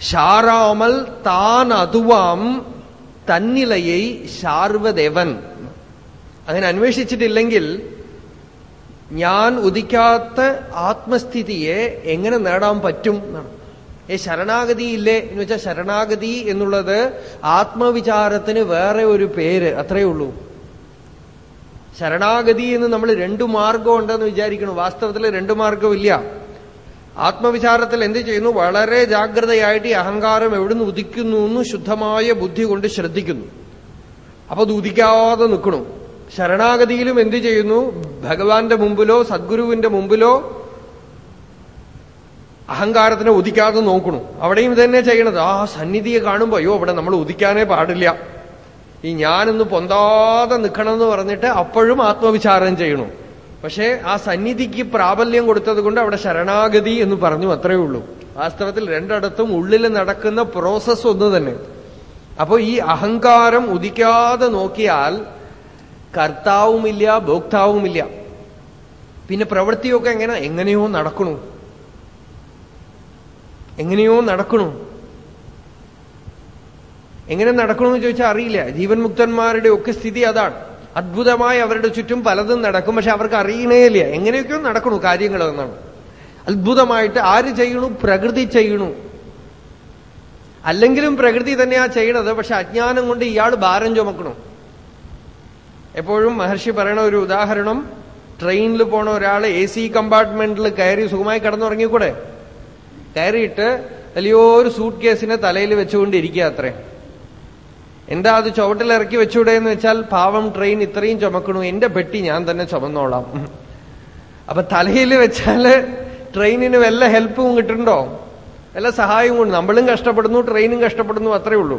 ஷாராமல் தான் അതുവാം തന്നിലയെ ശാർവദേവൻ അങ്ങനെ അന്വേഷിച്ചിട്ടില്ലെങ്കിൽ ഞാൻ ഉദിക്കാത്ത ആത്മസ്ഥിതിയെ എങ്ങനെ നേടാൻ പറ്റും എന്നാണ്. ഏ ശരണാഗതി ഇല്ലേ? എന്ന് വെച്ചാൽ ശരണാഗതി എന്നുള്ളത് ആത്മവിചാരത്തിന് വേറെ ഒരു പേര് അത്രയേ ഉള്ളൂ. ശരണാഗതി എന്ന് നമ്മൾ രണ്ടു മാർഗം ഉണ്ടെന്ന് വിചാരിക്കണം വാസ്തവത്തിൽ രണ്ടു മാർഗമില്ല ആത്മവിചാരത്തിൽ എന്ത് ചെയ്യുന്നു? വളരെ ജാഗ്രതയായിട്ട് ഈ അഹങ്കാരം എവിടുന്ന് ഉദിക്കുന്നു എന്ന് ശുദ്ധമായ ബുദ്ധി കൊണ്ട് ശ്രദ്ധിക്കുന്നു. അപ്പൊ അത് ഉദിക്കാതെ നിൽക്കണു. ശരണാഗതിയിലും എന്തു ചെയ്യുന്നു? ഭഗവാന്റെ മുമ്പിലോ സദ്ഗുരുവിന്റെ മുമ്പിലോ അഹങ്കാരത്തിനെ ഉദിക്കാതെ നോക്കണു അവിടെയും ഇതന്നെ ചെയ്യണത്. ആ സന്നിധിയെ കാണുമ്പോ അയ്യോ അവിടെ നമ്മൾ ഉദിക്കാനേ പാടില്ല. ഈ ഞാനൊന്ന് പൊന്താതെ നിൽക്കണമെന്ന് പറഞ്ഞിട്ട് അപ്പോഴും ആത്മവിചാരം ചെയ്യണു. പക്ഷേ ആ സന്നിധിക്ക് പ്രാബല്യം കൊടുത്തത് കൊണ്ട് അവിടെ ശരണാഗതി എന്ന് പറഞ്ഞു അത്രയേ ഉള്ളൂ. വാസ്തവത്തിൽ രണ്ടിടത്തും ഉള്ളിൽ നടക്കുന്ന പ്രോസസ് ഒന്ന് തന്നെ. അപ്പോ ഈ അഹങ്കാരം ഉദിക്കാതെ നോക്കിയാൽ കർത്താവുമില്ല ഭോക്താവുമില്ല. പിന്നെ പ്രവൃത്തിയൊക്കെ എങ്ങനെ? എങ്ങനെയോ നടക്കണു. എങ്ങനെയോ നടക്കണു. എങ്ങനെ നടക്കണമെന്ന് ചോദിച്ചാൽ അറിയില്ല. ജീവൻ മുക്തന്മാരുടെ ഒക്കെ സ്ഥിതി അതാണ്. അത്ഭുതമായി അവരുടെ ചുറ്റും പലതും നടക്കും പക്ഷെ അവർക്ക് അറിയണേയില്ല എങ്ങനെയൊക്കെയോ നടക്കണു കാര്യങ്ങൾ എന്നാണ്. അത്ഭുതമായിട്ട് ആര് ചെയ്യണു? പ്രകൃതി ചെയ്യണു. അല്ലെങ്കിലും പ്രകൃതി തന്നെയാ ചെയ്യണത് പക്ഷെ അജ്ഞാനം കൊണ്ട് ഇയാൾ ഭാരം ചുമക്കണു. എപ്പോഴും മഹർഷി പറയണ ഒരു ഉദാഹരണം ട്രെയിനിൽ പോണ ഒരാൾ എ സി കമ്പാർട്ട്മെന്റിൽ കയറി സുഖമായി കിടന്നുറങ്ങിക്കൂടെ? കയറിയിട്ട് വലിയൊരു സൂട്ട് കേസിനെ തലയിൽ വെച്ചുകൊണ്ടിരിക്കുക അത്രേ. എന്താ അത് ചുവട്ടിലിറക്കി വെച്ചൂടെ എന്ന് വെച്ചാൽ പാവം ട്രെയിൻ ഇത്രയും ചുമക്കണു എന്റെ പെട്ടി ഞാൻ തന്നെ ചുമന്നോളാം. അപ്പൊ തലയിൽ വെച്ചാൽ ട്രെയിനിന് വല്ല ഹെൽപ്പും കിട്ടുന്നുണ്ടോ? വല്ല സഹായവും കൊണ്ട് നമ്മളും കഷ്ടപ്പെടുന്നു ട്രെയിനും കഷ്ടപ്പെടുന്നു അത്രേ ഉള്ളൂ.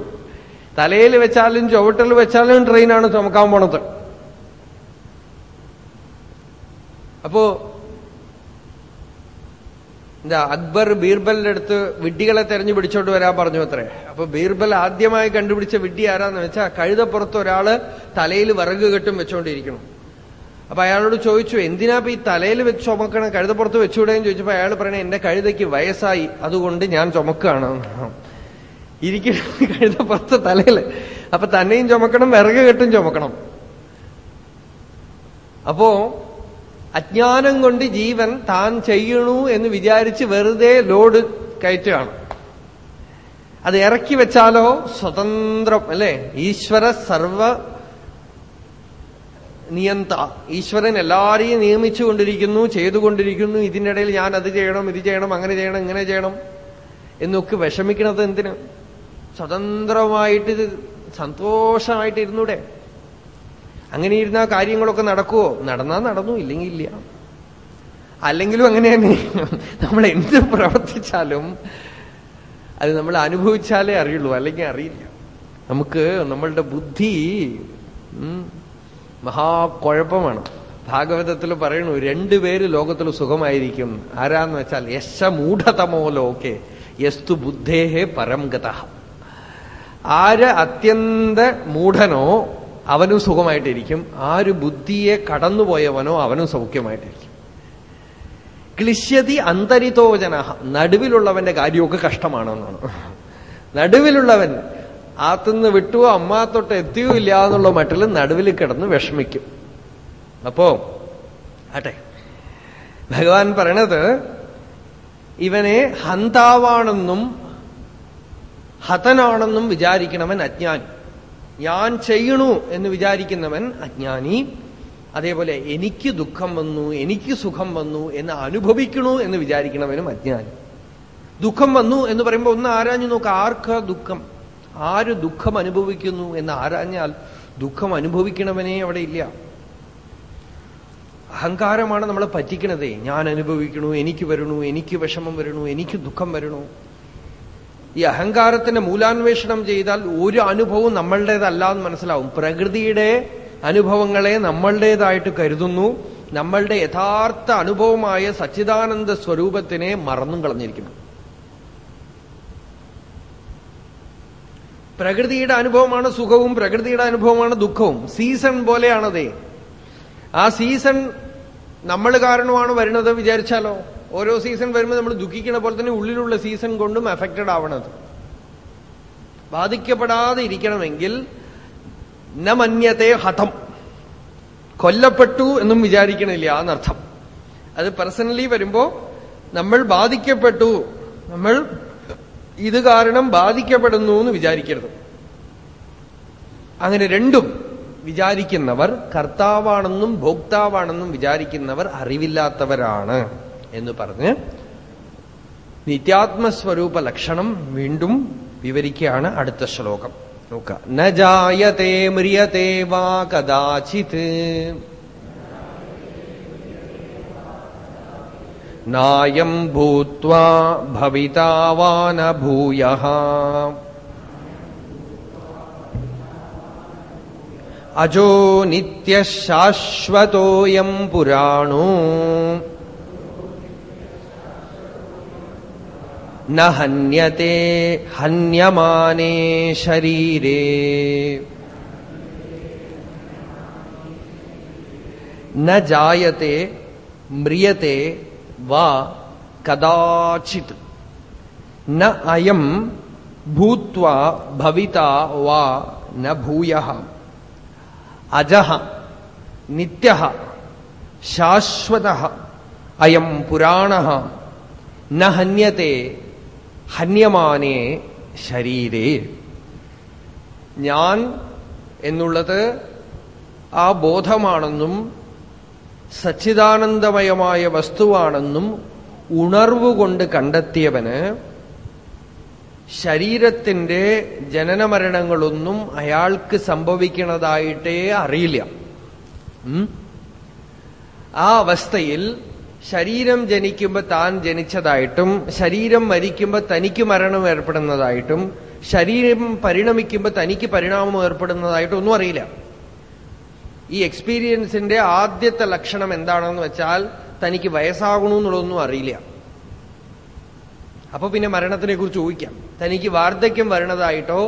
തലയിൽ വെച്ചാലും ചുവട്ടിൽ വെച്ചാലും ട്രെയിനാണ് ചുമക്കാൻ പോണത്. അപ്പോ എന്താ അക്ബർ ബീർബലിന്റെ അടുത്ത് വിഡ്ഢികളെ തെരഞ്ഞു പിടിച്ചോണ്ട് വരാൻ പറഞ്ഞു അത്രേ. അപ്പൊ ബീർബൽ ആദ്യമായി കണ്ടുപിടിച്ച വിഡ്ഢി ആരാന്ന് വെച്ചാൽ കഴുതപ്പുറത്ത് ഒരാൾ തലയിൽ വിറക് കെട്ടും വെച്ചോണ്ടിരിക്കണം അപ്പൊ അയാളോട് ചോദിച്ചു എന്തിനാ ഈ തലയിൽ വെച്ച് ചുമക്കണം കഴുതപ്പുറത്ത് വെച്ചുകൂടെന്ന് ചോദിച്ചപ്പോ അയാൾ പറയണേ എന്റെ കഴുതയ്ക്ക് വയസ്സായി അതുകൊണ്ട് ഞാൻ ചുമക്കുകയാണ്. ഇരിക്കണം <laughs> കഴുതപ്പുറത്ത് തലയിൽ. അപ്പൊ തന്നെയും ചുമക്കണം വിറക് കെട്ടും ചുമക്കണം. അപ്പോ അജ്ഞാനം കൊണ്ട് ജീവൻ താൻ ചെയ്യണു എന്ന് വിചാരിച്ച് വെറുതെ ലോഡ് കയറ്റുകയാണ്. അത് ഇറക്കി വെച്ചാലോ? സ്വതന്ത്രം അല്ലെ? ഈശ്വര സർവ നിയന്ത. ഈശ്വരൻ എല്ലാരെയും നിയമിച്ചുകൊണ്ടിരിക്കുന്നു ചെയ്തുകൊണ്ടിരിക്കുന്നു ഇതിനിടയിൽ ഞാൻ അത് ചെയ്യണം ഇത് ചെയ്യണം അങ്ങനെ ചെയ്യണം ഇങ്ങനെ ചെയ്യണം എന്നൊക്കെ വിഷമിക്കണത് എന്തിന്? സ്വതന്ത്രമായിട്ട് സന്തോഷമായിട്ട് ഇരുന്നൂടെ? അങ്ങനെ ഇരുന്ന കാര്യങ്ങളൊക്കെ നടക്കുവോ? നടന്നാ നടന്നു ഇല്ലെങ്കിൽ ഇല്ല. അല്ലെങ്കിലും അങ്ങനെ തന്നെ നമ്മൾ എന്ത് പ്രവർത്തിച്ചാലും അത് നമ്മൾ അനുഭവിച്ചാലേ അറിയുള്ളൂ അല്ലെങ്കിൽ അറിയില്ല. നമുക്ക് നമ്മളുടെ ബുദ്ധി മഹാക്കുഴപ്പമാണ് ഭാഗവതത്തിൽ പറയണു രണ്ടുപേര് ലോകത്തിൽ സുഖമായിരിക്കും. ആരാന്ന് വെച്ചാൽ യശ മൂഢതമോ ലോകെ യസ്തു ബുദ്ധേഹേ പരംഗത ആര് അത്യന്ത മൂഢനോ അവനും സുഖമായിട്ടിരിക്കും. ആര് ബുദ്ധിയെ കടന്നുപോയവനോ അവനും സൗഖ്യമായിട്ടിരിക്കും. ക്ലിശ്യതി അന്തരിതോജന നടുവിലുള്ളവന്റെ കാര്യമൊക്കെ കഷ്ടമാണെന്നാണ്. നടുവിലുള്ളവൻ ആത്തുനിന്ന് വിട്ടുവോ അമ്മാത്തൊട്ട് എത്തിയോ ഇല്ല എന്നുള്ള മട്ടിൽ നടുവിൽ കിടന്ന് വിഷമിക്കും. അപ്പോ ആട്ടെ. ഭഗവാൻ പറയണത് ഇവനെ ഹന്താവാണെന്നും ഹതനാണെന്നും വിചാരിക്കണവൻ അജ്ഞാനി. ഞാൻ ചെയ്യണു എന്ന് വിചാരിക്കുന്നവൻ അജ്ഞാനി. അതേപോലെ എനിക്ക് ദുഃഖം വന്നു എനിക്ക് സുഖം വന്നു എന്ന് അനുഭവിക്കണു എന്ന് വിചാരിക്കണവനും അജ്ഞാനി. ദുഃഖം വന്നു എന്ന് പറയുമ്പോൾ ഒന്ന് ആരാഞ്ഞു നോക്ക ആർക്ക് ദുഃഖം? ആര് ദുഃഖം അനുഭവിക്കുന്നു എന്ന് ആരാഞ്ഞാൽ ദുഃഖം അനുഭവിക്കണവനേ അവിടെ ഇല്ല. അഹങ്കാരമാണ് നമ്മളെ പറ്റിക്കണതേ. ഞാൻ അനുഭവിക്കണു എനിക്ക് വരണു എനിക്ക് വിഷമം വരണു എനിക്ക് ദുഃഖം വരണു. ഈ അഹങ്കാരത്തിന്റെ മൂലാന്വേഷണം ചെയ്താൽ ഒരു അനുഭവവും നമ്മളുടേതല്ല എന്ന് മനസ്സിലാവും. പ്രകൃതിയുടെ അനുഭവങ്ങളെ നമ്മളുടേതായിട്ട് കരുതുന്നു. നമ്മളുടെ യഥാർത്ഥ അനുഭവമായ സച്ചിദാനന്ദ സ്വരൂപത്തിനെ മറന്നും കളഞ്ഞിരിക്കുന്നു. പ്രകൃതിയുടെ അനുഭവമാണ് സുഖവും പ്രകൃതിയുടെ അനുഭവമാണ് ദുഃഖവും. സീസൺ പോലെയാണതേ. ആ സീസൺ നമ്മൾ കാരണമാണ് വരുന്നത് വിചാരിച്ചാലോ? ഓരോ സീസൺ വരുമ്പോൾ നമ്മൾ ദുഃഖിക്കണ പോലെ തന്നെ ഉള്ളിലുള്ള സീസൺ കൊണ്ടും അഫക്റ്റഡ് ആവണത്. ബാധിക്കപ്പെടാതെ ഇരിക്കണമെങ്കിൽ ന മന്യത്തെ ഹതം. കൊല്ലപ്പെട്ടു എന്നും വിചാരിക്കണില്ല എന്നർത്ഥം. അത് പേഴ്സണലി വരുമ്പോ നമ്മൾ ബാധിക്കപ്പെട്ടു നമ്മൾ ഇത് കാരണം ബാധിക്കപ്പെടുന്നു എന്ന് വിചാരിക്കരുത്. അങ്ങനെ രണ്ടും വിചാരിക്കുന്നവർ കർത്താവാണെന്നും ഭോക്താവാണെന്നും വിചാരിക്കുന്നവർ അറിവില്ലാത്തവരാണ്. എന്ന് പറഞ്ഞ് നിത്യാത്മസ്വരൂപ ലക്ഷണം വീണ്ടും വിവരിക്കുകയാണ് അടുത്ത ശ്ലോകം. നോക്കുക. ന ജായത്തെ മ്രിയത്തെ വാ കദാചിത്. നായം ഭൂത്വാ ഭവിതാ വാ ന ഭൂയ അജോ നിത്യശാശ്വതോയം പുരാണോ. न हन्यते, हन्यमाने शरीरे। न जायते, म्रियते वा कदाचित्। न अयम् भूत्वा भविता वा न भूयः। अजः, नित्यः, शाश्वतः अयम् पुराणः। न हन्यते ഹന്യമാനേ ശരീരേ. ഞാൻ എന്നുള്ളത് ആ ബോധമാണെന്നും സച്ചിദാനന്ദമയമായ വസ്തുവാണെന്നും ഉണർവുകൊണ്ട് കണ്ടെത്തിയവന് ശരീരത്തിന്റെ ജനനമരണങ്ങളൊന്നും അയാൾക്ക് സംഭവിക്കുന്നതായിട്ടേ അറിയില്ല. ആ അവസ്ഥയിൽ ശരീരം ജനിക്കുമ്പോൾ താൻ ജനിച്ചതായിട്ടും ശരീരം മരിക്കുമ്പോൾ തനിക്ക് മരണം ഏർപ്പെടുന്നതായിട്ടും ശരീരം പരിണമിക്കുമ്പോൾ തനിക്ക് പരിണാമം ഏർപ്പെടുന്നതായിട്ടും ഒന്നും അറിയില്ല. ഈ എക്സ്പീരിയൻസിന്റെ ആദ്യത്തെ ലക്ഷണം എന്താണെന്ന് വെച്ചാൽ തനിക്ക് വയസ്സാകണു എന്നുള്ളതൊന്നും അറിയില്ല. അപ്പൊ പിന്നെ മരണത്തിനെ കുറിച്ച് ചോദിക്കാം. തനിക്ക് വാർദ്ധക്യം വരണതായിട്ടോ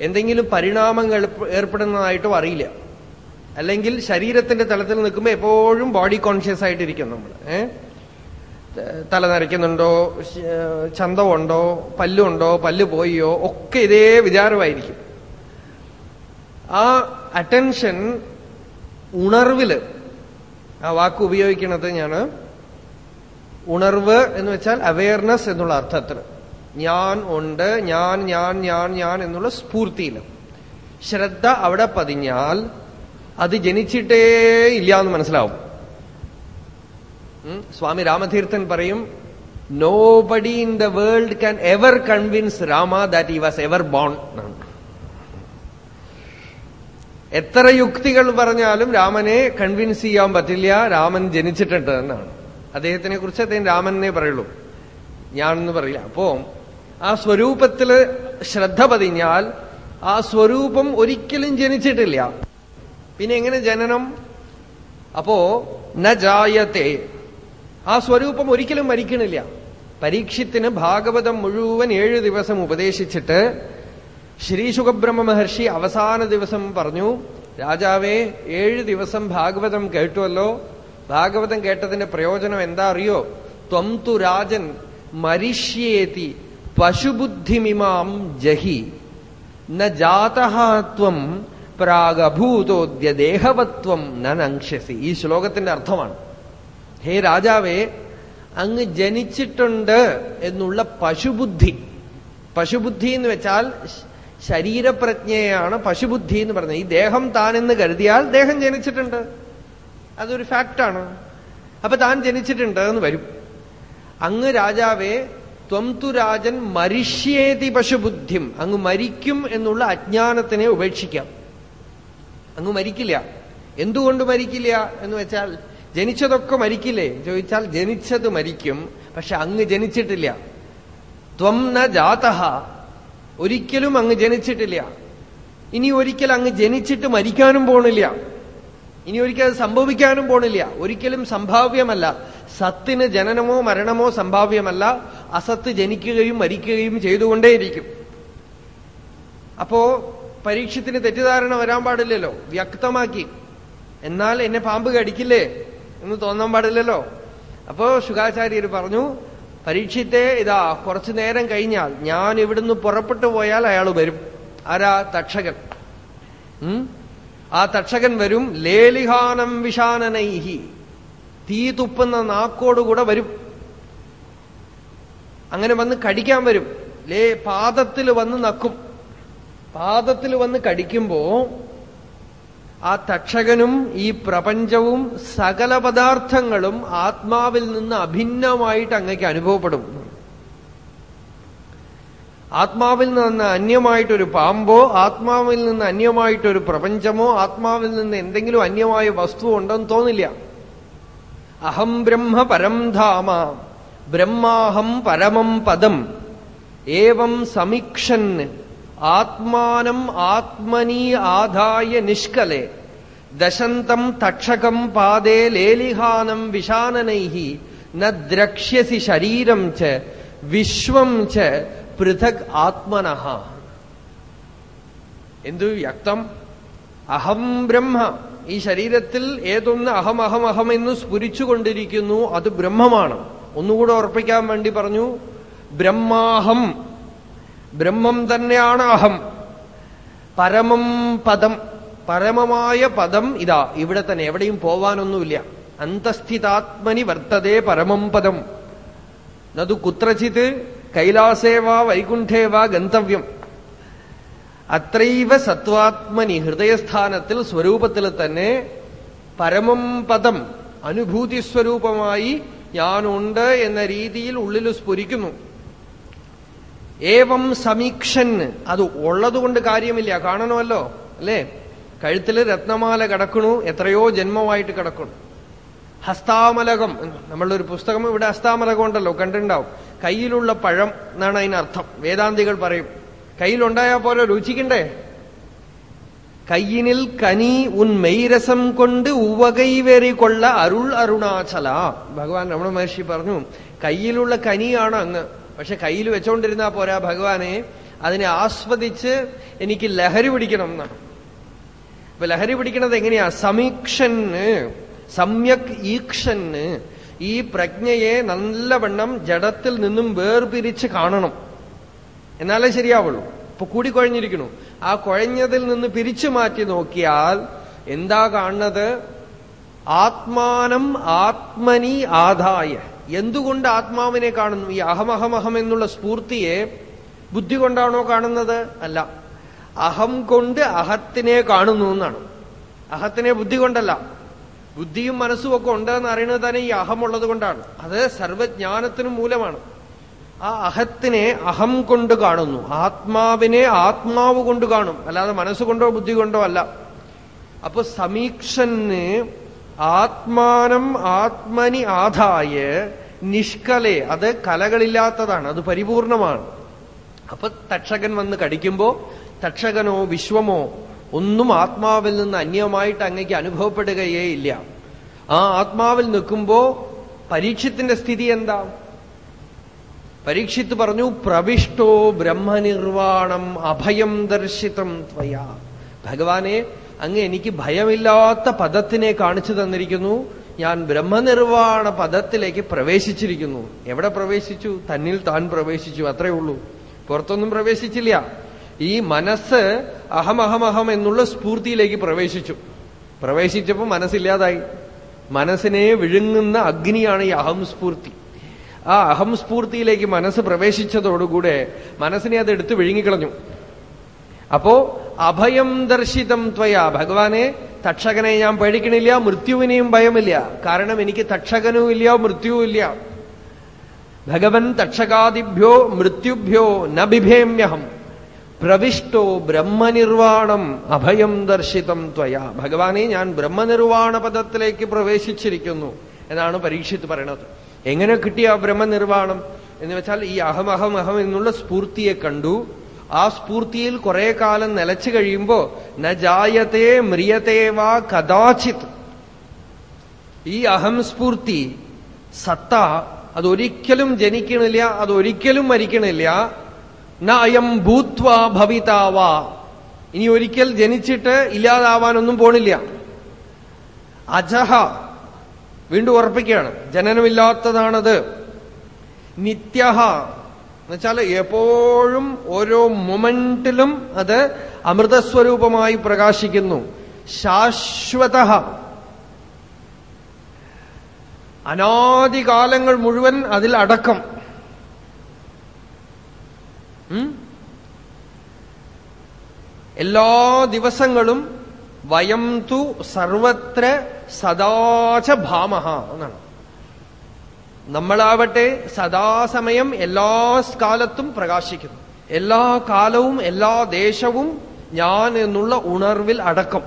എന്തെങ്കിലും പരിണാമങ്ങൾ ഏർപ്പെടുന്നതായിട്ടോ അറിയില്ല. അല്ലെങ്കിൽ ശരീരത്തിന്റെ തലത്തിൽ നിൽക്കുമ്പോൾ എപ്പോഴും ബോഡി കോൺഷ്യസ് ആയിട്ടിരിക്കും നമ്മൾ ഏഹ് തല നരയ്ക്കുന്നുണ്ടോ? ചന്തമുണ്ടോ? പല്ലുണ്ടോ? പല്ല് പോയോ? ഒക്കെ ഇതേ വിചാരമായിരിക്കും. ആ അറ്റൻഷൻ ഉണർവിൽ ആ വാക്ക് ഉപയോഗിക്കുന്നത് ഞാൻ ഉണർവ് എന്ന് വെച്ചാൽ അവയർനെസ് എന്നുള്ള അർത്ഥത്തിൽ ഞാൻ ഉണ്ട് ഞാൻ ഞാൻ ഞാൻ ഞാൻ എന്നുള്ള സ്ഫൂർത്തിയിൽ ശ്രദ്ധ അവിടെ പതിഞ്ഞാൽ അത് ജനിച്ചിട്ടേ ഇല്ല എന്ന് മനസ്സിലാവും സ്വാമി രാമതീർത്ഥൻ പറയും nobody in the world can ever convince Rama that he was ever born എത്ര യുക്തികൾ പറഞ്ഞാലും രാമനെ കൺവിൻസ് ചെയ്യാൻ പറ്റില്ല രാമൻ ജനിച്ചിട്ടുണ്ട് എന്നാണ്. അദ്ദേഹത്തിനെ കുറിച്ച് അദ്ദേഹം രാമനെ പറയുള്ളൂ. ഞാനെന്ന് പറയില്ല. അപ്പോ ആ സ്വരൂപത്തിൽ ശ്രദ്ധ പതിഞ്ഞാൽ ആ സ്വരൂപം ഒരിക്കലും ജനിച്ചിട്ടില്ല. പിന്നെ എങ്ങനെ ജനനം? അപ്പോ ന ജായത്തെ. ആ സ്വരൂപം ഒരിക്കലും മരിക്കണില്ല. പരീക്ഷത്തിന് ഭാഗവതം മുഴുവൻ ഏഴ് ദിവസം ഉപദേശിച്ചിട്ട് ശ്രീ സുഖബ്രഹ്മ മഹർഷി അവസാന ദിവസം പറഞ്ഞു രാജാവേ ഏഴ് ദിവസം ഭാഗവതം കേട്ടുവല്ലോ. ഭാഗവതം കേട്ടതിന്റെ പ്രയോജനം എന്താ അറിയോ? ത്വം തു രാജൻ മരിഷ്യേതി പശുബുദ്ധിമിമാം ജഹി. ന പ്രാഗഭൂതോദ്യ ദേഹവത്വം നനങ്ഷ്യസി ഈ ശ്ലോകത്തിന്റെ അർത്ഥമാണ്. ഹേ രാജാവേ അങ്ങ് ജനിച്ചിട്ടുണ്ട് എന്നുള്ള പശുബുദ്ധി. പശുബുദ്ധി എന്ന് വെച്ചാൽ ശരീരപ്രജ്ഞയാണ് പശുബുദ്ധി എന്ന് പറഞ്ഞത് ഈ ദേഹം താനെന്ന് കരുതിയാൽ ദേഹം ജനിച്ചിട്ടുണ്ട്. അതൊരു ഫാക്റ്റാണ്. അപ്പൊ താൻ ജനിച്ചിട്ടുണ്ട് എന്ന് വരും. അങ്ങ് രാജാവേ ത്വം തു രാജൻ മരിഷ്യേതി പശുബുദ്ധിം. അങ്ങ് മരിക്കും എന്നുള്ള അജ്ഞാനത്തിനെ ഉപേക്ഷിക്കാം. അങ്ങ് മരിക്കില്ല. എന്തുകൊണ്ട് മരിക്കില്ല എന്ന് വെച്ചാൽ ജനിച്ചതൊക്കെ മരിക്കില്ലേ? ചോദിച്ചാൽ ജനിച്ചത് മരിക്കും പക്ഷെ അങ്ങ് ജനിച്ചിട്ടില്ല. ത്വം ന ജാതഹ. ഒരിക്കലും അങ്ങ് ജനിച്ചിട്ടില്ല. ഇനി ഒരിക്കൽ അങ്ങ് ജനിച്ചിട്ട് മരിക്കാനും പോണില്ല. ഇനി ഒരിക്കൽ അത് സംഭവിക്കാനും പോണില്ല. ഒരിക്കലും സംഭാവ്യമല്ല. സത്തിന് ജനനമോ മരണമോ സംഭാവ്യമല്ല. അസത്ത് ജനിക്കുകയും മരിക്കുകയും ചെയ്തുകൊണ്ടേയിരിക്കും. അപ്പോ പരീക്ഷത്തിന് തെറ്റിദ്ധാരണ വരാൻ പാടില്ലല്ലോ. വ്യക്തമാക്കി. എന്നാൽ എന്നെ പാമ്പ് കടിക്കില്ലേ എന്ന് തോന്നാൻ പാടില്ലല്ലോ. അപ്പോ ശുഖാചാര്യർ പറഞ്ഞു പരീക്ഷത്തെ ഇതാ കുറച്ചു നേരം കഴിഞ്ഞാൽ ഞാൻ ഇവിടുന്ന് പുറപ്പെട്ടു പോയാൽ അയാൾ വരും. ആരാ? തക്ഷകൻ. ആ തക്ഷകൻ വരും ലേലിഹാനം വിഷാനനൈഹി. തീ തുപ്പുന്ന നാക്കോടുകൂടെ വരും. അങ്ങനെ വന്ന് കടിക്കാൻ വരും. ലേ പാദത്തിൽ വന്ന് നക്കും. പാദത്തിൽ വന്ന് കടിക്കുമ്പോ ആ തക്ഷകനും ഈ പ്രപഞ്ചവും സകല പദാർത്ഥങ്ങളും ആത്മാവിൽ നിന്ന് അഭിന്നമായിട്ട് അങ്ങക്ക് അനുഭവപ്പെടും. ആത്മാവിൽ നിന്ന് അന്യമായിട്ടൊരു പാമ്പോ ആത്മാവിൽ നിന്ന് അന്യമായിട്ടൊരു പ്രപഞ്ചമോ ആത്മാവിൽ നിന്ന് എന്തെങ്കിലും അന്യമായ വസ്തു ഉണ്ടെന്ന് തോന്നില്ല. അഹം ബ്രഹ്മ പരം ധാമ ബ്രഹ്മാഹം പരമം പദം ഏവം സമീക്ഷൻ ആത്മാനം ആത്മനി ആദായ നിഷ്കലെ. ദശന്തം തക്ഷകം പാദേ ലേലിഹാനം വിഷാനനൈ ന ദ്രക്ഷ്യസി ശരീരം ച വിശ്വം ച പൃഥക് ആത്മന. എന്തു വ്യക്തം? അഹം ബ്രഹ്മ. ഈ ശരീരത്തിൽ ഏതൊന്ന് അഹം അഹം അഹം എന്ന് സ്ഫുരിച്ചുകൊണ്ടിരിക്കുന്നു അത് ബ്രഹ്മമാണ്. ഒന്നുകൂടെ ഉറപ്പിക്കാൻ വേണ്ടി പറഞ്ഞു ബ്രഹ്മാഹം. ബ്രഹ്മം തന്നെയാണ് അഹം. പരമം പദം. പരമമായ പദം ഇതാ. ഇവിടെ തന്നെ എവിടെയും പോവാനൊന്നുമില്ല. അന്തസ്ഥിതാത്മനി വർത്തതേ പരമം പദം. നതു കുത്രചിത് കൈലാസേവാ വൈകുണ്ഠേവാ ഗന്തവ്യം. അത്രൈവ സത്വാത്മനി ഹൃദയസ്ഥാനത്തിൽ സ്വരൂപത്തിൽ തന്നെ പരമം പദം അനുഭൂതി സ്വരൂപമായി ഞാനുണ്ട് എന്ന രീതിയിൽ ഉള്ളിൽ സ്ഫുരിക്കുന്നു. ഏവം സമീക്ഷൻ. അത് ഉള്ളതുകൊണ്ട് കാര്യമില്ല. കാണണമല്ലോ. അല്ലേ? കഴുത്തിൽ രത്നമാല കിടക്കണു. എത്രയോ ജന്മമായിട്ട് കിടക്കണു. ഹസ്താമലകം നമ്മളുടെ ഒരു പുസ്തകം ഇവിടെ ഹസ്താമലകം ഉണ്ടല്ലോ. കണ്ടിണ്ടാവും കയ്യിലുള്ള പഴം എന്നാണ് അതിനർത്ഥം വേദാന്തികൾ പറയും. കയ്യിലുണ്ടായാൽ പോലെ രുചിക്കണ്ടേ? കയ്യിനിൽ കനി ഉൻ മെയ്രസം കൊണ്ട് ഉവകൈവേറി കൊള്ള അരുൾ അരുണാചല. ഭഗവാൻ രമണ മഹർഷി പറഞ്ഞു കയ്യിലുള്ള കനിയാണ് അങ്ങ്. പക്ഷെ കയ്യിൽ വെച്ചോണ്ടിരുന്നാ പോരാ ഭഗവാനെ. അതിനെ ആസ്വദിച്ച് എനിക്ക് ലഹരി പിടിക്കണം എന്നാണ്. അപ്പൊ ലഹരി പിടിക്കണത് എങ്ങനെയാ? സമീക്ഷന് സമ്യക് ഈക്ഷന്. ഈ പ്രജ്ഞയെ നല്ലവണ്ണം ജഡത്തിൽ നിന്നും വേർപിരിച്ച് കാണണം. എന്നാലേ ശരിയാവുള്ളൂ. ഇപ്പൊ കൂടി കുഴഞ്ഞിരിക്കണു ആ കുഴഞ്ഞതിൽ നിന്ന് പിരിച്ചു മാറ്റി നോക്കിയാൽ എന്താ കാണുന്നത്? ആത്മാനം ആത്മനി ആദായ എന്തുകൊണ്ട് ആത്മാവിനെ കാണുന്നു? ഈ അഹമഹമഹം എന്നുള്ള സ്ഫൂർത്തിയെ ബുദ്ധി കൊണ്ടാണോ കാണുന്നത്? അല്ല. അഹം കൊണ്ട് അഹത്തിനെ കാണുന്നു എന്നാണ്. അഹത്തിനെ ബുദ്ധി കൊണ്ടല്ല. ബുദ്ധിയും മനസ്സും ഒക്കെ ഉണ്ടെന്ന് അറിയുന്നത് തന്നെ ഈ അഹമുള്ളത് കൊണ്ടാണ്. അത് സർവജ്ഞാനത്തിനും മൂലമാണ്. ആ അഹത്തിനെ അഹം കൊണ്ട് കാണുന്നു. ആത്മാവിനെ ആത്മാവ് കൊണ്ട് കാണും. അല്ലാതെ മനസ്സുകൊണ്ടോ ബുദ്ധി കൊണ്ടോ അല്ല. അപ്പൊ സമീക്ഷന് ആത്മാനം ആത്മനി ആധായ നിഷ്കലെ. അത് കലകളില്ലാത്തതാണ് അത് പരിപൂർണമാണ്. അപ്പൊ തക്ഷകൻ വന്ന് കടിക്കുമ്പോ തക്ഷകനോ വിശ്വമോ ഒന്നും ആത്മാവിൽ നിന്ന് അന്യമായിട്ട് അങ്ങക്ക് അനുഭവപ്പെടുകയേ ഇല്ല. ആ ആത്മാവിൽ നിൽക്കുമ്പോ പരീക്ഷത്തിന്റെ സ്ഥിതി എന്താ? പരീക്ഷിത്ത് പറഞ്ഞു പ്രവിഷ്ടോ ബ്രഹ്മനിർവാണം അഭയം ദർശിതം ത്വയാ. ഭഗവാനെ അങ്ങ് എനിക്ക് ഭയമില്ലാത്ത പദത്തിനെ കാണിച്ചു തന്നിരിക്കുന്നു. ഞാൻ ബ്രഹ്മനിർവാണ പദത്തിലേക്ക് പ്രവേശിച്ചിരിക്കുന്നു. എവിടെ പ്രവേശിച്ചു? തന്നിൽ താൻ പ്രവേശിച്ചു. അത്രേ ഉള്ളൂ. പുറത്തൊന്നും പ്രവേശിച്ചില്ല. ഈ മനസ്സ് അഹമഹമഹം എന്നുള്ള സ്ഫൂർത്തിയിലേക്ക് പ്രവേശിച്ചു. പ്രവേശിച്ചപ്പോ മനസ്സില്ലാതായി. മനസ്സിനെ വിഴുങ്ങുന്ന അഗ്നിയാണ് ഈ അഹംസ്ഫൂർത്തി ആ അഹംസ്ഫൂർത്തിയിലേക്ക് മനസ്സ് പ്രവേശിച്ചതോടുകൂടെ മനസ്സിനെ അത് എടുത്ത് വിഴുങ്ങിക്കളഞ്ഞു. അപ്പോ അഭയം ദർശിതം ത്വയാ. ഭഗവാനെ തക്ഷകനെ ഞാൻ പേടിക്കണില്ല മൃത്യുവിനെയും ഭയമില്ല. കാരണം എനിക്ക് തക്ഷകനും ഇല്ല മൃത്യുവും ഇല്ല. ഭഗവൻ തക്ഷകാദിഭ്യോ മൃത്യുഭ്യോ ന ബിഭേമ്യഹം. പ്രവിഷ്ടോ ബ്രഹ്മനിർവാണം അഭയം ദർശിതം ത്വയാ. ഭഗവാനെ ഞാൻ ബ്രഹ്മനിർവാണ പദത്തിലേക്ക് പ്രവേശിച്ചിരിക്കുന്നു എന്നാണ് പരീക്ഷിത്ത് പറയണത്. എങ്ങനെ കിട്ടിയ ബ്രഹ്മനിർവാണം? എന്ന് വെച്ചാൽ ഈ അഹം അഹം അഹം എന്നുള്ള സ്ഫൂർത്തിയെ കണ്ടു. ആ സ്ഫൂർത്തിയിൽ കുറെ കാലം നിലച്ചു കഴിയുമ്പോ ന ജായത്തെ മ്രിയത്തെ വാ കഥാചിത് ഈ അഹം സ്ഫൂർത്തി സത്ത അതൊരിക്കലും ജനിക്കണില്ല അതൊരിക്കലും മരിക്കണില്ല. ന അയം ഭൂത്വ ഭവിതാവാ ഇനി ഒരിക്കൽ ജനിച്ചിട്ട് ഇല്ലാതാവാനൊന്നും പോണില്ല. അജഹ വീണ്ടും ഉറപ്പിക്കുകയാണ് ജനനമില്ലാത്തതാണത്. നിത്യഹ എന്നുവെച്ചാൽ എപ്പോഴും ഓരോ മൊമെന്റിലും അത് അമൃതസ്വരൂപമായി പ്രകാശിക്കുന്നു. ശാശ്വത അനാദികാലങ്ങൾ മുഴുവൻ അതിൽ അടക്കം. എല്ലാ ദിവസങ്ങളും വയം തു സർവത്ര സദാച ഭാമഹ എന്നാണ്. നമ്മളാവട്ടെ സദാസമയം എല്ലാ കാലത്തും പ്രകാശിക്കുന്നു. എല്ലാ കാലവും എല്ലാ ദേശവും ഞാൻ എന്നുള്ള ഉണർവിൽ അടക്കം.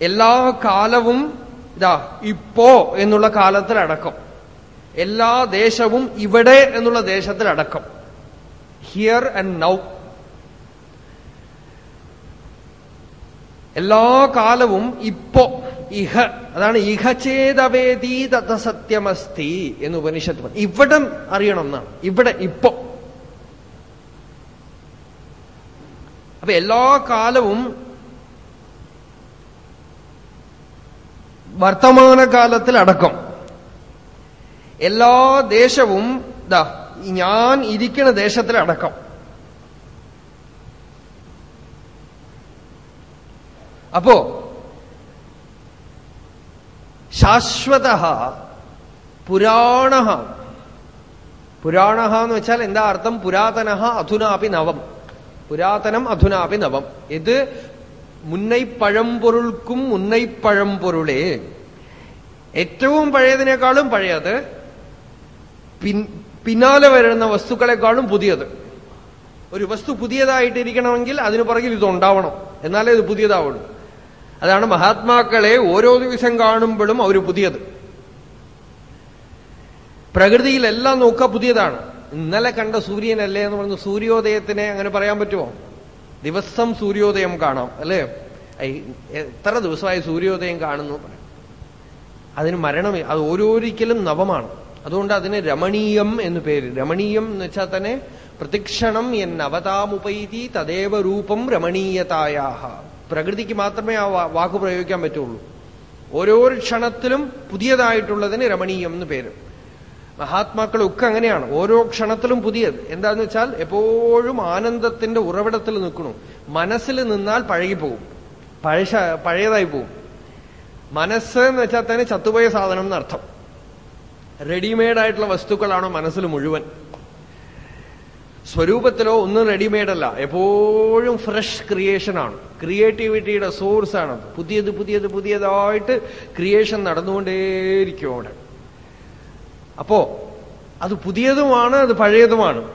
എല്ലാ കാലവും ഇതാ ഇപ്പോ എന്നുള്ള കാലത്തിൽ അടക്കം. എല്ലാ ദേശവും ഇവിടെ എന്നുള്ള ദേശത്തിൽ അടക്കം. ഹിയർ ആൻഡ് നൗ എല്ലാ കാലവും ഇപ്പോ. ഇഹ. അതാണ് ഇഹചേതവേദീ തഥ സത്യമസ്തി എന്ന് ഉപനിഷത്ത് ഇവിടെ അറിയണം എന്നാണ്. ഇവിടെ ഇപ്പോ. അപ്പൊ എല്ലാ കാലവും വർത്തമാനകാലത്തിൽ അടക്കം എല്ലാ ദേശവും ഇതാ ഞാൻ ഇരിക്കുന്ന ദേശത്തിൽ അടക്കം അപ്പോ ശാശ്വത പുരാണ. പുരാണ എന്ന് വെച്ചാൽ എന്താ അർത്ഥം? പുരാതന അധുനാപി നവം. പുരാതനം അധുനാപി നവം. ഇത് മുന്നൈപ്പഴംപൊരുൾക്കും മുന്നൈപ്പഴംപൊരുളേ. ഏറ്റവും പഴയതിനേക്കാളും പഴയത് പിന്നാലെ വരുന്ന വസ്തുക്കളെക്കാളും പുതിയത്. ഒരു വസ്തു പുതിയതായിട്ടിരിക്കണമെങ്കിൽ അതിനു പുറകിൽ ഇത് ഉണ്ടാവണം എന്നാലേ ഇത് പുതിയതാവുള്ളൂ. അതാണ് മഹാത്മാക്കളെ ഓരോ ദിവസം കാണുമ്പോഴും അവർ പുതിയത്. പ്രകൃതിയിലെല്ലാം നോക്കുക പുതിയതാണ്. ഇന്നലെ കണ്ട സൂര്യനല്ലേ എന്ന് പറഞ്ഞ് സൂര്യോദയത്തിനെ അങ്ങനെ പറയാൻ പറ്റുമോ? ദിവസം സൂര്യോദയം കാണാം അല്ലേ? എത്ര ദിവസമായി സൂര്യോദയം കാണുന്നു അതിന് മരണം അത് ഓരോരിക്കലും നവമാണ്. അതുകൊണ്ട് അതിന് രമണീയം എന്ന് പേര്. രമണീയം എന്ന് വെച്ചാൽ തന്നെ പ്രതിക്ഷണം എൻ അവതാമുപൈതി തദേവ രൂപം രമണീയതായാഹ. പ്രകൃതിക്ക് മാത്രമേ ആ വാക്ക് പ്രയോഗിക്കാൻ പറ്റുള്ളൂ. ഓരോ ക്ഷണത്തിലും പുതിയതായിട്ടുള്ളതിന് രമണീയം എന്ന് പേര്. മഹാത്മാക്കളൊക്കെ അങ്ങനെയാണ്. ഓരോ ക്ഷണത്തിലും പുതിയത്. എന്താന്ന് വെച്ചാൽ എപ്പോഴും ആനന്ദത്തിന്റെ ഉറവിടത്തിൽ നിൽക്കണു മനസ്സിൽ നിന്നാൽ പഴകിപ്പോകും. പഴശ പഴയതായി പോകും മനസ്സ് എന്ന് വെച്ചാൽ തന്നെ ചത്തുപോയ സാധനം എന്നർത്ഥം. റെഡിമെയ്ഡ് ആയിട്ടുള്ള വസ്തുക്കളാണോ മനസ്സിൽ മുഴുവൻ. സ്വരൂപത്തിലോ ഒന്നും റെഡിമെയ്ഡ് അല്ല. എപ്പോഴും ഫ്രഷ് ക്രിയേഷൻ ആണ്. ക്രിയേറ്റിവിറ്റിയുടെ ആണ് പുതിയത് പുതിയത് പുതിയതായിട്ട് ക്രിയേഷൻ നടന്നുകൊണ്ടേയിരിക്കും അവിടെ. അപ്പോ അത് പുതിയതുമാണ് അത് പഴയതുമാണ്.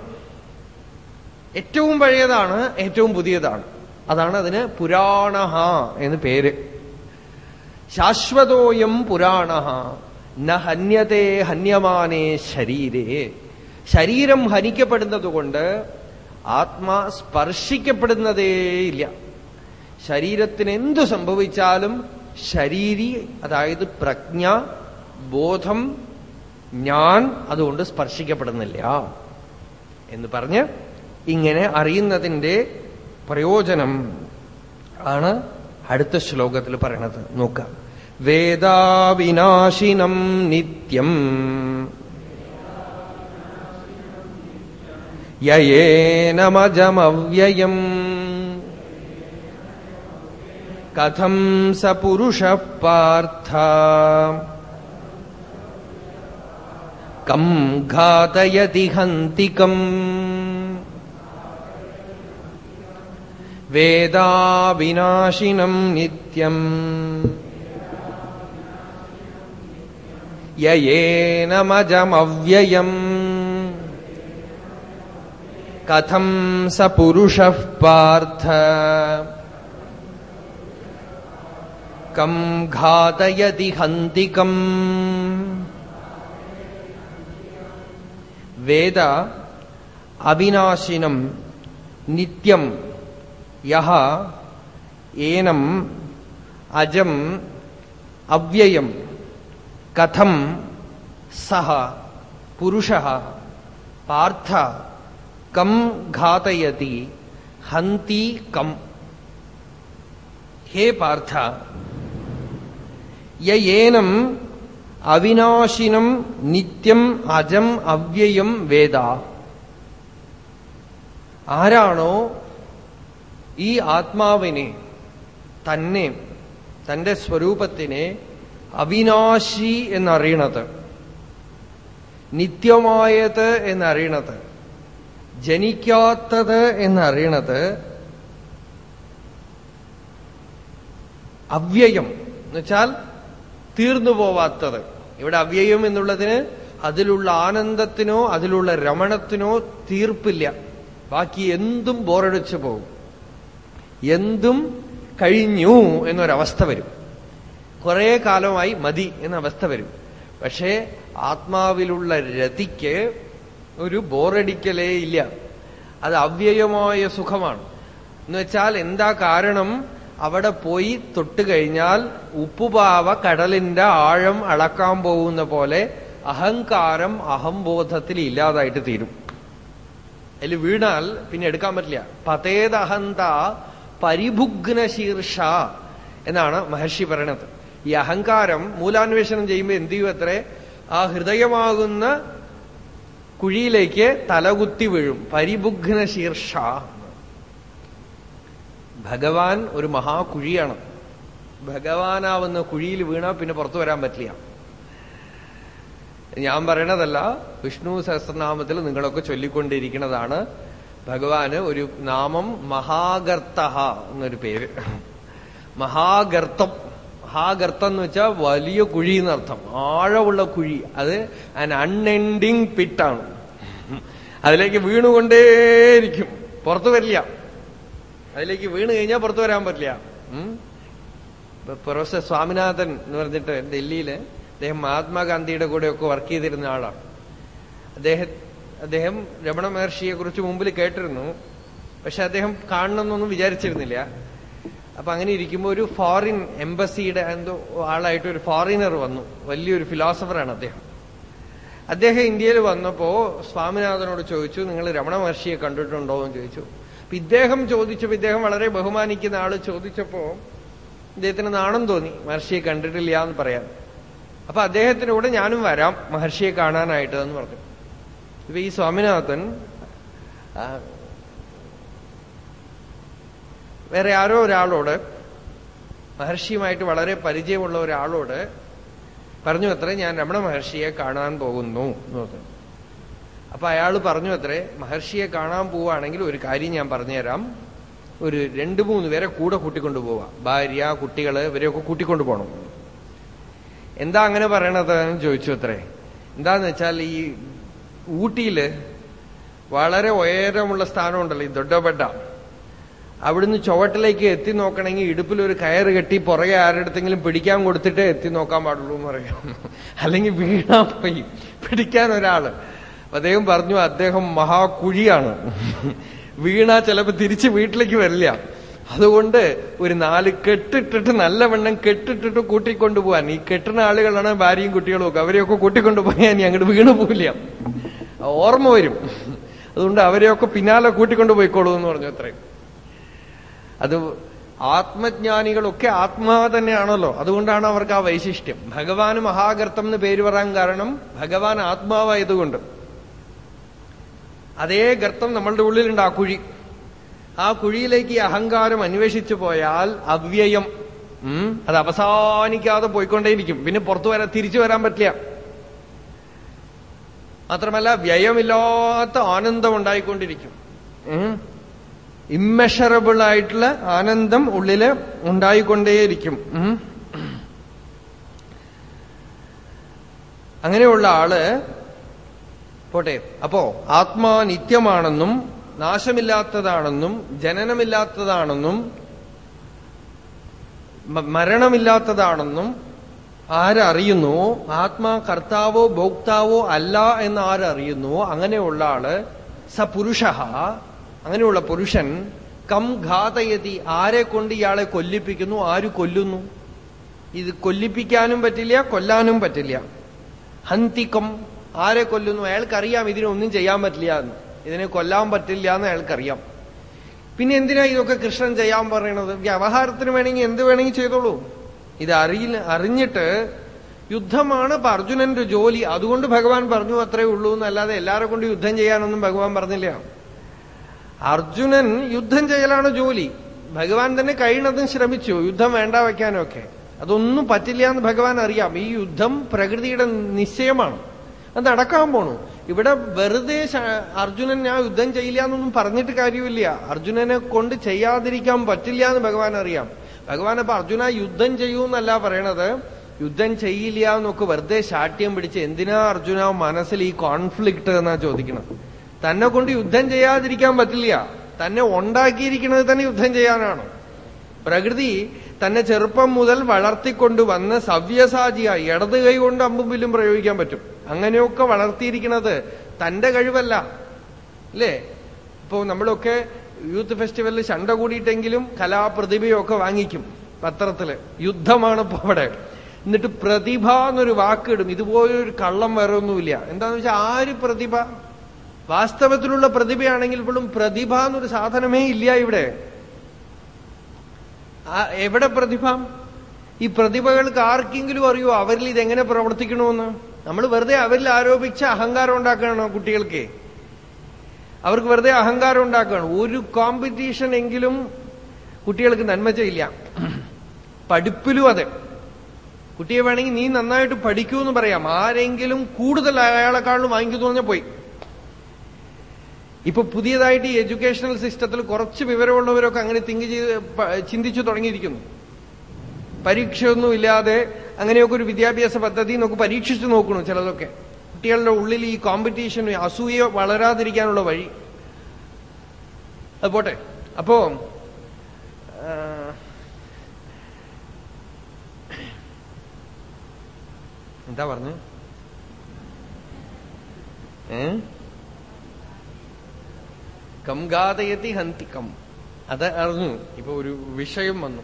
ഏറ്റവും പഴയതാണ് ഏറ്റവും പുതിയതാണ്. അതാണ് അതിന് പുരാണഹ എന്ന് പേര്. ശാശ്വതോയം പുരാണ ന ഹന്യതേ ഹന്യമാനേ ശരീരേ. ശരീരം ഹനിക്കപ്പെടുന്നത് കൊണ്ട് ആത്മാ സ്പർശിക്കപ്പെടുന്നതേയില്ല ശരീരത്തിന് എന്തു സംഭവിച്ചാലും ശരീരി അതായത് പ്രജ്ഞ ബോധം ഞാൻ അതുകൊണ്ട് സ്പർശിക്കപ്പെടുന്നില്ല. എന്ന് പറഞ്ഞ് ഇങ്ങനെ അറിയുന്നതിന്റെ പ്രയോജനം ആണ് അടുത്ത ശ്ലോകത്തിൽ പറയണത്. നോക്കാം വേദാവിനാശിനം നിത്യം. യേനമജമവ്യയം കഥം സ പുരുഷ പാർത്ഥ കം ഘാതയതി ഹന്തികം വേദാവിനാശിനം നിത്യം യേനമജമവ്യയം കഥം സ പുരുഷ പാർത്ഥ. കം ഘാതയതി ഹന്തികം. വേദ അവിനാശിനം നിത്യം യഹ ഏനം അജം അവ്യയം കഥം സഹ പുരുഷ പാർത്ഥ കം ഘാതയതി ഹന്തി കം. ഹേ പാർത്ഥ യേനം അവിനാശിനം നിത്യം അജം അവ്യയം വേദ. ആരാണോ ഈ ആത്മാവിനെ തന്നെ തന്റെ സ്വരൂപത്തിനെ അവിനാശി എന്നറിയണത് നിത്യമായത് എന്നറിയണത്. ജനിക്കാത്തത് എന്നറിയണത് അവ്യയം. എന്നുവെച്ചാൽ തീർന്നു പോവാത്തത്. ഇവിടെ അവ്യയം എന്നുള്ളതിന് അതിലുള്ള ആനന്ദത്തിനോ അതിലുള്ള രമണത്തിനോ തീർപ്പില്ല. ബാക്കി എന്തും ബോറടിച്ചു പോകും. എന്തും കഴിഞ്ഞു എന്നൊരവസ്ഥ വരും. കുറെ കാലമായി മതി എന്ന അവസ്ഥ വരും. പക്ഷേ ആത്മാവിലുള്ള രതിക്ക് ഒരു ബോറടിക്കലേ ഇല്ല. അത് അവ്യയമായ സുഖമാണ്. എന്നുവെച്ചാൽ എന്താ കാരണം? അവിടെ പോയി തൊട്ട് കഴിഞ്ഞാൽ ഉപ്പുപാവ കടലിന്റെ ആഴം അളക്കാൻ പോകുന്ന പോലെ അഹങ്കാരം അഹംബോധത്തിൽ ഇല്ലാതായിട്ട് തീരും. അതിൽ വീണാൽ പിന്നെ എടുക്കാൻ പറ്റില്ല. പതേദഹന്ത പരിഭുഗ്ന ശീർഷ എന്നാണ് മഹർഷി പറയണത്. ഈ അഹങ്കാരം മൂലാന്വേഷണം ചെയ്യുമ്പോൾ എന്ത് ചെയ്യും അത്രേ? ആ ഹൃദയമാകുന്ന കുഴിയിലേക്ക് തലകുത്തി വീഴും. പരിബുഘ്ന ശീർഷ. ഭഗവാൻ ഒരു മഹാകുഴിയാണ്. ഭഗവാനാവുന്ന കുഴിയിൽ വീണാൽ പിന്നെ പുറത്തു വരാൻ പറ്റില്ല. ഞാൻ പറയണതല്ല വിഷ്ണു സഹസ്രനാമത്തിൽ നിങ്ങളൊക്കെ ചൊല്ലിക്കൊണ്ടിരിക്കുന്നതാണ് ഭഗവാന് ഒരു നാമം മഹാഗർത്ത എന്നൊരു പേര്. മഹാഗർത്തം. മഹാഗർത്തം എന്ന് വെച്ചാൽ വലിയ കുഴി എന്നർത്ഥം. ആഴമുള്ള കുഴി. അത് ആൻ അൺഎൻഡിങ് പിറ്റാണ് അതിലേക്ക് വീണുകൊണ്ടേയിരിക്കും. പുറത്തു വരില്ല. അതിലേക്ക് വീണ് കഴിഞ്ഞാൽ പുറത്തു വരാൻ പറ്റില്ല. പ്രൊഫസർ സ്വാമിനാഥൻ എന്ന് പറഞ്ഞിട്ട് ഡൽഹിയിൽ അദ്ദേഹം മഹാത്മാഗാന്ധിയുടെ കൂടെയൊക്കെ വർക്ക് ചെയ്തിരുന്ന ആളാണ്. അദ്ദേഹം അദ്ദേഹം രമണ മഹർഷിയെ കുറിച്ച് മുമ്പിൽ കേട്ടിരുന്നു. പക്ഷെ അദ്ദേഹം കാണണമെന്നൊന്നും വിചാരിച്ചിരുന്നില്ല. അപ്പൊ അങ്ങനെ ഇരിക്കുമ്പോൾ ഒരു ഫോറിൻ എംബസിയുടെ എന്തോ ആളായിട്ട് ഒരു ഫോറിനർ വന്നു. വലിയൊരു ഫിലോസഫറാണ് അദ്ദേഹം. അദ്ദേഹം ഇന്ത്യയിൽ വന്നപ്പോ സ്വാമിനാഥനോട് ചോദിച്ചു നിങ്ങൾ രമണ മഹർഷിയെ കണ്ടിട്ടുണ്ടോ എന്ന് ചോദിച്ചു. അപ്പൊ ഇദ്ദേഹം ചോദിച്ചപ്പോ ഇദ്ദേഹം വളരെ ബഹുമാനിക്കുന്ന ആൾ ചോദിച്ചപ്പോ ഇദ്ദേഹത്തിന് നാണം തോന്നി മഹർഷിയെ കണ്ടിട്ടില്ല എന്ന് പറയാൻ. അപ്പൊ കൂടെ ഞാനും വരാം മഹർഷിയെ കാണാനായിട്ട് എന്ന് പറഞ്ഞു. ഇപ്പൊ ഈ സ്വാമിനാഥൻ വേറെ ആരോ ഒരാളോട് മഹർഷിയുമായിട്ട് വളരെ പരിചയമുള്ള ഒരാളോട് പറഞ്ഞു അത്രേ ഞാൻ രമണ മഹർഷിയെ കാണാൻ പോകുന്നു. എന്ന് പറഞ്ഞു. അപ്പൊ അയാൾ പറഞ്ഞു അത്രേ മഹർഷിയെ കാണാൻ പോവുകയാണെങ്കിൽ ഒരു കാര്യം ഞാൻ പറഞ്ഞുതരാം. ഒരു രണ്ടു മൂന്ന് പേരെ കൂടെ കൂട്ടിക്കൊണ്ടു പോവാം. ഭാര്യ കുട്ടികൾ ഇവരെയൊക്കെ കൂട്ടിക്കൊണ്ടു പോകണം എന്താ അങ്ങനെ പറയണത് എന്ന് ചോദിച്ചു അത്രേ. എന്താന്ന് വെച്ചാൽ ഈ ഊട്ടിയിൽ വളരെ ഉയരമുള്ള സ്ഥാനമുണ്ടല്ലോ ഈ ദൊഡ്ഡബെഡ അവിടുന്ന് ചുവട്ടിലേക്ക് എത്തി നോക്കണമെങ്കിൽ ഇടുപ്പിൽ ഒരു കയറ് കെട്ടി പുറകെ ആരുടെടുത്തെങ്കിലും പിടിക്കാൻ കൊടുത്തിട്ടേ എത്തി നോക്കാൻ പാടുള്ളൂ എന്ന് പറയാം. അല്ലെങ്കിൽ വീണാ പോയി. പിടിക്കാൻ ഒരാൾ. അദ്ദേഹം പറഞ്ഞു അദ്ദേഹം മഹാകുഴിയാണ്. വീണാ ചിലപ്പോ തിരിച്ച് വീട്ടിലേക്ക് വരില്ല. അതുകൊണ്ട് ഒരു നാല് കെട്ടിട്ടിട്ട് നല്ലവണ്ണം കെട്ടിട്ടിട്ട് കൂട്ടിക്കൊണ്ടുപോകാൻ ഈ കെട്ടുന്ന ആളുകളാണ് ഭാര്യയും കുട്ടികളും ഒക്കെ. അവരെയൊക്കെ കൂട്ടിക്കൊണ്ടുപോയാൽ നീ അങ്ങോട്ട് വീണ് പോവില്ല. ഓർമ്മ വരും. അതുകൊണ്ട് അവരെയൊക്കെ പിന്നാലെ കൂട്ടിക്കൊണ്ടു പോയിക്കോളൂ എന്ന് പറഞ്ഞു അത്രയും. അത് ആത്മജ്ഞാനികളൊക്കെ ആത്മാവ് തന്നെയാണല്ലോ. അതുകൊണ്ടാണ് അവർക്ക് ആ വൈശിഷ്ട്യം. ഭഗവാൻ മഹാകർത്തം എന്ന് പേര് പറയാൻ കാരണം ഭഗവാൻ ആത്മാവായതുകൊണ്ട്. അതേ ഗർത്തം നമ്മളുടെ ഉള്ളിലുണ്ട് ആ കുഴി. ആ കുഴിയിലേക്ക് ഈ അഹങ്കാരം അന്വേഷിച്ചു പോയാൽ അവ്യയം അത് അവസാനിക്കാതെ പോയിക്കൊണ്ടേയിരിക്കും. പിന്നെ പുറത്തു വരാൻ തിരിച്ചു വരാൻ പറ്റില്ല. മാത്രമല്ല വ്യയമില്ലാത്ത ആനന്ദം ഉണ്ടായിക്കൊണ്ടിരിക്കും. ഇമ്മെഷറബിൾ ആയിട്ടുള്ള ആനന്ദം ഉള്ളിൽ ഉണ്ടായിക്കൊണ്ടേയിരിക്കും. അങ്ങനെയുള്ള ആൾ പോട്ടെ. അപ്പോ ആത്മാ നിത്യമാണെന്നും നാശമില്ലാത്തതാണെന്നും ജനനമില്ലാത്തതാണെന്നും മരണമില്ലാത്തതാണെന്നും ആരറിയുന്നു? ആത്മാ കർത്താവോ ഭോക്താവോ അല്ല എന്ന് ആരറിയുന്നു? അങ്ങനെയുള്ള ആൾ സ പുരുഷ അങ്ങനെയുള്ള പുരുഷൻ കം ഘാതയതി ആരെ കൊണ്ട് ഇയാളെ കൊല്ലിപ്പിക്കുന്നു ആര് കൊല്ലുന്നു? ഇത് കൊല്ലിപ്പിക്കാനും പറ്റില്ല കൊല്ലാനും പറ്റില്ല. ഹന്തിക്കം ആരെ കൊല്ലുന്നു? അയാൾക്കറിയാം ഇതിനൊന്നും ചെയ്യാൻ പറ്റില്ല എന്ന്. ഇതിനെ കൊല്ലാൻ പറ്റില്ല എന്ന് അയാൾക്കറിയാം. പിന്നെ എന്തിനാ ഇതൊക്കെ കൃഷ്ണൻ ചെയ്യാൻ പറയണത്? വ്യവഹാരത്തിന് വേണമെങ്കിൽ എന്ത് വേണമെങ്കിൽ ചെയ്തോളൂ. ഇത് അറിയില്ല അറിഞ്ഞിട്ട് യുദ്ധമാണ് അർജുനന്റെ ജോലി. അതുകൊണ്ട് ഭഗവാൻ പറഞ്ഞു അത്രേ ഉള്ളൂ എന്നല്ലാതെ എല്ലാരെ കൊണ്ട് യുദ്ധം ചെയ്യാനൊന്നും ഭഗവാൻ പറഞ്ഞില്ല. അർജുനൻ യുദ്ധം ചെയ്യലാണ് ജോലി. ഭഗവാൻ തന്നെ കഴിയണതും ശ്രമിച്ചു. യുദ്ധം വേണ്ട വയ്ക്കാനൊക്കെ. അതൊന്നും പറ്റില്ല എന്ന് ഭഗവാൻ അറിയാം. ഈ യുദ്ധം പ്രകൃതിയുടെ നിശ്ചയമാണ്. അത് നടക്കാൻ പോണു. ഇവിടെ വെറുതെ അർജുനൻ ഞാൻ യുദ്ധം ചെയ്യില്ല എന്നൊന്നും പറഞ്ഞിട്ട് കാര്യമില്ല. അർജുനനെ കൊണ്ട് ചെയ്യാതിരിക്കാൻ പറ്റില്ല എന്ന് ഭഗവാൻ അറിയാം. ഭഗവാൻ അപ്പൊ അർജുന യുദ്ധം ചെയ്യൂ എന്നല്ല പറയണത്. യുദ്ധം ചെയ്യില്ല എന്നൊക്കെ വെറുതെ ശാഠ്യം പിടിച്ച് എന്തിനാ അർജുന മനസ്സിൽ ഈ കോൺഫ്ലിക്ട് എന്നാ ചോദിക്കണം തന്നെ കൊണ്ട് യുദ്ധം ചെയ്യാതിരിക്കാൻ പറ്റില്ല. തന്നെ ഉണ്ടാക്കിയിരിക്കുന്നത് തന്നെ യുദ്ധം ചെയ്യാനാണ്. പ്രകൃതി തന്നെ ചെറുപ്പം മുതൽ വളർത്തിക്കൊണ്ടുവന്ന് സവ്യസാചിയായി ഇടത് കൈ കൊണ്ട് അമ്പും വില്ലും പ്രയോഗിക്കാൻ പറ്റും. അങ്ങനെയൊക്കെ വളർത്തിയിരിക്കുന്നത് തന്റെ കഴിവല്ല. അല്ലേ? ഇപ്പോ നമ്മളൊക്കെ യൂത്ത് ഫെസ്റ്റിവലിൽ ചണ്ട കൂടിയിട്ടെങ്കിലും കലാപ്രതിഭയൊക്കെ വാങ്ങിക്കും പത്രത്തിൽ. യുദ്ധമാണ് ഇപ്പൊ അവിടെ എന്നിട്ട് പ്രതിഭ എന്നൊരു വാക്കിടും ഇതുപോലൊരു കള്ളം വേറെ ഒന്നുമില്ല എന്താന്ന് വെച്ചാൽ ആര് പ്രതിഭ? വാസ്തവത്തിലുള്ള പ്രതിഭയാണെങ്കിൽ പോലും പ്രതിഭ എന്നൊരു സാധനമേ ഇല്ല ഇവിടെ. എവിടെ പ്രതിഭ? ഈ പ്രതിഭകൾക്ക് ആർക്കെങ്കിലും അറിയോ? അവരിൽ ഇതെങ്ങനെ പ്രവർത്തിക്കണമെന്ന്? നമ്മൾ വെറുതെ അവരിൽ ആരോപിച്ച അഹങ്കാരം ഉണ്ടാക്കണോ കുട്ടികൾക്ക്? അവർക്ക് വെറുതെ അഹങ്കാരം ഉണ്ടാക്കുകയാണ്? ഒരു കോമ്പറ്റീഷൻ എങ്കിലും കുട്ടികൾക്ക് നന്മ ചെയ്യില്ല. പഠിപ്പിലും അതെ. കുട്ടിയെ വേണമെങ്കിൽ നീ നന്നായിട്ട് പഠിക്കൂ എന്ന് പറയാം. ആരെങ്കിലും കൂടുതൽ അയാളെക്കാളും വാങ്ങിക്കുന്നു പറഞ്ഞാൽ പോയി. ഇപ്പൊ പുതിയതായിട്ട് ഈ എഡ്യൂക്കേഷണൽ സിസ്റ്റത്തിൽ കുറച്ച് വിവരമുള്ളവരൊക്കെ അങ്ങനെ തിങ്ക് ചെയ്ത് ചിന്തിച്ചു തുടങ്ങിയിരിക്കുന്നു. പരീക്ഷയൊന്നും ഇല്ലാതെ അങ്ങനെയൊക്കെ ഒരു വിദ്യാഭ്യാസ പദ്ധതി നമുക്ക് പരീക്ഷിച്ചു നോക്കണു ചിലതൊക്കെ. കുട്ടികളുടെ ഉള്ളിൽ ഈ കോമ്പറ്റീഷൻ അസൂയ വളരാതിരിക്കാനുള്ള വഴി. അത് പോട്ടെ. അപ്പോ എന്താ പറഞ്ഞു? ഏ? കംഗാതയതി ഹന്തികം അത് അറിഞ്ഞു. ഇപ്പൊ ഒരു വിഷയം വന്നു.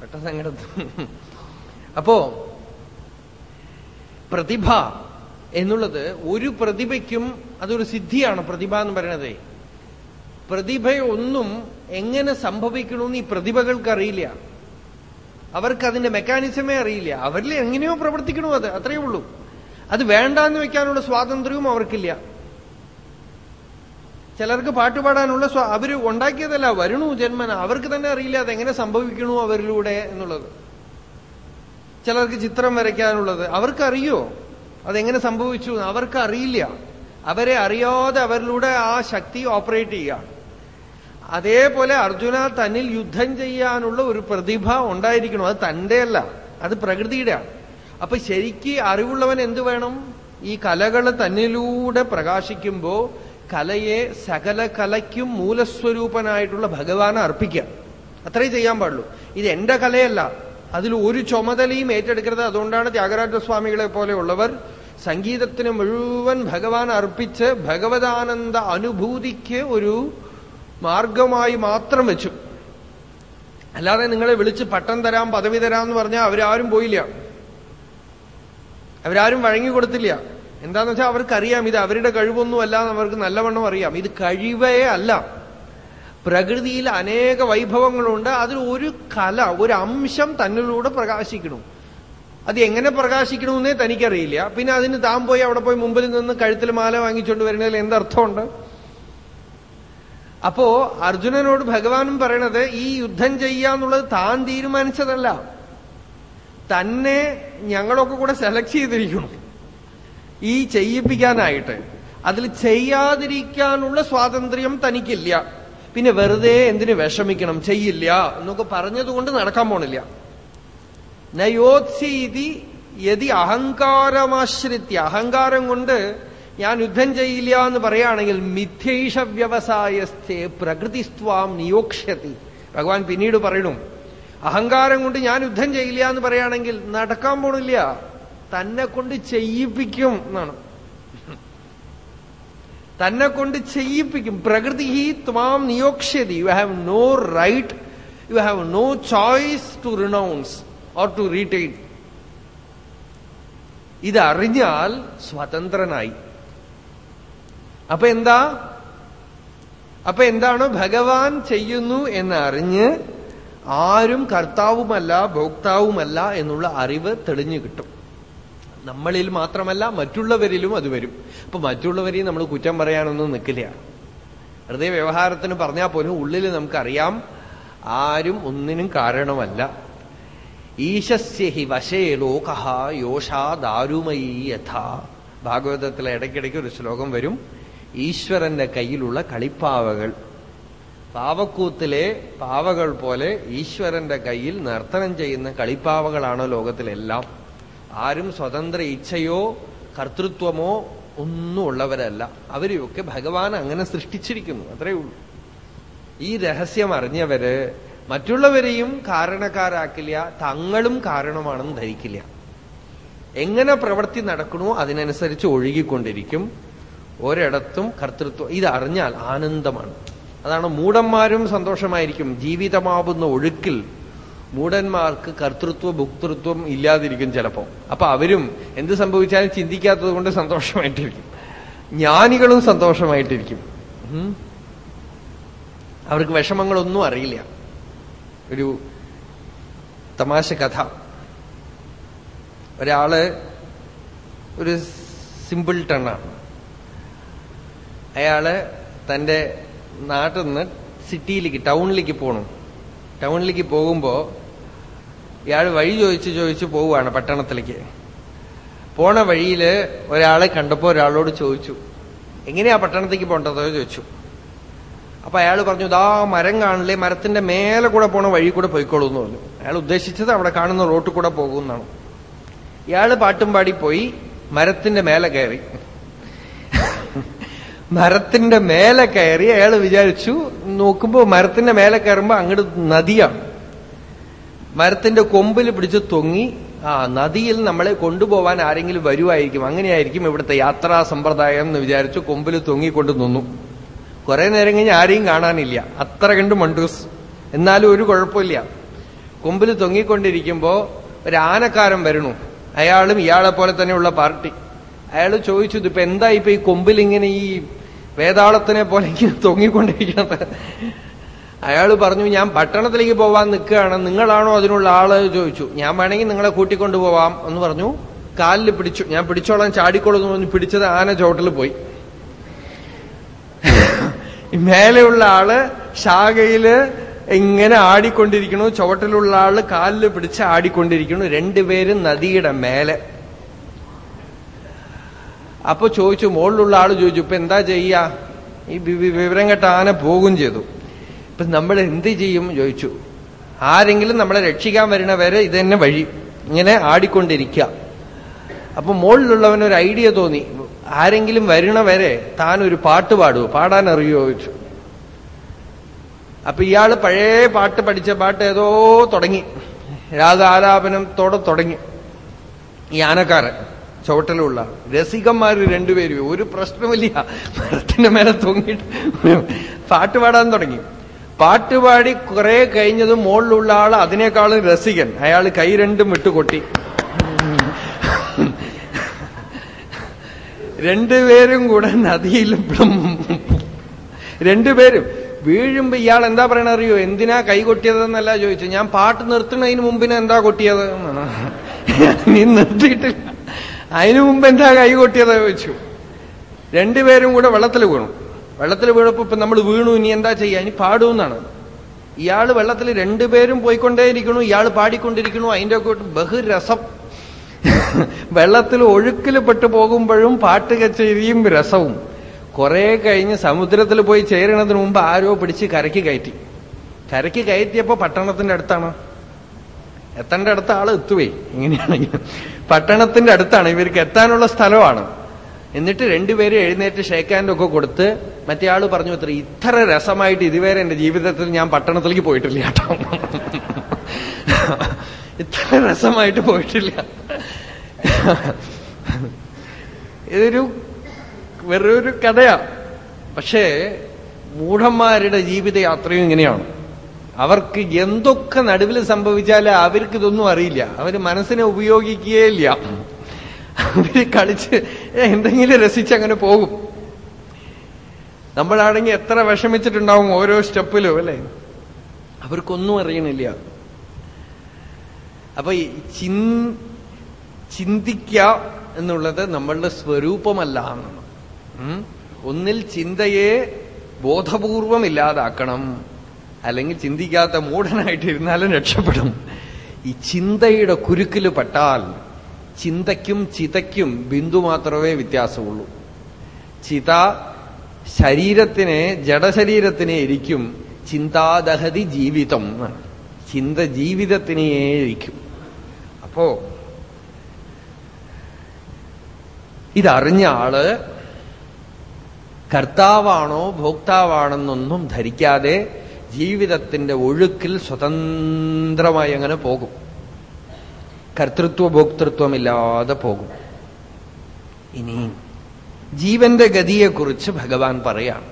പെട്ട സങ്കടത്തിൽ അപ്പോ പ്രതിഭ എന്നുള്ളത് ഒരു പ്രതിഭയ്ക്കും അതൊരു സിദ്ധിയാണ്. പ്രതിഭ എന്ന് പറയുന്നത് പ്രതിഭയൊന്നും എങ്ങനെ സംഭവിക്കണമെന്ന് ഈ പ്രതിഭകൾക്ക് അറിയില്ല അവർക്ക് അതിന്റെ മെക്കാനിസമേ അറിയില്ല. അവരിൽ എങ്ങനെയോ പ്രവർത്തിക്കണോ അത്. അത്രയേ ഉള്ളൂ. അത് വേണ്ടാന്ന് വെക്കാനുള്ള സ്വാതന്ത്ര്യവും അവർക്കില്ല. ചിലർക്ക് പാട്ടുപാടാനുള്ള സ്വ അവർ ഉണ്ടാക്കിയതല്ല. വരുണു ജന്മന. അവർക്ക് തന്നെ അറിയില്ല അതെങ്ങനെ സംഭവിക്കണു അവരിലൂടെ എന്നുള്ളത്. ചിലർക്ക് ചിത്രം വരയ്ക്കാനുള്ളത്. അവർക്കറിയോ അതെങ്ങനെ സംഭവിച്ചു അവർക്ക് അറിയില്ല അവരെ അറിയാതെ അവരിലൂടെ ആ ശക്തി ഓപ്പറേറ്റ് ചെയ്യുക. അതേപോലെ അർജുന തന്നിൽ യുദ്ധം ചെയ്യാനുള്ള ഒരു പ്രതിഭ ഉണ്ടായിരിക്കണം. അത് തന്റെ അല്ല അത് പ്രകൃതിയുടെ അപ്പൊ ശരിക്ക് അറിവുള്ളവൻ എന്തു വേണം? ഈ കലകൾ തന്നിലൂടെ പ്രകാശിക്കുമ്പോ കലയെ സകല കലയ്ക്കും മൂലസ്വരൂപനായിട്ടുള്ള ഭഗവാനെ അർപ്പിക്കാം അത്രേ ചെയ്യാൻ പാടുള്ളൂ. ഇത് എന്റെ കലയല്ല. അതിൽ ഒരു ചുമതലയും ഏറ്റെടുക്കരുത്. അതുകൊണ്ടാണ് ത്യാഗരാജസ്വാമികളെ പോലെയുള്ളവർ സംഗീതത്തിന് മുഴുവൻ ഭഗവാൻ അർപ്പിച്ച് ഭഗവതാനന്ദ അനുഭൂതിക്ക് ഒരു മാർഗമായി മാത്രം വെച്ചു. അല്ലാതെ നിങ്ങളെ വിളിച്ച് പട്ടം തരാം പദവി തരാം എന്ന് പറഞ്ഞാൽ അവരാരും പോയില്ല. അവരാരും വഴങ്ങി കൊടുത്തില്ല. എന്താന്ന് വെച്ചാൽ അവർക്കറിയാം ഇത് അവരുടെ കഴിവൊന്നും അല്ല അവർക്ക് നല്ലവണ്ണം അറിയാം. ഇത് കഴിവേ അല്ല. പ്രകൃതിയിൽ അനേക വൈഭവങ്ങളുണ്ട്. അതിൽ ഒരു കല ഒരു അംശം തന്നിലൂടെ പ്രകാശിക്കണം അത് എങ്ങനെ പ്രകാശിക്കണമെന്നേ തനിക്കറിയില്ല. പിന്നെ അതിന് താൻ പോയി അവിടെ പോയി മുമ്പിൽ നിന്ന് കഴുത്തിൽ മാല വാങ്ങിച്ചുകൊണ്ട് വരുന്നതിൽ എന്തർത്ഥമുണ്ട്? അപ്പോ അർജുനനോട് ഭഗവാനും പറയണത് ഈ യുദ്ധം ചെയ്യാന്നുള്ളത് താൻ തീരുമാനിച്ചതല്ല. തന്നെ ഞങ്ങളൊക്കെ കൂടെ സെലക്ട് ചെയ്തിരിക്കണം ഈ ചെയ്യിപ്പിക്കാനായിട്ട്. അതിൽ ചെയ്യാതിരിക്കാനുള്ള സ്വാതന്ത്ര്യം തനിക്കില്ല. പിന്നെ വെറുതെ എന്തിനു വിഷമിക്കണം? ചെയ്യില്ല. എന്നൊക്കെ പറഞ്ഞതുകൊണ്ട് നടക്കാൻ പോണില്ല. നയോത്സീതി യതി അഹങ്കാരമാശ്രിത്യ. അഹങ്കാരം കൊണ്ട് ഞാൻ യുദ്ധം ചെയ്യില്ല എന്ന് പറയുകയാണെങ്കിൽ മിഥ്യൈഷ വ്യവസായസ്ഥേ പ്രകൃതിസ്ത്വാം നിയോക്ഷ്യത്തി ഭഗവാൻ പിന്നീട് പറയണു അഹങ്കാരം കൊണ്ട് ഞാൻ യുദ്ധം ചെയ്യില്ല എന്ന് പറയുകയാണെങ്കിൽ നടക്കാൻ പോണില്ല. തന്നെ കൊണ്ട് ചെയ്യിപ്പിക്കും എന്നാണ്. തന്നെ കൊണ്ട് ചെയ്യിപ്പിക്കും. പ്രകൃതി ഹി ത്വാം നിയോക്ഷ്യതി. You have no right you have no choice to renounce or to retain ഇതറിഞ്ഞാൽ സ്വതന്ത്രനായി. അപ്പൊ എന്താ? അപ്പൊ എന്താണ് ഭഗവാൻ ചെയ്യുന്നു എന്ന് എന്നറിഞ്ഞ് ആരും കർത്താവുമല്ല ഭോക്താവുമല്ല എന്നുള്ള അറിവ് തെളിഞ്ഞു കിട്ടും. നമ്മളിൽ മാത്രമല്ല മറ്റുള്ളവരിലും അത് വരും. അപ്പൊ മറ്റുള്ളവരെയും നമ്മൾ കുറ്റം പറയാനൊന്നും നിൽക്കില്ല. ഹൃദയ വ്യവഹാരത്തിന് പറഞ്ഞാൽ പോലും ഉള്ളിൽ നമുക്കറിയാം ആരും ഒന്നിനും കാരണമല്ല. ഈശസ്യഹി വശേ ലോകഹ യോഷാ ദാരുമയി യഥ. ഭാഗവതത്തിലെ ഇടയ്ക്കിടയ്ക്ക് ഒരു ശ്ലോകം വരും. ഈശ്വരന്റെ കയ്യിലുള്ള കളിപ്പാവകൾ. പാവക്കൂത്തിലെ പാവകൾ പോലെ ഈശ്വരന്റെ കയ്യിൽ നർത്തനം ചെയ്യുന്ന കളിപ്പാവകളാണ് ലോകത്തിലെല്ലാം. ആരും സ്വതന്ത്ര ഇച്ഛയോ കർത്തൃത്വമോ ഒന്നും ഉള്ളവരല്ല. അവരെയൊക്കെ ഭഗവാൻ അങ്ങനെ സൃഷ്ടിച്ചിരിക്കുന്നു. അത്രയേ ഉള്ളൂ. ഈ രഹസ്യം അറിഞ്ഞവര് മറ്റുള്ളവരെയും കാരണക്കാരാക്കില്ല തങ്ങളും കാരണമാണെന്ന് ധരിക്കില്ല. എങ്ങനെ പ്രവൃത്തി നടക്കണോ അതിനനുസരിച്ച് ഒഴുകിക്കൊണ്ടിരിക്കും. ഒരിടത്തും കർത്തൃത്വം ഇത് അറിഞ്ഞാൽ ആനന്ദമാണ്. അതാണ് മൂടന്മാരും സന്തോഷമായിരിക്കും. ജീവിതമാവുന്ന ഒഴുക്കിൽ മൂടന്മാർക്ക് കർത്തൃത്വ ഭുക്തൃത്വം ഇല്ലാതിരിക്കും ചിലപ്പോ. അപ്പൊ അവരും എന്ത് സംഭവിച്ചാലും ചിന്തിക്കാത്തത് കൊണ്ട് സന്തോഷമായിട്ടിരിക്കും. ജ്ഞാനികളും സന്തോഷമായിട്ടിരിക്കും. അവർക്ക് വിഷമങ്ങളൊന്നും അറിയില്ല. ഒരു തമാശ കഥ. ഒരാൾ ഒരു സിമ്പിൾ ടണ്ണാണ് അയാൾ തന്റെ നാട്ടിൽ നിന്ന് സിറ്റിയിലേക്ക് ടൗണിലേക്ക് പോകണം ടൗണിലേക്ക് പോകുമ്പോ ഇയാൾ വഴി ചോദിച്ച് ചോദിച്ച് പോവുകയാണ് പട്ടണത്തിലേക്ക്. പോണ വഴിയിൽ ഒരാളെ കണ്ടപ്പോ ഒരാളോട് ചോദിച്ചു എങ്ങനെയാ പട്ടണത്തേക്ക് പോണ്ടതോ? ചോദിച്ചു. അപ്പൊ അയാൾ പറഞ്ഞു ഇതാ മരം കാണില്ലേ മരത്തിന്റെ മേലെ കൂടെ പോണ വഴി കൂടെ പോയിക്കോളൂ എന്ന് പറഞ്ഞു. അയാൾ ഉദ്ദേശിച്ചത് അവിടെ കാണുന്ന റോട്ടിൽ കൂടെ പോകുമെന്നാണ്. ഇയാൾ പാട്ടും പാടി പോയി മരത്തിന്റെ മേലെ കയറി. മരത്തിന്റെ മേലെ കയറി അയാൾ വിചാരിച്ചു നോക്കുമ്പോ മരത്തിന്റെ മേലെ കയറുമ്പോ അങ്ങോട്ട് നദിയാണ്. മരത്തിന്റെ കൊമ്പിൽ പിടിച്ച് തൊങ്ങി ആ നദിയിൽ നമ്മളെ കൊണ്ടുപോവാൻ ആരെങ്കിലും വരുമായിരിക്കും അങ്ങനെയായിരിക്കും ഇവിടുത്തെ യാത്രാ സമ്പ്രദായം എന്ന് വിചാരിച്ചു കൊമ്പിൽ തൊങ്ങിക്കൊണ്ട് നിന്നു. കുറെ നേരം കഴിഞ്ഞ് ആരെയും കാണാനില്ല. അത്ര കണ്ട് മണ്ടൂസ്. എന്നാലും ഒരു കുഴപ്പമില്ല. കൊമ്പിൽ തൊങ്ങിക്കൊണ്ടിരിക്കുമ്പോ ഒരു ആനക്കാരൻ വരണു അയാളും ഇയാളെ പോലെ തന്നെയുള്ള പാർട്ടി. അയാൾ ചോദിച്ചു ഇതിപ്പോ എന്താ ഇപ്പൊ ഈ കൊമ്പിൽ ഇങ്ങനെ ഈ വേതാളത്തിനെ പോലെ ഇങ്ങനെ തൊങ്ങിക്കൊണ്ടിരിക്കണത് അയാൾ പറഞ്ഞു ഞാൻ പട്ടണത്തിലേക്ക് പോവാൻ നിൽക്കുകയാണ്. നിങ്ങളാണോ അതിനുള്ള ആൾ? ചോദിച്ചു. ഞാൻ വേണമെങ്കിൽ നിങ്ങളെ കൂട്ടിക്കൊണ്ടു പോവാം. എന്ന് പറഞ്ഞു. കാലിൽ പിടിച്ചു. ഞാൻ പിടിച്ചോളാൻ ചാടിക്കോളൂ പറഞ്ഞു പിടിച്ചത് ആന ചോട്ടിൽ പോയി. മേലെയുള്ള ആൾ ശാഖയിൽ ഇങ്ങനെ ആടിക്കൊണ്ടിരിക്കണു ചുവട്ടിലുള്ള ആൾ കാലിൽ പിടിച്ച് ആടിക്കൊണ്ടിരിക്കണു രണ്ടുപേരും നദിയുടെ മേലെ. അപ്പൊ ചോദിച്ചു മുകളിലുള്ള ആൾ ചോദിച്ചു ഇപ്പൊ എന്താ ചെയ്യാ? ഈ വിവരം കേട്ട ആന പോകും ചെയ്തു. ഇപ്പൊ നമ്മൾ എന്ത് ചെയ്യും ചോദിച്ചു. ആരെങ്കിലും നമ്മളെ രക്ഷിക്കാൻ വരുന്ന വരെ ഇത് തന്നെ വഴി. ഇങ്ങനെ ആടിക്കൊണ്ടിരിക്കുക അപ്പൊ മുകളിലുള്ളവന് ഒരു ഐഡിയ തോന്നി. ആരെങ്കിലും വരണ വരെ താൻ ഒരു പാട്ട് പാടുമോ പാടാൻ അറിയോ ചോദിച്ചു. അപ്പൊ ഇയാൾ പഴയ പാട്ട് പഠിച്ച പാട്ട് ഏതോ തുടങ്ങി. രാഗാലാപനത്തോടെ തുടങ്ങി. ഈ ആനക്കാരൻ. ചുവട്ടിലുള്ള രസികന്മാര് രണ്ടുപേരും ഒരു പ്രശ്നമില്ല മരത്തിന്റെ മേലെ തൂങ്ങിട്ട് പാട്ട് പാടാൻ തുടങ്ങി. പാട്ടുപാടി കുറെ കഴിഞ്ഞത് മുകളിലുള്ള ആൾ അതിനേക്കാളും രസികൻ. അയാൾ കൈ രണ്ടും വിട്ടുകൊട്ടി. രണ്ടുപേരും കൂടെ നദിയിൽ. രണ്ടുപേരും വീഴുമ്പോ ഇയാൾ എന്താ പറയണ അറിയോ? എന്തിനാ കൈ കൊട്ടിയതെന്നല്ല ചോദിച്ചു ഞാൻ പാട്ട് നിർത്തുന്നതിന് മുമ്പിന് എന്താ കൊട്ടിയത്. നീ നിർത്തിയിട്ടില്ല. അതിനു മുമ്പ് എന്താ കൈ കൊട്ടിയത് ചോദിച്ചു. രണ്ടുപേരും കൂടെ വെള്ളത്തിൽ വീണു. വെള്ളത്തിൽ വീണപ്പോ ഇപ്പൊ നമ്മൾ വീണു ഇനി എന്താ ചെയ്യാ? ഇനി പാടൂന്നാണ് ഇയാൾ വെള്ളത്തിൽ രണ്ടുപേരും പോയിക്കൊണ്ടേയിരിക്കണു ഇയാൾ പാടിക്കൊണ്ടിരിക്കണു അതിന്റെ ഒക്കെ ബഹുരസം. വെള്ളത്തിൽ ഒഴുക്കിൽ പെട്ടു പോകുമ്പോഴും പാട്ട് കച്ചേരിയും രസവും. കുറെ കഴിഞ്ഞ് സമുദ്രത്തിൽ പോയി ചേരണതിന് മുമ്പ് ആരോ പിടിച്ച് കരയ്ക്ക് കയറ്റി. കരയ്ക്ക് കയറ്റിയപ്പോ പട്ടണത്തിന്റെ അടുത്താണ്? എത്തേണ്ട അടുത്ത ആൾ എത്തുവേ. ഇങ്ങനെയാണെങ്കിൽ പട്ടണത്തിന്റെ അടുത്താണ്. ഇവർക്ക് എത്താനുള്ള സ്ഥലമാണ്. എന്നിട്ട് രണ്ടുപേരും എഴുന്നേറ്റ് ഷേക്കാൻഡ് ഒക്കെ കൊടുത്ത് മറ്റേ ആൾ പറഞ്ഞു അത്ര ഇത്ര രസമായിട്ട് ഇതുവരെ എന്റെ ജീവിതത്തിൽ ഞാൻ പട്ടണത്തിലേക്ക് പോയിട്ടില്ല കേട്ടോ. ഇത്ര രസമായിട്ട് പോയിട്ടില്ല. ഇതൊരു വെറൊരു കഥയാ. പക്ഷേ മൂഢന്മാരുടെ ജീവിതയാത്രയും ഇങ്ങനെയാണ്. അവർക്ക് എന്തൊക്കെ നടുവിൽ സംഭവിച്ചാലും അവർക്ക് ഇതൊന്നും അറിയില്ല. അവർ മനസ്സിനെ ഉപയോഗിക്കുകയില്ല. അവർ കളിച്ച് എന്തെങ്കിലും രസിച്ച് അങ്ങനെ പോകും. നമ്മളാണെങ്കിൽ എത്ര വിഷമിച്ചിട്ടുണ്ടാവും ഓരോ സ്റ്റെപ്പിലും അല്ലെ? അവർക്കൊന്നും അറിയണില്ല. അപ്പൊ ചിൻ ചിന്തിക്ക എന്നുള്ളത് നമ്മളുടെ സ്വരൂപമല്ല. എന്നാണ് ഒന്നിൽ ചിന്തയെ ബോധപൂർവം ഇല്ലാതാക്കണം. അല്ലെങ്കിൽ ചിന്തിക്കാത്ത മൂഢനായിട്ടിരുന്നാലും രക്ഷപ്പെടും. ഈ ചിന്തയുടെ കുരുക്കിൽ പെട്ടാൽ ചിന്തയ്ക്കും ചിതയ്ക്കും ബിന്ദു മാത്രമേ വ്യത്യാസമുള്ളൂ. ചിത ശരീരത്തിനെ ജഡശരീരത്തിനെ ഇരിക്കും. ചിന്താദഹതി ജീവിതം. ചിന്ത ജീവിതത്തിനെ ഇരിക്കും. അപ്പോ ഇതറിഞ്ഞ ആൾ കർത്താവാണോ ഭോക്താവാണെന്നൊന്നും ധരിക്കാതെ ജീവിതത്തിന്റെ ഒഴുക്കിൽ സ്വതന്ത്രമായി അങ്ങനെ പോകും. കർത്തൃത്വ ഭോക്തൃത്വമില്ലാതെ പോകും. ഇനി ജീവന്റെ ഗതിയെക്കുറിച്ച് ഭഗവാൻ പറയാം.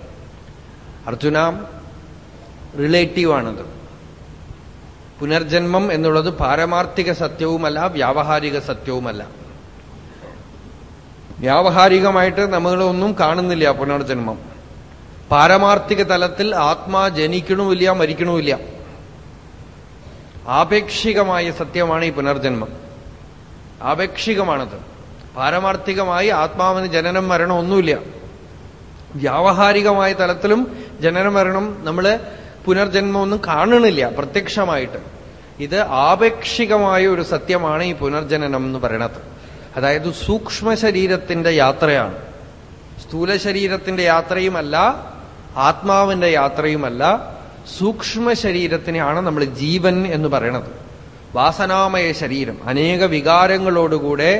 അർജുന റിലേറ്റീവാണത് പുനർജന്മം എന്നുള്ളത് പാരമാർത്ഥിക സത്യവുമല്ല വ്യാവഹാരിക സത്യവുമല്ല. വ്യാവഹാരികമായിട്ട് നമ്മളൊന്നും കാണുന്നില്ല പുനർജന്മം. പാരമാർത്ഥിക തലത്തിൽ ആത്മാ ജനിക്കണമില്ല മരിക്കണമില്ല. ആപേക്ഷികമായ സത്യമാണ് ഈ പുനർജന്മം. ആപേക്ഷികമാണത്. പാരമാർത്ഥികമായി ആത്മാവിന് ജനനം മരണം ഒന്നുമില്ല. വ്യാവഹാരികമായ തലത്തിലും ജനനം മരണം നമ്മൾ പുനർജന്മമൊന്നും കാണണില്ല പ്രത്യക്ഷമായിട്ട്. ഇത് ആപേക്ഷികമായ ഒരു സത്യമാണ് ഈ പുനർജനനം എന്ന് പറയണത്. അതായത് സൂക്ഷ്മ ശരീരത്തിന്റെ യാത്രയാണ്. സ്ഥൂല ശരീരത്തിന്റെ യാത്രയുമല്ല ആത്മാവിന്റെ യാത്രയുമല്ല സൂക്ഷ്മ ശരീരത്തിനെയാണ് നമ്മൾ ജീവൻ എന്ന് പറയണത്. വാസനാമയ ശരീരം അനേക വികാരങ്ങളോടുകൂടെ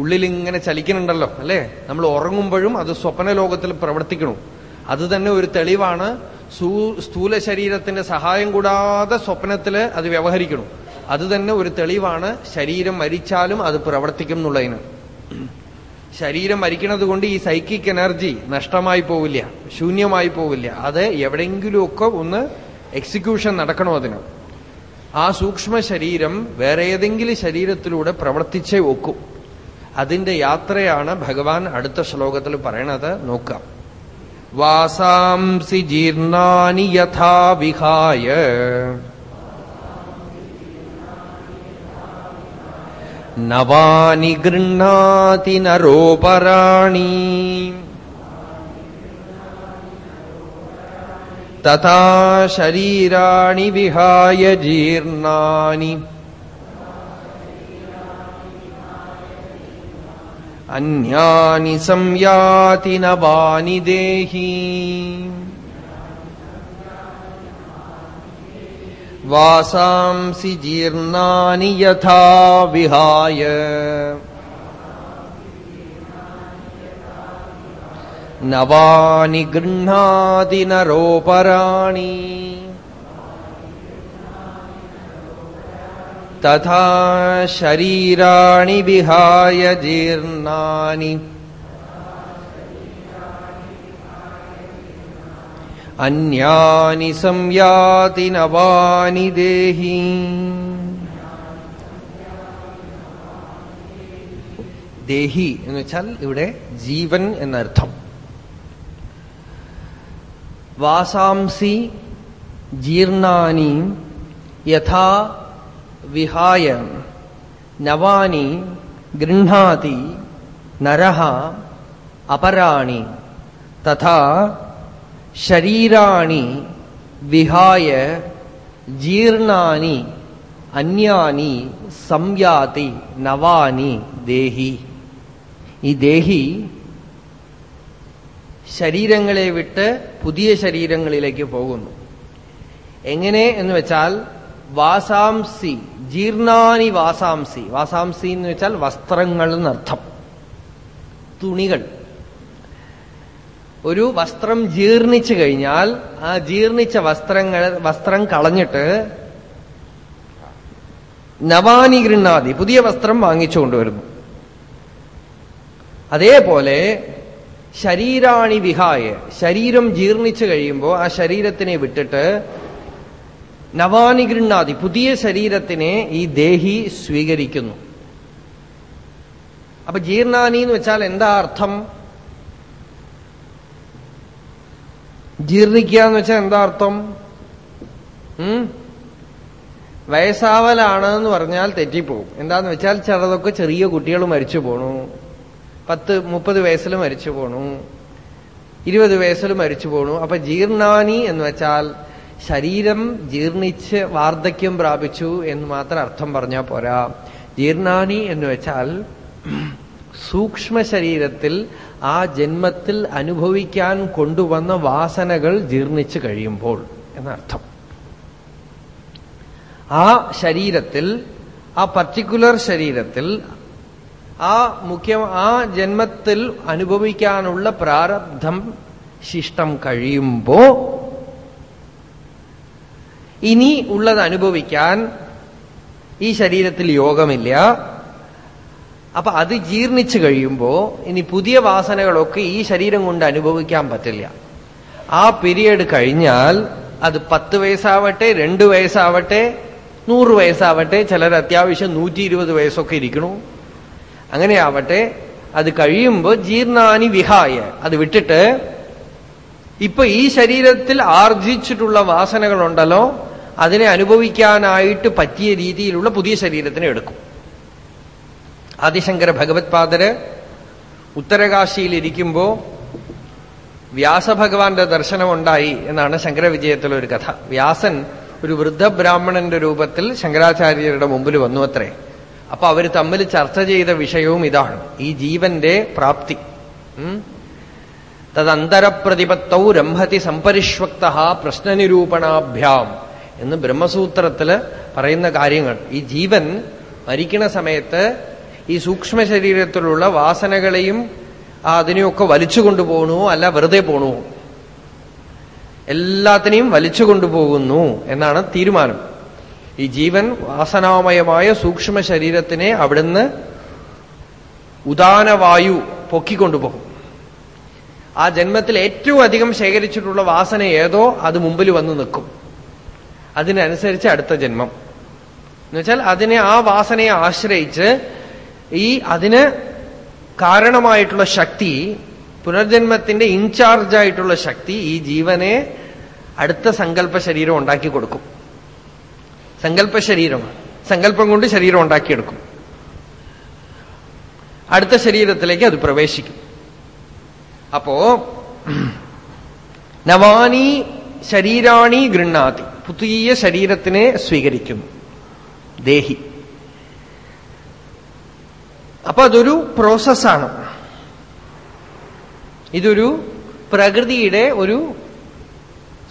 ഉള്ളിലിങ്ങനെ ചലിക്കുന്നുണ്ടല്ലോ അല്ലേ? നമ്മൾ ഉറങ്ങുമ്പോഴും അത് സ്വപ്ന ലോകത്തിൽ പ്രവർത്തിക്കണു അത് തന്നെ ഒരു തെളിവാണ് സ്ഥൂല ശരീരത്തിന്റെ സഹായം കൂടാതെ സ്വപ്നത്തിൽ അത് വ്യവഹരിക്കണു അത് തന്നെ ഒരു തെളിവാണ് ശരീരം മരിച്ചാലും അത് പ്രവർത്തിക്കും എന്നുള്ളതിന്. ശരീരം മരിക്കണത് കൊണ്ട് ഈ സൈക്കിക് എനർജി നഷ്ടമായി പോവില്ല ശൂന്യമായി പോവില്ല. അത് എവിടെയെങ്കിലുമൊക്കെ ഒന്ന് എക്സിക്യൂഷൻ നടക്കണോ അതിന്? ആ സൂക്ഷ്മ ശരീരം വേറെ ഏതെങ്കിലും ശരീരത്തിലൂടെ പ്രവർത്തിച്ചേ ഒക്കും. അതിന്റെ യാത്രയാണ് ഭഗവാൻ അടുത്ത ശ്ലോകത്തിൽ പറയണത്. നോക്കാം. വാസാംസി ജീർണാനി യഥാ വിഹായ नवानि गृह्णाति नरोपराणि। तथा शरीराणि विहाय जीर्णानि। अन्यानि संयाति नवानि देही। वासांसि जीर्णानि यथा विहाय। नवानि गृह्णाति नरोपराणि। तथा शरीराणि विहाय जीर्णानि। അന്യാനി സംയാതി നവാനി ദേഹി. ദേഹി എന്ന് വെച്ചാൽ ഇവിടെ ജീവൻ എന്നർത്ഥം. വാസാംസി ജീർണാനി യഥാ വിഹായ നവാനി ഗൃഹാതി നരഹ അപരാണി തഥാ ശരീരാണി വിഹായ ജീർണാനി അന്യാനി സംയാതി നവാനി ദേഹി. ഈ ദേഹി ശരീരങ്ങളെ വിട്ട് പുതിയ ശരീരങ്ങളിലേക്ക് പോകുന്നു. എങ്ങനെ എന്ന് വെച്ചാൽ വാസാംസി ജീർണാനി വാസാംസി. വാസാംസി എന്ന് വെച്ചാൽ വസ്ത്രങ്ങൾ എന്നർത്ഥം. തുണികൾ. ഒരു വസ്ത്രം ജീർണിച്ചു കഴിഞ്ഞാൽ ആ ജീർണിച്ച വസ്ത്രങ്ങൾ വസ്ത്രം കളഞ്ഞിട്ട് നവാനി ഗൃണാതി പുതിയ വസ്ത്രം വാങ്ങിച്ചുകൊണ്ടുവരുന്നു അതേപോലെ ശരീരാണി വിഹായ ശരീരം ജീർണിച്ചു കഴിയുമ്പോൾ ആ ശരീരത്തിനെ വിട്ടിട്ട് നവാനി ഗൃണാതി പുതിയ ശരീരത്തിനെ ഈ ദേഹി സ്വീകരിക്കുന്നു. അപ്പൊ ജീർണാനി എന്ന് വെച്ചാൽ എന്താ അർത്ഥം? ജീർണിക്കുക എന്ന് വെച്ചാൽ എന്താ അർത്ഥം? വയസ്സാവലാണ് എന്ന് പറഞ്ഞാൽ തെറ്റിപ്പോകും എന്താന്ന് വെച്ചാൽ ചിലതൊക്കെ ചെറിയ കുട്ടികൾ മരിച്ചു പോണു. പത്ത് മുപ്പത് വയസ്സിൽ മരിച്ചു പോണു. ഇരുപത് വയസ്സിൽ മരിച്ചു പോണു. അപ്പൊ ജീർണാനി എന്ന് വെച്ചാൽ ശരീരം ജീർണിച്ച് വാർദ്ധക്യം പ്രാപിച്ചു എന്ന് മാത്രം അർത്ഥം പറഞ്ഞാൽ പോരാ. ജീർണാനി എന്ന് വെച്ചാൽ സൂക്ഷ്മ ശരീരത്തിൽ ആ ജന്മത്തിൽ അനുഭവിക്കാൻ കൊണ്ടുവന്ന വാസനകൾ ജീർണിച്ചു കഴിയുമ്പോൾ എന്നർത്ഥം. ആ ശരീരത്തിൽ ആ പർട്ടിക്കുലർ ശരീരത്തിൽ ആ മുഖ്യ ആ ജന്മത്തിൽ അനുഭവിക്കാനുള്ള പ്രാരബ്ധം ശിഷ്ടം കഴിയുമ്പോ ഇനി ഉള്ളത് അനുഭവിക്കാൻ ഈ ശരീരത്തിൽ യോഗമില്ല. അപ്പൊ അത് ജീർണിച്ചു കഴിയുമ്പോ ഇനി പുതിയ വാസനകളൊക്കെ ഈ ശരീരം കൊണ്ട് അനുഭവിക്കാൻ പറ്റില്ല. ആ പീരിയഡ് കഴിഞ്ഞാൽ അത് പത്ത് വയസ്സാവട്ടെ രണ്ട് വയസ്സാവട്ടെ നൂറ് വയസ്സാവട്ടെ ചിലർ അത്യാവശ്യം നൂറ്റി ഇരുപത് വയസ്സൊക്കെ ഇരിക്കണു. അങ്ങനെയാവട്ടെ അത് കഴിയുമ്പോൾ ജീർണാനി വിഹായ. അത് വിട്ടിട്ട് ഇപ്പൊ ഈ ശരീരത്തിൽ ആർജിച്ചിട്ടുള്ള വാസനകളുണ്ടല്ലോ അതിനെ അനുഭവിക്കാനായിട്ട് പറ്റിയ രീതിയിലുള്ള പുതിയ ശരീരത്തിനെ എടുക്കും. ആദിശങ്കര ഭഗവത്പാദര് ഉത്തരകാശിയിലിരിക്കുമ്പോ വ്യാസഭഗവാന്റെ ദർശനമുണ്ടായി എന്നാണ് ശങ്കരവിജയത്തിലൊരു കഥ. വ്യാസൻ ഒരു വൃദ്ധബ്രാഹ്മണന്റെ രൂപത്തിൽ ശങ്കരാചാര്യരുടെ മുമ്പിൽ വന്നു അത്രേ അപ്പൊ അവർ തമ്മിൽ ചർച്ച ചെയ്ത വിഷയവും ഇതാണ്. ഈ ജീവന്റെ പ്രാപ്തി. തദന്തരപ്രതിപത്തൗ രംഹതി സംപരിഷ്വക്ത പ്രശ്നനിരൂപണാഭ്യാം എന്ന് ബ്രഹ്മസൂത്രത്തിൽ പറയുന്ന കാര്യങ്ങൾ. ഈ ജീവൻ മരിക്കുന്ന സമയത്ത് ഈ സൂക്ഷ്മ ശരീരത്തിലുള്ള വാസനകളെയും അതിനെയൊക്കെ വലിച്ചു കൊണ്ടുപോകണോ അല്ല വെറുതെ പോണോ? എല്ലാത്തിനെയും വലിച്ചു കൊണ്ടുപോകുന്നു എന്നാണ് തീരുമാനം. ഈ ജീവൻ വാസനാമയമായ സൂക്ഷ്മ ശരീരത്തിനെ അവിടുന്ന് ഉദാനവായു പൊക്കിക്കൊണ്ടുപോകും. ആ ജന്മത്തിൽ ഏറ്റവും അധികം ശേഖരിച്ചിട്ടുള്ള വാസന ഏതോ അത് മുമ്പിൽ വന്ന് നിൽക്കും. അതിനനുസരിച്ച് അടുത്ത ജന്മം. എന്നുവെച്ചാൽ അതിനെ ആ വാസനയെ ആശ്രയിച്ച് ഈ അതിന് കാരണമായിട്ടുള്ള ശക്തി പുനർജന്മത്തിന്റെ ഇൻചാർജ് ആയിട്ടുള്ള ശക്തി ഈ ജീവനെ അടുത്ത സങ്കല്പ ശരീരം ഉണ്ടാക്കി കൊടുക്കും. സങ്കല്പ ശരീരമാണ് സങ്കല്പം കൊണ്ട് ശരീരം ഉണ്ടാക്കിയെടുക്കും. അടുത്ത ശരീരത്തിലേക്ക് അത് പ്രവേശിക്കും. അപ്പോ നവാനി ശരീരാണി ഗൃണ്ണാതി പുതിയ ശരീരത്തിനെ സ്വീകരിക്കുന്നു. ദേഹി. അപ്പൊ അതൊരു പ്രോസസ്സാണ് ഇതൊരു പ്രകൃതിയുടെ ഒരു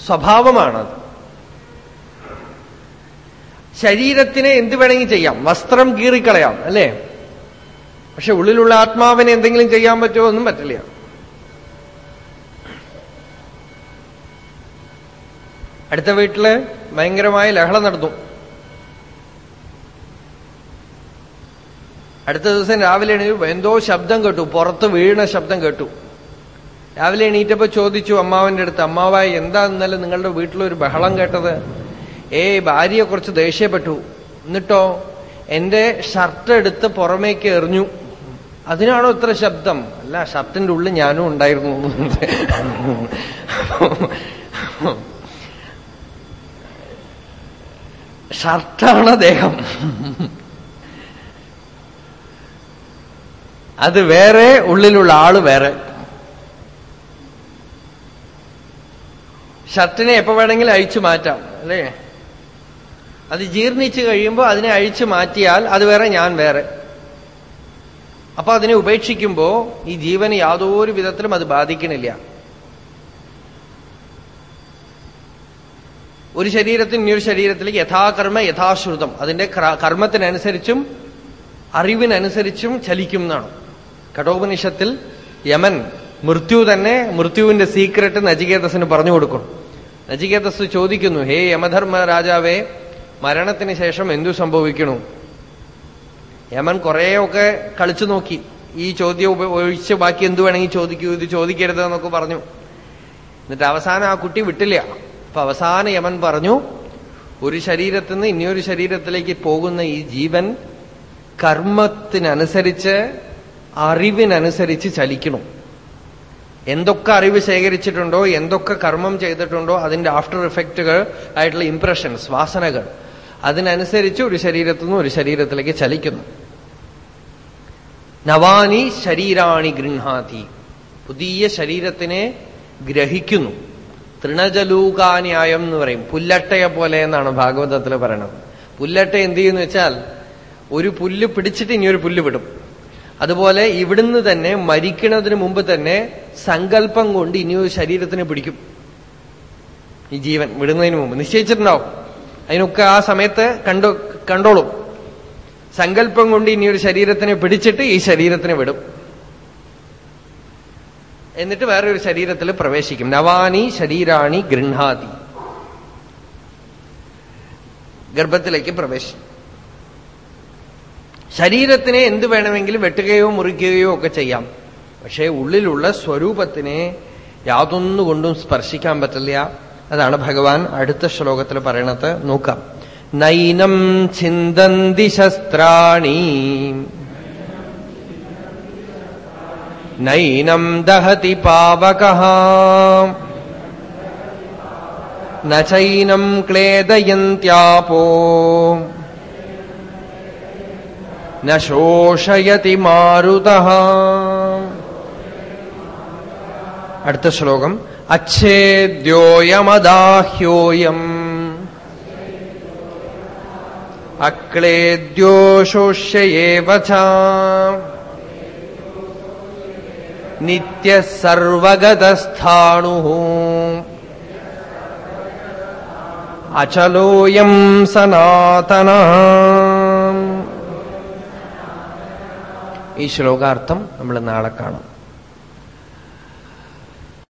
സ്വഭാവമാണത് ശരീരത്തിന് എന്ത് വേണമെങ്കിൽ ചെയ്യാം. വസ്ത്രം കീറിക്കളയാം അല്ലേ? പക്ഷെ ഉള്ളിലുള്ള ആത്മാവിനെ എന്തെങ്കിലും ചെയ്യാൻ പറ്റുമോ ഒന്നും പറ്റില്ല. അടുത്ത വീട്ടിൽ ഭയങ്കരമായ ലഹള നടന്നു. അടുത്ത ദിവസം രാവിലെ എണീറ്റ് എന്തോ ശബ്ദം കേട്ടു. പുറത്ത് വീണ ശബ്ദം കേട്ടു. രാവിലെ എണീറ്റപ്പോ ചോദിച്ചു അമ്മാവന്റെ അടുത്ത് അമ്മാവായി എന്താ ഇന്നലെ നിങ്ങളുടെ വീട്ടിലൊരു ബഹളം കേട്ടത്? ഏ ഭാര്യയെ കുറച്ച് ദേഷ്യപ്പെട്ടു. എന്നിട്ടോ എന്റെ ഷർട്ട് എടുത്ത് പുറമേക്ക് എറിഞ്ഞു. അതിനാണോ ഇത്ര ശബ്ദം? അല്ല ഷർട്ടിന്റെ ഉള്ളിൽ ഞാനും ഉണ്ടായിരുന്നു. ഷർട്ടാണ് ദേഹം? അത് വേറെ ഉള്ളിലുള്ള ആൾ വേറെ. ഷർട്ടിനെ എപ്പോ വേണമെങ്കിലും അഴിച്ചു മാറ്റാം അല്ലേ? അത് ജീർണിച്ചു കഴിയുമ്പോൾ അതിനെ അഴിച്ചു മാറ്റിയാൽ അത് വേറെ ഞാൻ വേറെ. അപ്പൊ അതിനെ ഉപേക്ഷിക്കുമ്പോ ഈ ജീവന് യാതൊരു വിധത്തിലും അത് ബാധിക്കണില്ല. ഒരു ശരീരത്തിന് ഇനിയൊരു ശരീരത്തിലേക്ക് യഥാകർമ്മ യഥാശ്രുതം. അതിന്റെ കർമ്മത്തിനനുസരിച്ചും അറിവിനനുസരിച്ചും ചലിക്കും എന്നാണ്. കഠോപനിഷത്തിൽ യമൻ മൃത്യു തന്നെ മൃത്യുവിന്റെ സീക്രട്ട് നചികേതസിന് പറഞ്ഞു കൊടുക്കും. നജികേതസ് ചോദിക്കുന്നു ഹേ യമധർമ്മ രാജാവേ മരണത്തിന് ശേഷം എന്തു സംഭവിക്കണു? യമൻ കുറേയൊക്കെ കളിച്ചു നോക്കി. ഈ ചോദ്യം ഒഴിച്ച് ബാക്കി എന്തു വേണമെങ്കിൽ ചോദിക്കൂ ഇത് ചോദിക്കരുത് എന്നൊക്കെ പറഞ്ഞു. എന്നിട്ട് അവസാനം ആ കുട്ടി വിട്ടില്ല. അപ്പൊ അവസാനം യമൻ പറഞ്ഞു ഒരു ശരീരത്തിൽ നിന്ന് ഇനിയൊരു ശരീരത്തിലേക്ക് പോകുന്ന ഈ ജീവൻ കർമ്മത്തിനനുസരിച്ച് അറിവിനനുസരിച്ച് ചലിക്കണം. എന്തൊക്കെ അറിവ് ശേഖരിച്ചിട്ടുണ്ടോ എന്തൊക്കെ കർമ്മം ചെയ്തിട്ടുണ്ടോ അതിന്റെ ആഫ്റ്റർ ഇഫക്റ്റുകൾ ആയിട്ടുള്ള ഇംപ്രഷൻസ് വാസനകൾ അതിനനുസരിച്ച് ഒരു ശരീരത്തിൽ നിന്ന് ഒരു ശരീരത്തിലേക്ക് ചലിക്കുന്നു. നവാനി ശരീരാണി ഗൃഹാതി. പുതിയ ശരീരത്തിനെ ഗ്രഹിക്കുന്നു. തൃണജലൂകാന്യായം എന്ന് പറയും. പുല്ലട്ടയെ പോലെ എന്നാണ് ഭാഗവതത്തിൽ പറയണത്. പുല്ലട്ട എന്ത് ചെയ്യുന്നു വെച്ചാൽ ഒരു പുല്ല് പിടിച്ചിട്ട് ഇനിയൊരു പുല്ല് വിടും. അതുപോലെ ഇവിടുന്ന് തന്നെ മരിക്കുന്നതിന് മുമ്പ് തന്നെ സങ്കല്പം കൊണ്ട് ഇനിയൊരു ശരീരത്തിന് പിടിക്കും. ഈ ജീവൻ വിടുന്നതിന് മുമ്പ്. നിശ്ചയിച്ചിട്ടുണ്ടാവും. അതിനൊക്കെ ആ സമയത്ത് കണ്ടു കണ്ടോളും. സങ്കല്പം കൊണ്ട് ഇനിയൊരു ശരീരത്തിനെ പിടിച്ചിട്ട് ഈ ശരീരത്തിനെ വിടും. എന്നിട്ട് വേറൊരു ശരീരത്തിൽ പ്രവേശിക്കും. നവാനി ശരീരാണി ഗൃഹാതി ഗർഭത്തിലേക്ക് പ്രവേശിക്കും. ശരീരത്തിനെ എന്ത് വേണമെങ്കിലും വെട്ടുകയോ മുറിക്കുകയോ ഒക്കെ ചെയ്യാം. പക്ഷേ ഉള്ളിലുള്ള സ്വരൂപത്തിനെ യാതൊന്നുകൊണ്ടും സ്പർശിക്കാൻ പറ്റില്ല. അതാണ് ഭഗവാൻ അടുത്ത ശ്ലോകത്തിൽ പറയണത്. നോക്കാം. നൈനം ചിന്തന്തി ശസ്ത്രാണി. നൈനം ദഹതി പാവക. നൈനം ക്ലേദയന്ത്യാപോ. നശോഷയതി മാരുത അടുത്ത ശ്ലോകം അച്ഛേദ്യോയമദാഹ്യോയം. അക്ലേദ്യോ ശോഷ്യയേവ നിത്യസർവഗതസ്ഥാണു. അചലോയം സനാതന. ഈ ശ്ലോകാർത്ഥം നമ്മൾ നാളെ കാണാം.